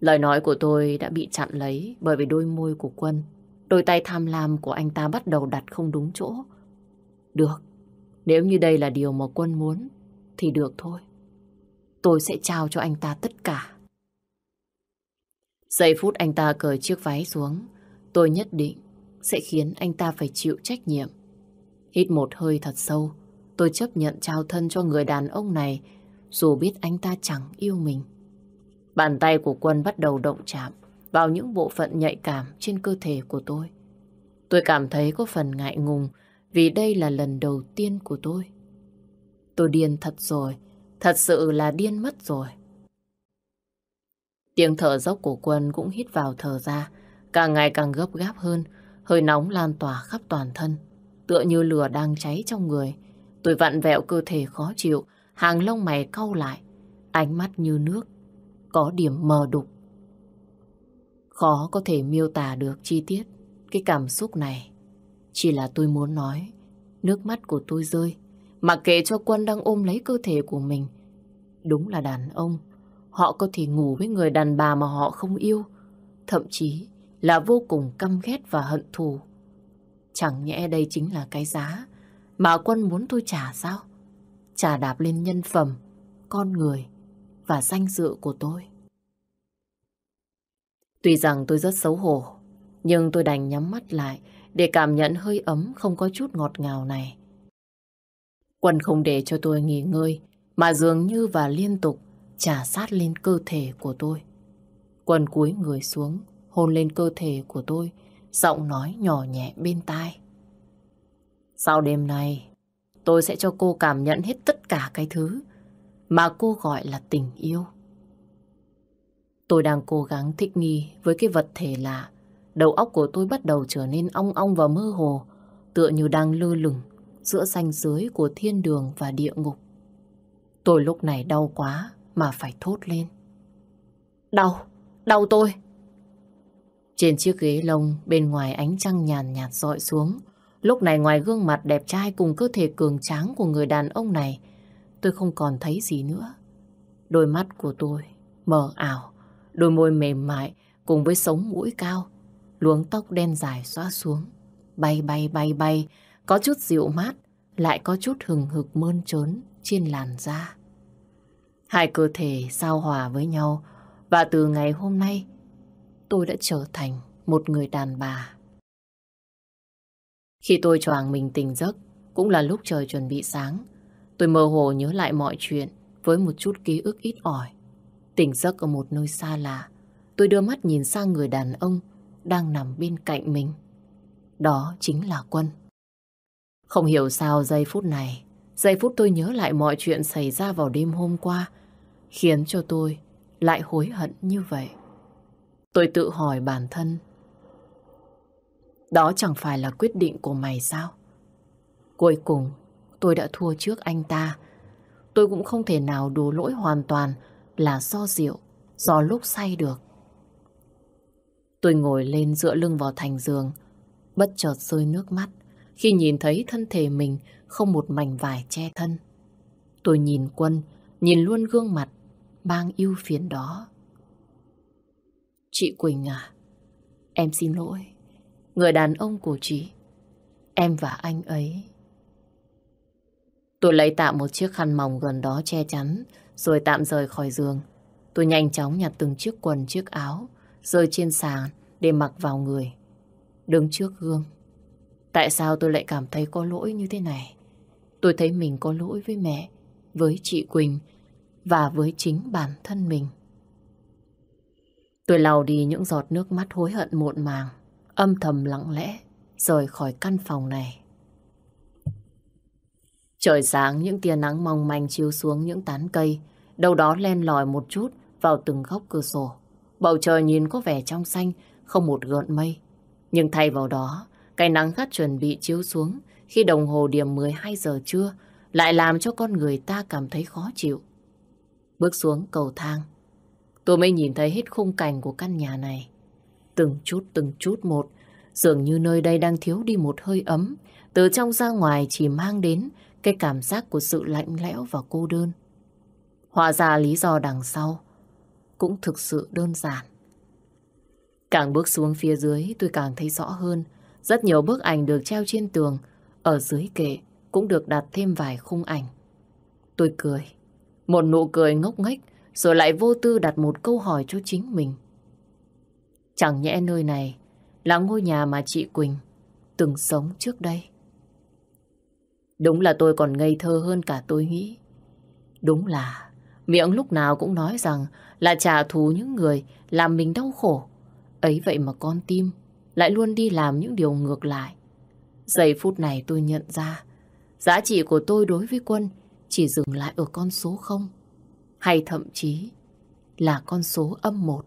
Lời nói của tôi đã bị chặn lấy bởi vì đôi môi của Quân. Đôi tay tham lam của anh ta bắt đầu đặt không đúng chỗ. Được. Nếu như đây là điều mà Quân muốn, thì được thôi. Tôi sẽ trao cho anh ta tất cả. Giây phút anh ta cởi chiếc váy xuống, tôi nhất định sẽ khiến anh ta phải chịu trách nhiệm. Hít một hơi thật sâu, tôi chấp nhận trao thân cho người đàn ông này dù biết anh ta chẳng yêu mình. Bàn tay của Quân bắt đầu động chạm vào những bộ phận nhạy cảm trên cơ thể của tôi. Tôi cảm thấy có phần ngại ngùng vì đây là lần đầu tiên của tôi. Tôi điên thật rồi, thật sự là điên mất rồi. Tiếng thở dốc của quân cũng hít vào thở ra, càng ngày càng gấp gáp hơn, hơi nóng lan tỏa khắp toàn thân, tựa như lửa đang cháy trong người. Tôi vặn vẹo cơ thể khó chịu, hàng lông mày cau lại, ánh mắt như nước, có điểm mờ đục. Khó có thể miêu tả được chi tiết cái cảm xúc này. Chỉ là tôi muốn nói, nước mắt của tôi rơi, mặc kệ cho Quân đang ôm lấy cơ thể của mình. Đúng là đàn ông, họ có thể ngủ với người đàn bà mà họ không yêu, thậm chí là vô cùng căm ghét và hận thù. Chẳng nhẽ đây chính là cái giá mà Quân muốn tôi trả sao? Trả đạp lên nhân phẩm, con người và danh dự của tôi. Tuy rằng tôi rất xấu hổ, nhưng tôi đành nhắm mắt lại để cảm nhận hơi ấm không có chút ngọt ngào này. Quân không để cho tôi nghỉ ngơi, mà dường như và liên tục trả sát lên cơ thể của tôi. Quân cúi người xuống, hôn lên cơ thể của tôi, giọng nói nhỏ nhẹ bên tai. Sau đêm nay, tôi sẽ cho cô cảm nhận hết tất cả cái thứ mà cô gọi là tình yêu. Tôi đang cố gắng thích nghi với cái vật thể lạ. Đầu óc của tôi bắt đầu trở nên ong ong và mơ hồ, tựa như đang lơ lửng giữa ranh giới của thiên đường và địa ngục. Tôi lúc này đau quá mà phải thốt lên. Đau, đau tôi. Trên chiếc ghế lông bên ngoài ánh trăng nhàn nhạt dọi xuống. Lúc này ngoài gương mặt đẹp trai cùng cơ thể cường tráng của người đàn ông này, tôi không còn thấy gì nữa. Đôi mắt của tôi mờ ảo, đôi môi mềm mại cùng với sống mũi cao, luống tóc đen dài xóa xuống, bay bay bay bay, có chút dịu mát, lại có chút hừng hực mơn trớn trên làn da. Hai cơ thể giao hòa với nhau và từ ngày hôm nay tôi đã trở thành một người đàn bà. Khi tôi choàng mình tỉnh giấc cũng là lúc trời chuẩn bị sáng. Tôi mơ hồ nhớ lại mọi chuyện với một chút ký ức ít ỏi. Tỉnh giấc ở một nơi xa lạ, tôi đưa mắt nhìn sang người đàn ông đang nằm bên cạnh mình. Đó chính là Quân. Không hiểu sao giây phút này, giây phút tôi nhớ lại mọi chuyện xảy ra vào đêm hôm qua, khiến cho tôi lại hối hận như vậy. Tôi tự hỏi bản thân, đó chẳng phải là quyết định của mày sao? Cuối cùng, tôi đã thua trước anh ta. Tôi cũng không thể nào đổ lỗi hoàn toàn là do rượu, do lúc say được. Tôi ngồi lên dựa lưng vào thành giường, bất chợt rơi nước mắt khi nhìn thấy thân thể mình không một mảnh vải che thân. Tôi nhìn Quân, nhìn luôn gương mặt mang yêu phiền đó. Chị Quỳnh à, em xin lỗi. Người đàn ông của chị, em và anh ấy. Tôi lấy tạm một chiếc khăn mỏng gần đó che chắn, rồi tạm rời khỏi giường. Tôi nhanh chóng nhặt từng chiếc quần, chiếc áo, rơi trên sàn để mặc vào người. Đứng trước gương, Tại sao tôi lại cảm thấy có lỗi như thế này? Tôi thấy mình có lỗi với mẹ, với chị Quỳnh và với chính bản thân mình. Tôi lau đi những giọt nước mắt hối hận muộn màng, âm thầm lặng lẽ rời khỏi căn phòng này. Trời sáng những tia nắng mong manh chiếu xuống những tán cây, đâu đó len lỏi một chút vào từng góc cửa sổ. Bầu trời nhìn có vẻ trong xanh, không một gợn mây. Nhưng thay vào đó, cái nắng gắt chuẩn bị chiếu xuống khi đồng hồ điểm 12 giờ trưa lại làm cho con người ta cảm thấy khó chịu. Bước xuống cầu thang, tôi mới nhìn thấy hết khung cảnh của căn nhà này. Từng chút từng chút một, dường như nơi đây đang thiếu đi một hơi ấm, từ trong ra ngoài chỉ mang đến cái cảm giác của sự lạnh lẽo và cô đơn. Hóa ra lý do đằng sau cũng thực sự đơn giản. Càng bước xuống phía dưới tôi càng thấy rõ hơn. Rất nhiều bức ảnh được treo trên tường, ở dưới kệ cũng được đặt thêm vài khung ảnh. Tôi cười, một nụ cười ngốc nghếch rồi lại vô tư đặt một câu hỏi cho chính mình. Chẳng nhẽ nơi này là ngôi nhà mà chị Quỳnh từng sống trước đây. Đúng là tôi còn ngây thơ hơn cả tôi nghĩ. Đúng là miệng lúc nào cũng nói rằng là trả thù những người làm mình đau khổ. Ấy vậy mà con tim lại luôn đi làm những điều ngược lại. Giây phút này tôi nhận ra giá trị của tôi đối với quân chỉ dừng lại ở con số 0 hay thậm chí là con số âm 1.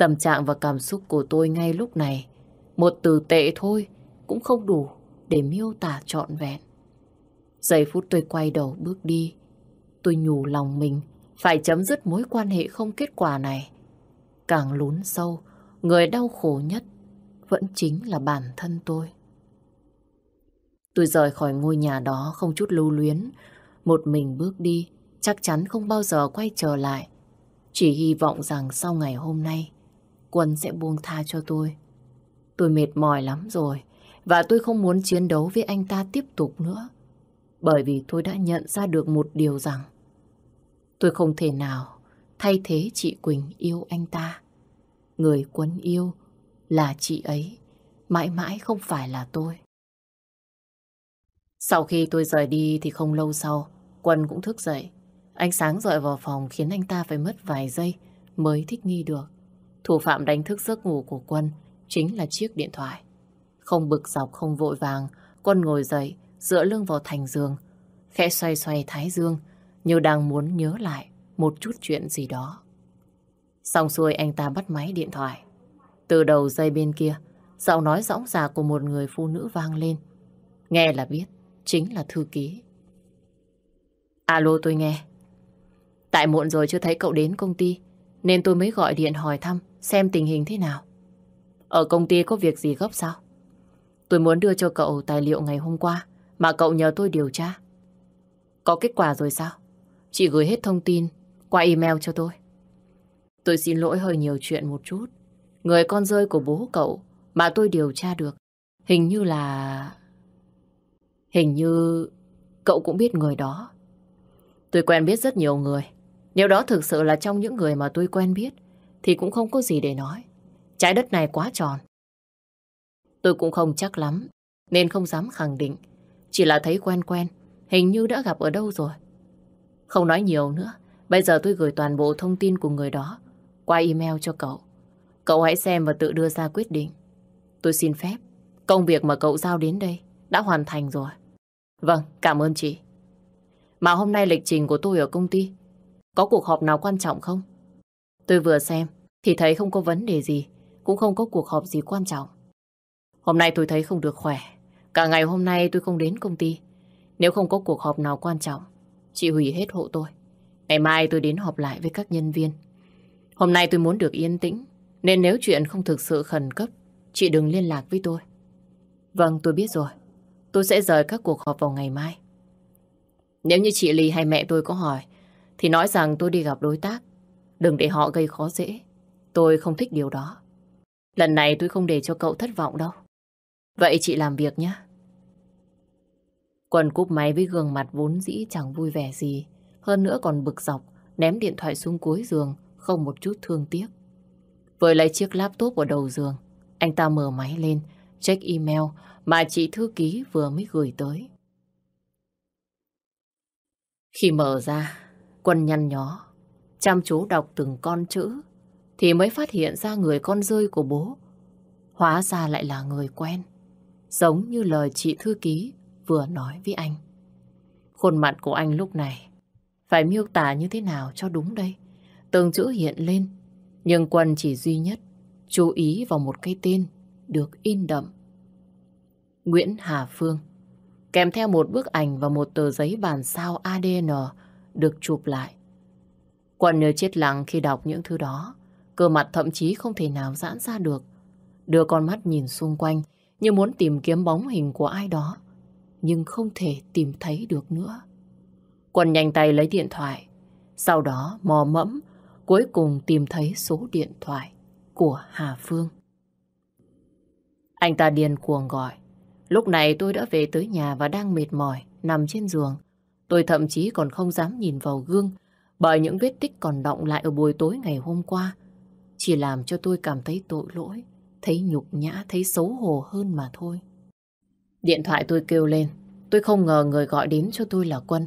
Tâm trạng và cảm xúc của tôi ngay lúc này một từ tệ thôi cũng không đủ để miêu tả trọn vẹn. Giây phút tôi quay đầu bước đi, tôi nhủ lòng mình phải chấm dứt mối quan hệ không kết quả này. Càng lún sâu, người đau khổ nhất vẫn chính là bản thân tôi. Tôi rời khỏi ngôi nhà đó không chút lưu luyến, một mình bước đi, chắc chắn không bao giờ quay trở lại. Chỉ hy vọng rằng sau ngày hôm nay, Quân sẽ buông tha cho tôi. Tôi mệt mỏi lắm rồi, và tôi không muốn chiến đấu với anh ta tiếp tục nữa. Bởi vì tôi đã nhận ra được một điều rằng tôi không thể nào thay thế chị Quỳnh yêu anh ta. Người Quân yêu là chị ấy, mãi mãi không phải là tôi. Sau khi tôi rời đi thì không lâu sau, Quân cũng thức dậy. Ánh sáng dọi vào phòng khiến anh ta phải mất vài giây mới thích nghi được. Thủ phạm đánh thức giấc ngủ của Quân chính là chiếc điện thoại. Không bực dọc, không vội vàng, Quân ngồi dậy, dựa lưng vào thành giường, khẽ xoay xoay thái dương, như đang muốn nhớ lại một chút chuyện gì đó. Xong xuôi anh ta bắt máy điện thoại. Từ đầu dây bên kia, giọng nói rõ ràng của một người phụ nữ vang lên. Nghe là biết, chính là thư ký. Alo tôi nghe. Tại muộn rồi chưa thấy cậu đến công ty, nên tôi mới gọi điện hỏi thăm xem tình hình thế nào. Ở công ty có việc gì gấp sao? Tôi muốn đưa cho cậu tài liệu ngày hôm qua mà cậu nhờ tôi điều tra. Có kết quả rồi sao? Chị gửi hết thông tin qua email cho tôi. Tôi xin lỗi hơi nhiều chuyện một chút. Người con rơi của bố cậu mà tôi điều tra được, hình như là... Hình như cậu cũng biết người đó. Tôi quen biết rất nhiều người. Nếu đó thực sự là trong những người mà tôi quen biết thì cũng không có gì để nói. Trái đất này quá tròn. Tôi cũng không chắc lắm nên không dám khẳng định. Chỉ là thấy quen quen hình như đã gặp ở đâu rồi. Không nói nhiều nữa. Bây giờ tôi gửi toàn bộ thông tin của người đó qua email cho cậu. Cậu hãy xem và tự đưa ra quyết định. Tôi xin phép. Công việc mà cậu giao đến đây đã hoàn thành rồi. Vâng, cảm ơn chị. Mà hôm nay lịch trình của tôi ở công ty có cuộc họp nào quan trọng không? Tôi vừa xem thì thấy không có vấn đề gì, cũng không có cuộc họp gì quan trọng. Hôm nay tôi thấy không được khỏe. Cả ngày hôm nay tôi không đến công ty. Nếu không có cuộc họp nào quan trọng, chị hủy hết hộ tôi. Ngày mai tôi đến họp lại với các nhân viên. Hôm nay tôi muốn được yên tĩnh, nên nếu chuyện không thực sự khẩn cấp, chị đừng liên lạc với tôi. Vâng, tôi biết rồi. Tôi sẽ rời các cuộc họp vào ngày mai. Nếu như chị Ly hay mẹ tôi có hỏi, thì nói rằng tôi đi gặp đối tác. Đừng để họ gây khó dễ. Tôi không thích điều đó. Lần này tôi không để cho cậu thất vọng đâu. Vậy chị làm việc nhé. Quần cúp máy với gương mặt vốn dĩ chẳng vui vẻ gì. Hơn nữa còn bực dọc, ném điện thoại xuống cuối giường, không một chút thương tiếc. Vừa lấy chiếc laptop ở đầu giường, anh ta mở máy lên, check email mà chị thư ký vừa mới gửi tới. Khi mở ra, Quân nhăn nhó, chăm chú đọc từng con chữ, thì mới phát hiện ra người con rơi của bố. Hóa ra lại là người quen, giống như lời chị thư ký vừa nói với anh. Khuôn mặt của anh lúc này phải miêu tả như thế nào cho đúng đây? Từng chữ hiện lên, nhưng Quân chỉ duy nhất chú ý vào một cái tên được in đậm. Nguyễn Hà Phương, kèm theo một bức ảnh và một tờ giấy bản sao ADN được chụp lại. Quân nhớ chết lặng khi đọc những thứ đó, cơ mặt thậm chí không thể nào giãn ra được. Đưa con mắt nhìn xung quanh như muốn tìm kiếm bóng hình của ai đó, nhưng không thể tìm thấy được nữa. Quân nhanh tay lấy điện thoại, sau đó mò mẫm, cuối cùng tìm thấy số điện thoại của Hà Phương. Anh ta điên cuồng gọi. Lúc này tôi đã về tới nhà và đang mệt mỏi, nằm trên giường. Tôi thậm chí còn không dám nhìn vào gương bởi những vết tích còn động lại ở buổi tối ngày hôm qua. Chỉ làm cho tôi cảm thấy tội lỗi, thấy nhục nhã, thấy xấu hổ hơn mà thôi. Điện thoại tôi kêu lên. Tôi không ngờ người gọi đến cho tôi là Quân.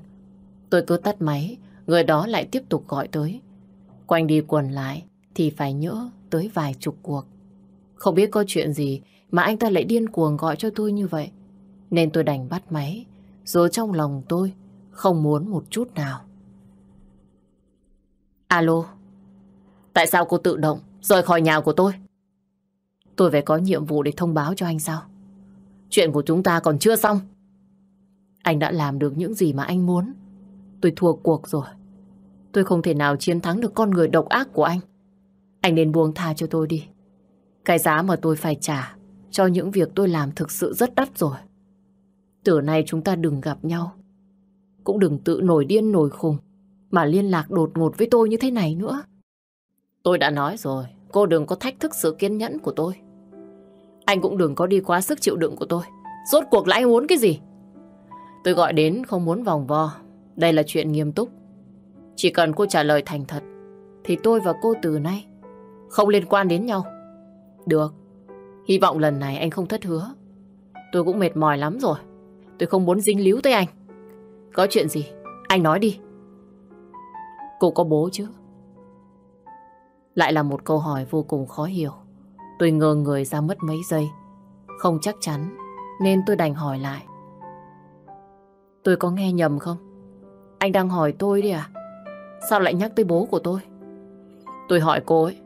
Tôi cứ tắt máy, người đó lại tiếp tục gọi tới. Quanh đi quần lại thì phải nhỡ tới vài chục cuộc. Không biết có chuyện gì mà anh ta lại điên cuồng gọi cho tôi như vậy. Nên tôi đành bắt máy, rồi trong lòng tôi không muốn một chút nào. Alo, tại sao cô tự động rời khỏi nhà của tôi? Tôi phải có nhiệm vụ để thông báo cho anh sao? Chuyện của chúng ta còn chưa xong. Anh đã làm được những gì mà anh muốn. Tôi thua cuộc rồi. Tôi không thể nào chiến thắng được con người độc ác của anh. Anh nên buông tha cho tôi đi. Cái giá mà tôi phải trả cho những việc tôi làm thực sự rất đắt rồi. Từ nay chúng ta đừng gặp nhau. Cũng đừng tự nổi điên nổi khùng mà liên lạc đột ngột với tôi như thế này nữa. Tôi đã nói rồi, cô đừng có thách thức sự kiên nhẫn của tôi. Anh cũng đừng có đi quá sức chịu đựng của tôi. Rốt cuộc là anh muốn cái gì? Tôi gọi đến không muốn vòng vo. Đây là chuyện nghiêm túc. Chỉ cần cô trả lời thành thật, thì tôi và cô từ nay không liên quan đến nhau. Được. Hy vọng lần này anh không thất hứa. Tôi cũng mệt mỏi lắm rồi. Tôi không muốn dính líu tới anh. Có chuyện gì? Anh nói đi. Cô có bố chứ? Lại là một câu hỏi vô cùng khó hiểu. Tôi ngơ người ra mất mấy giây. Không chắc chắn, nên tôi đành hỏi lại. Tôi có nghe nhầm không? Anh đang hỏi tôi đi à? Sao lại nhắc tới bố của tôi? Tôi hỏi cô ấy.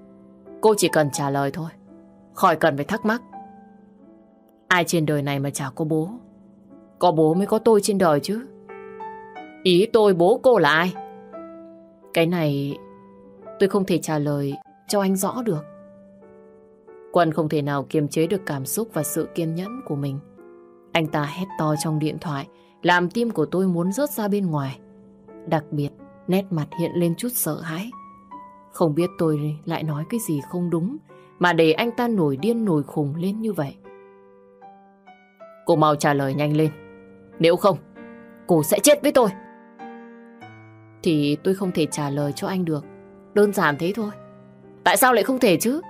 Cô chỉ cần trả lời thôi. Khỏi cần phải thắc mắc. Ai trên đời này mà chả có bố? Có bố mới có tôi trên đời chứ. Ý tôi bố cô là ai? Cái này tôi không thể trả lời cho anh rõ được. Quân không thể nào kiềm chế được cảm xúc và sự kiên nhẫn của mình. Anh ta hét to trong điện thoại, làm tim của tôi muốn rớt ra bên ngoài. Đặc biệt, nét mặt hiện lên chút sợ hãi. Không biết tôi lại nói cái gì không đúng, mà để anh ta nổi điên nổi khùng lên như vậy. Cô mau trả lời nhanh lên. Nếu không, cô sẽ chết với tôi. Thì tôi không thể trả lời cho anh được. Đơn giản thế thôi. Tại sao lại không thể chứ?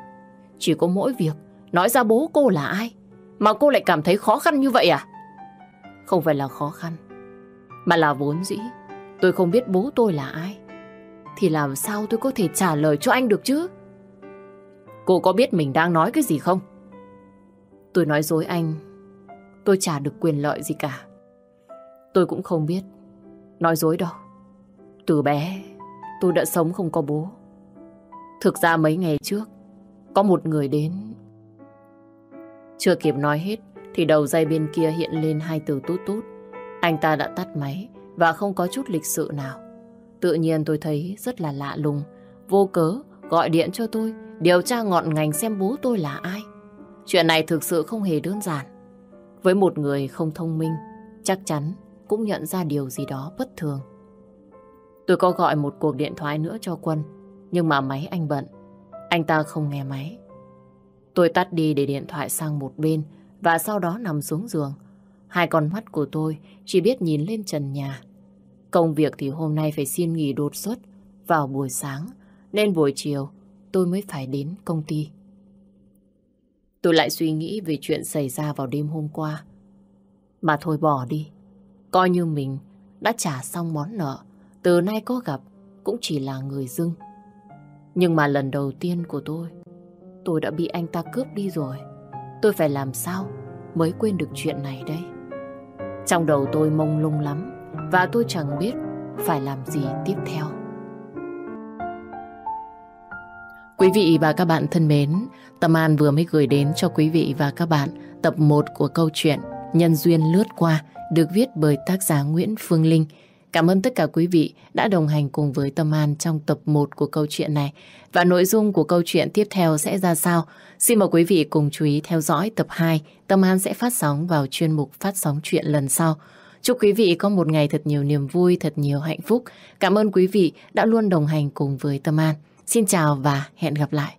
Chỉ có mỗi việc nói ra bố cô là ai mà cô lại cảm thấy khó khăn như vậy à? Không phải là khó khăn, mà là vốn dĩ. Tôi không biết bố tôi là ai. Thì làm sao tôi có thể trả lời cho anh được chứ? Cô có biết mình đang nói cái gì không? Tôi nói dối anh, tôi chả được quyền lợi gì cả. Tôi cũng không biết nói dối đâu. Từ bé, tôi đã sống không có bố. Thực ra mấy ngày trước, có một người đến. Chưa kịp nói hết, thì đầu dây bên kia hiện lên hai từ tút tút. Anh ta đã tắt máy và không có chút lịch sự nào. Tự nhiên tôi thấy rất là lạ lùng, vô cớ gọi điện cho tôi điều tra ngọn ngành xem bố tôi là ai. Chuyện này thực sự không hề đơn giản. Với một người không thông minh, chắc chắn cũng nhận ra điều gì đó bất thường. Tôi có gọi một cuộc điện thoại nữa cho Quân, nhưng mà máy anh bận. Anh ta không nghe máy. Tôi tắt đi để điện thoại sang một bên và sau đó nằm xuống giường. Hai con mắt của tôi chỉ biết nhìn lên trần nhà. Công việc thì hôm nay phải xin nghỉ đột xuất vào buổi sáng, nên buổi chiều tôi mới phải đến công ty. Tôi lại suy nghĩ về chuyện xảy ra vào đêm hôm qua. Mà thôi bỏ đi, coi như mình đã trả xong món nợ từ nay có gặp cũng chỉ là người dưng. Nhưng mà lần đầu tiên của tôi, tôi đã bị anh ta cướp đi rồi. Tôi phải làm sao mới quên được chuyện này đây? Trong đầu tôi mông lung lắm và tôi chẳng biết phải làm gì tiếp theo. Quý vị và các bạn thân mến, Tâm An vừa mới gửi đến cho quý vị và các bạn tập 1 của câu chuyện Nhân duyên lướt qua được viết bởi tác giả Nguyễn Phương Linh. Cảm ơn tất cả quý vị đã đồng hành cùng với Tâm An trong tập 1 của câu chuyện này. Và nội dung của câu chuyện tiếp theo sẽ ra sao? Xin mời quý vị cùng chú ý theo dõi tập 2. Tâm An sẽ phát sóng vào chuyên mục phát sóng chuyện lần sau. Chúc quý vị có một ngày thật nhiều niềm vui, thật nhiều hạnh phúc. Cảm ơn quý vị đã luôn đồng hành cùng với Tâm An. Xin chào và hẹn gặp lại.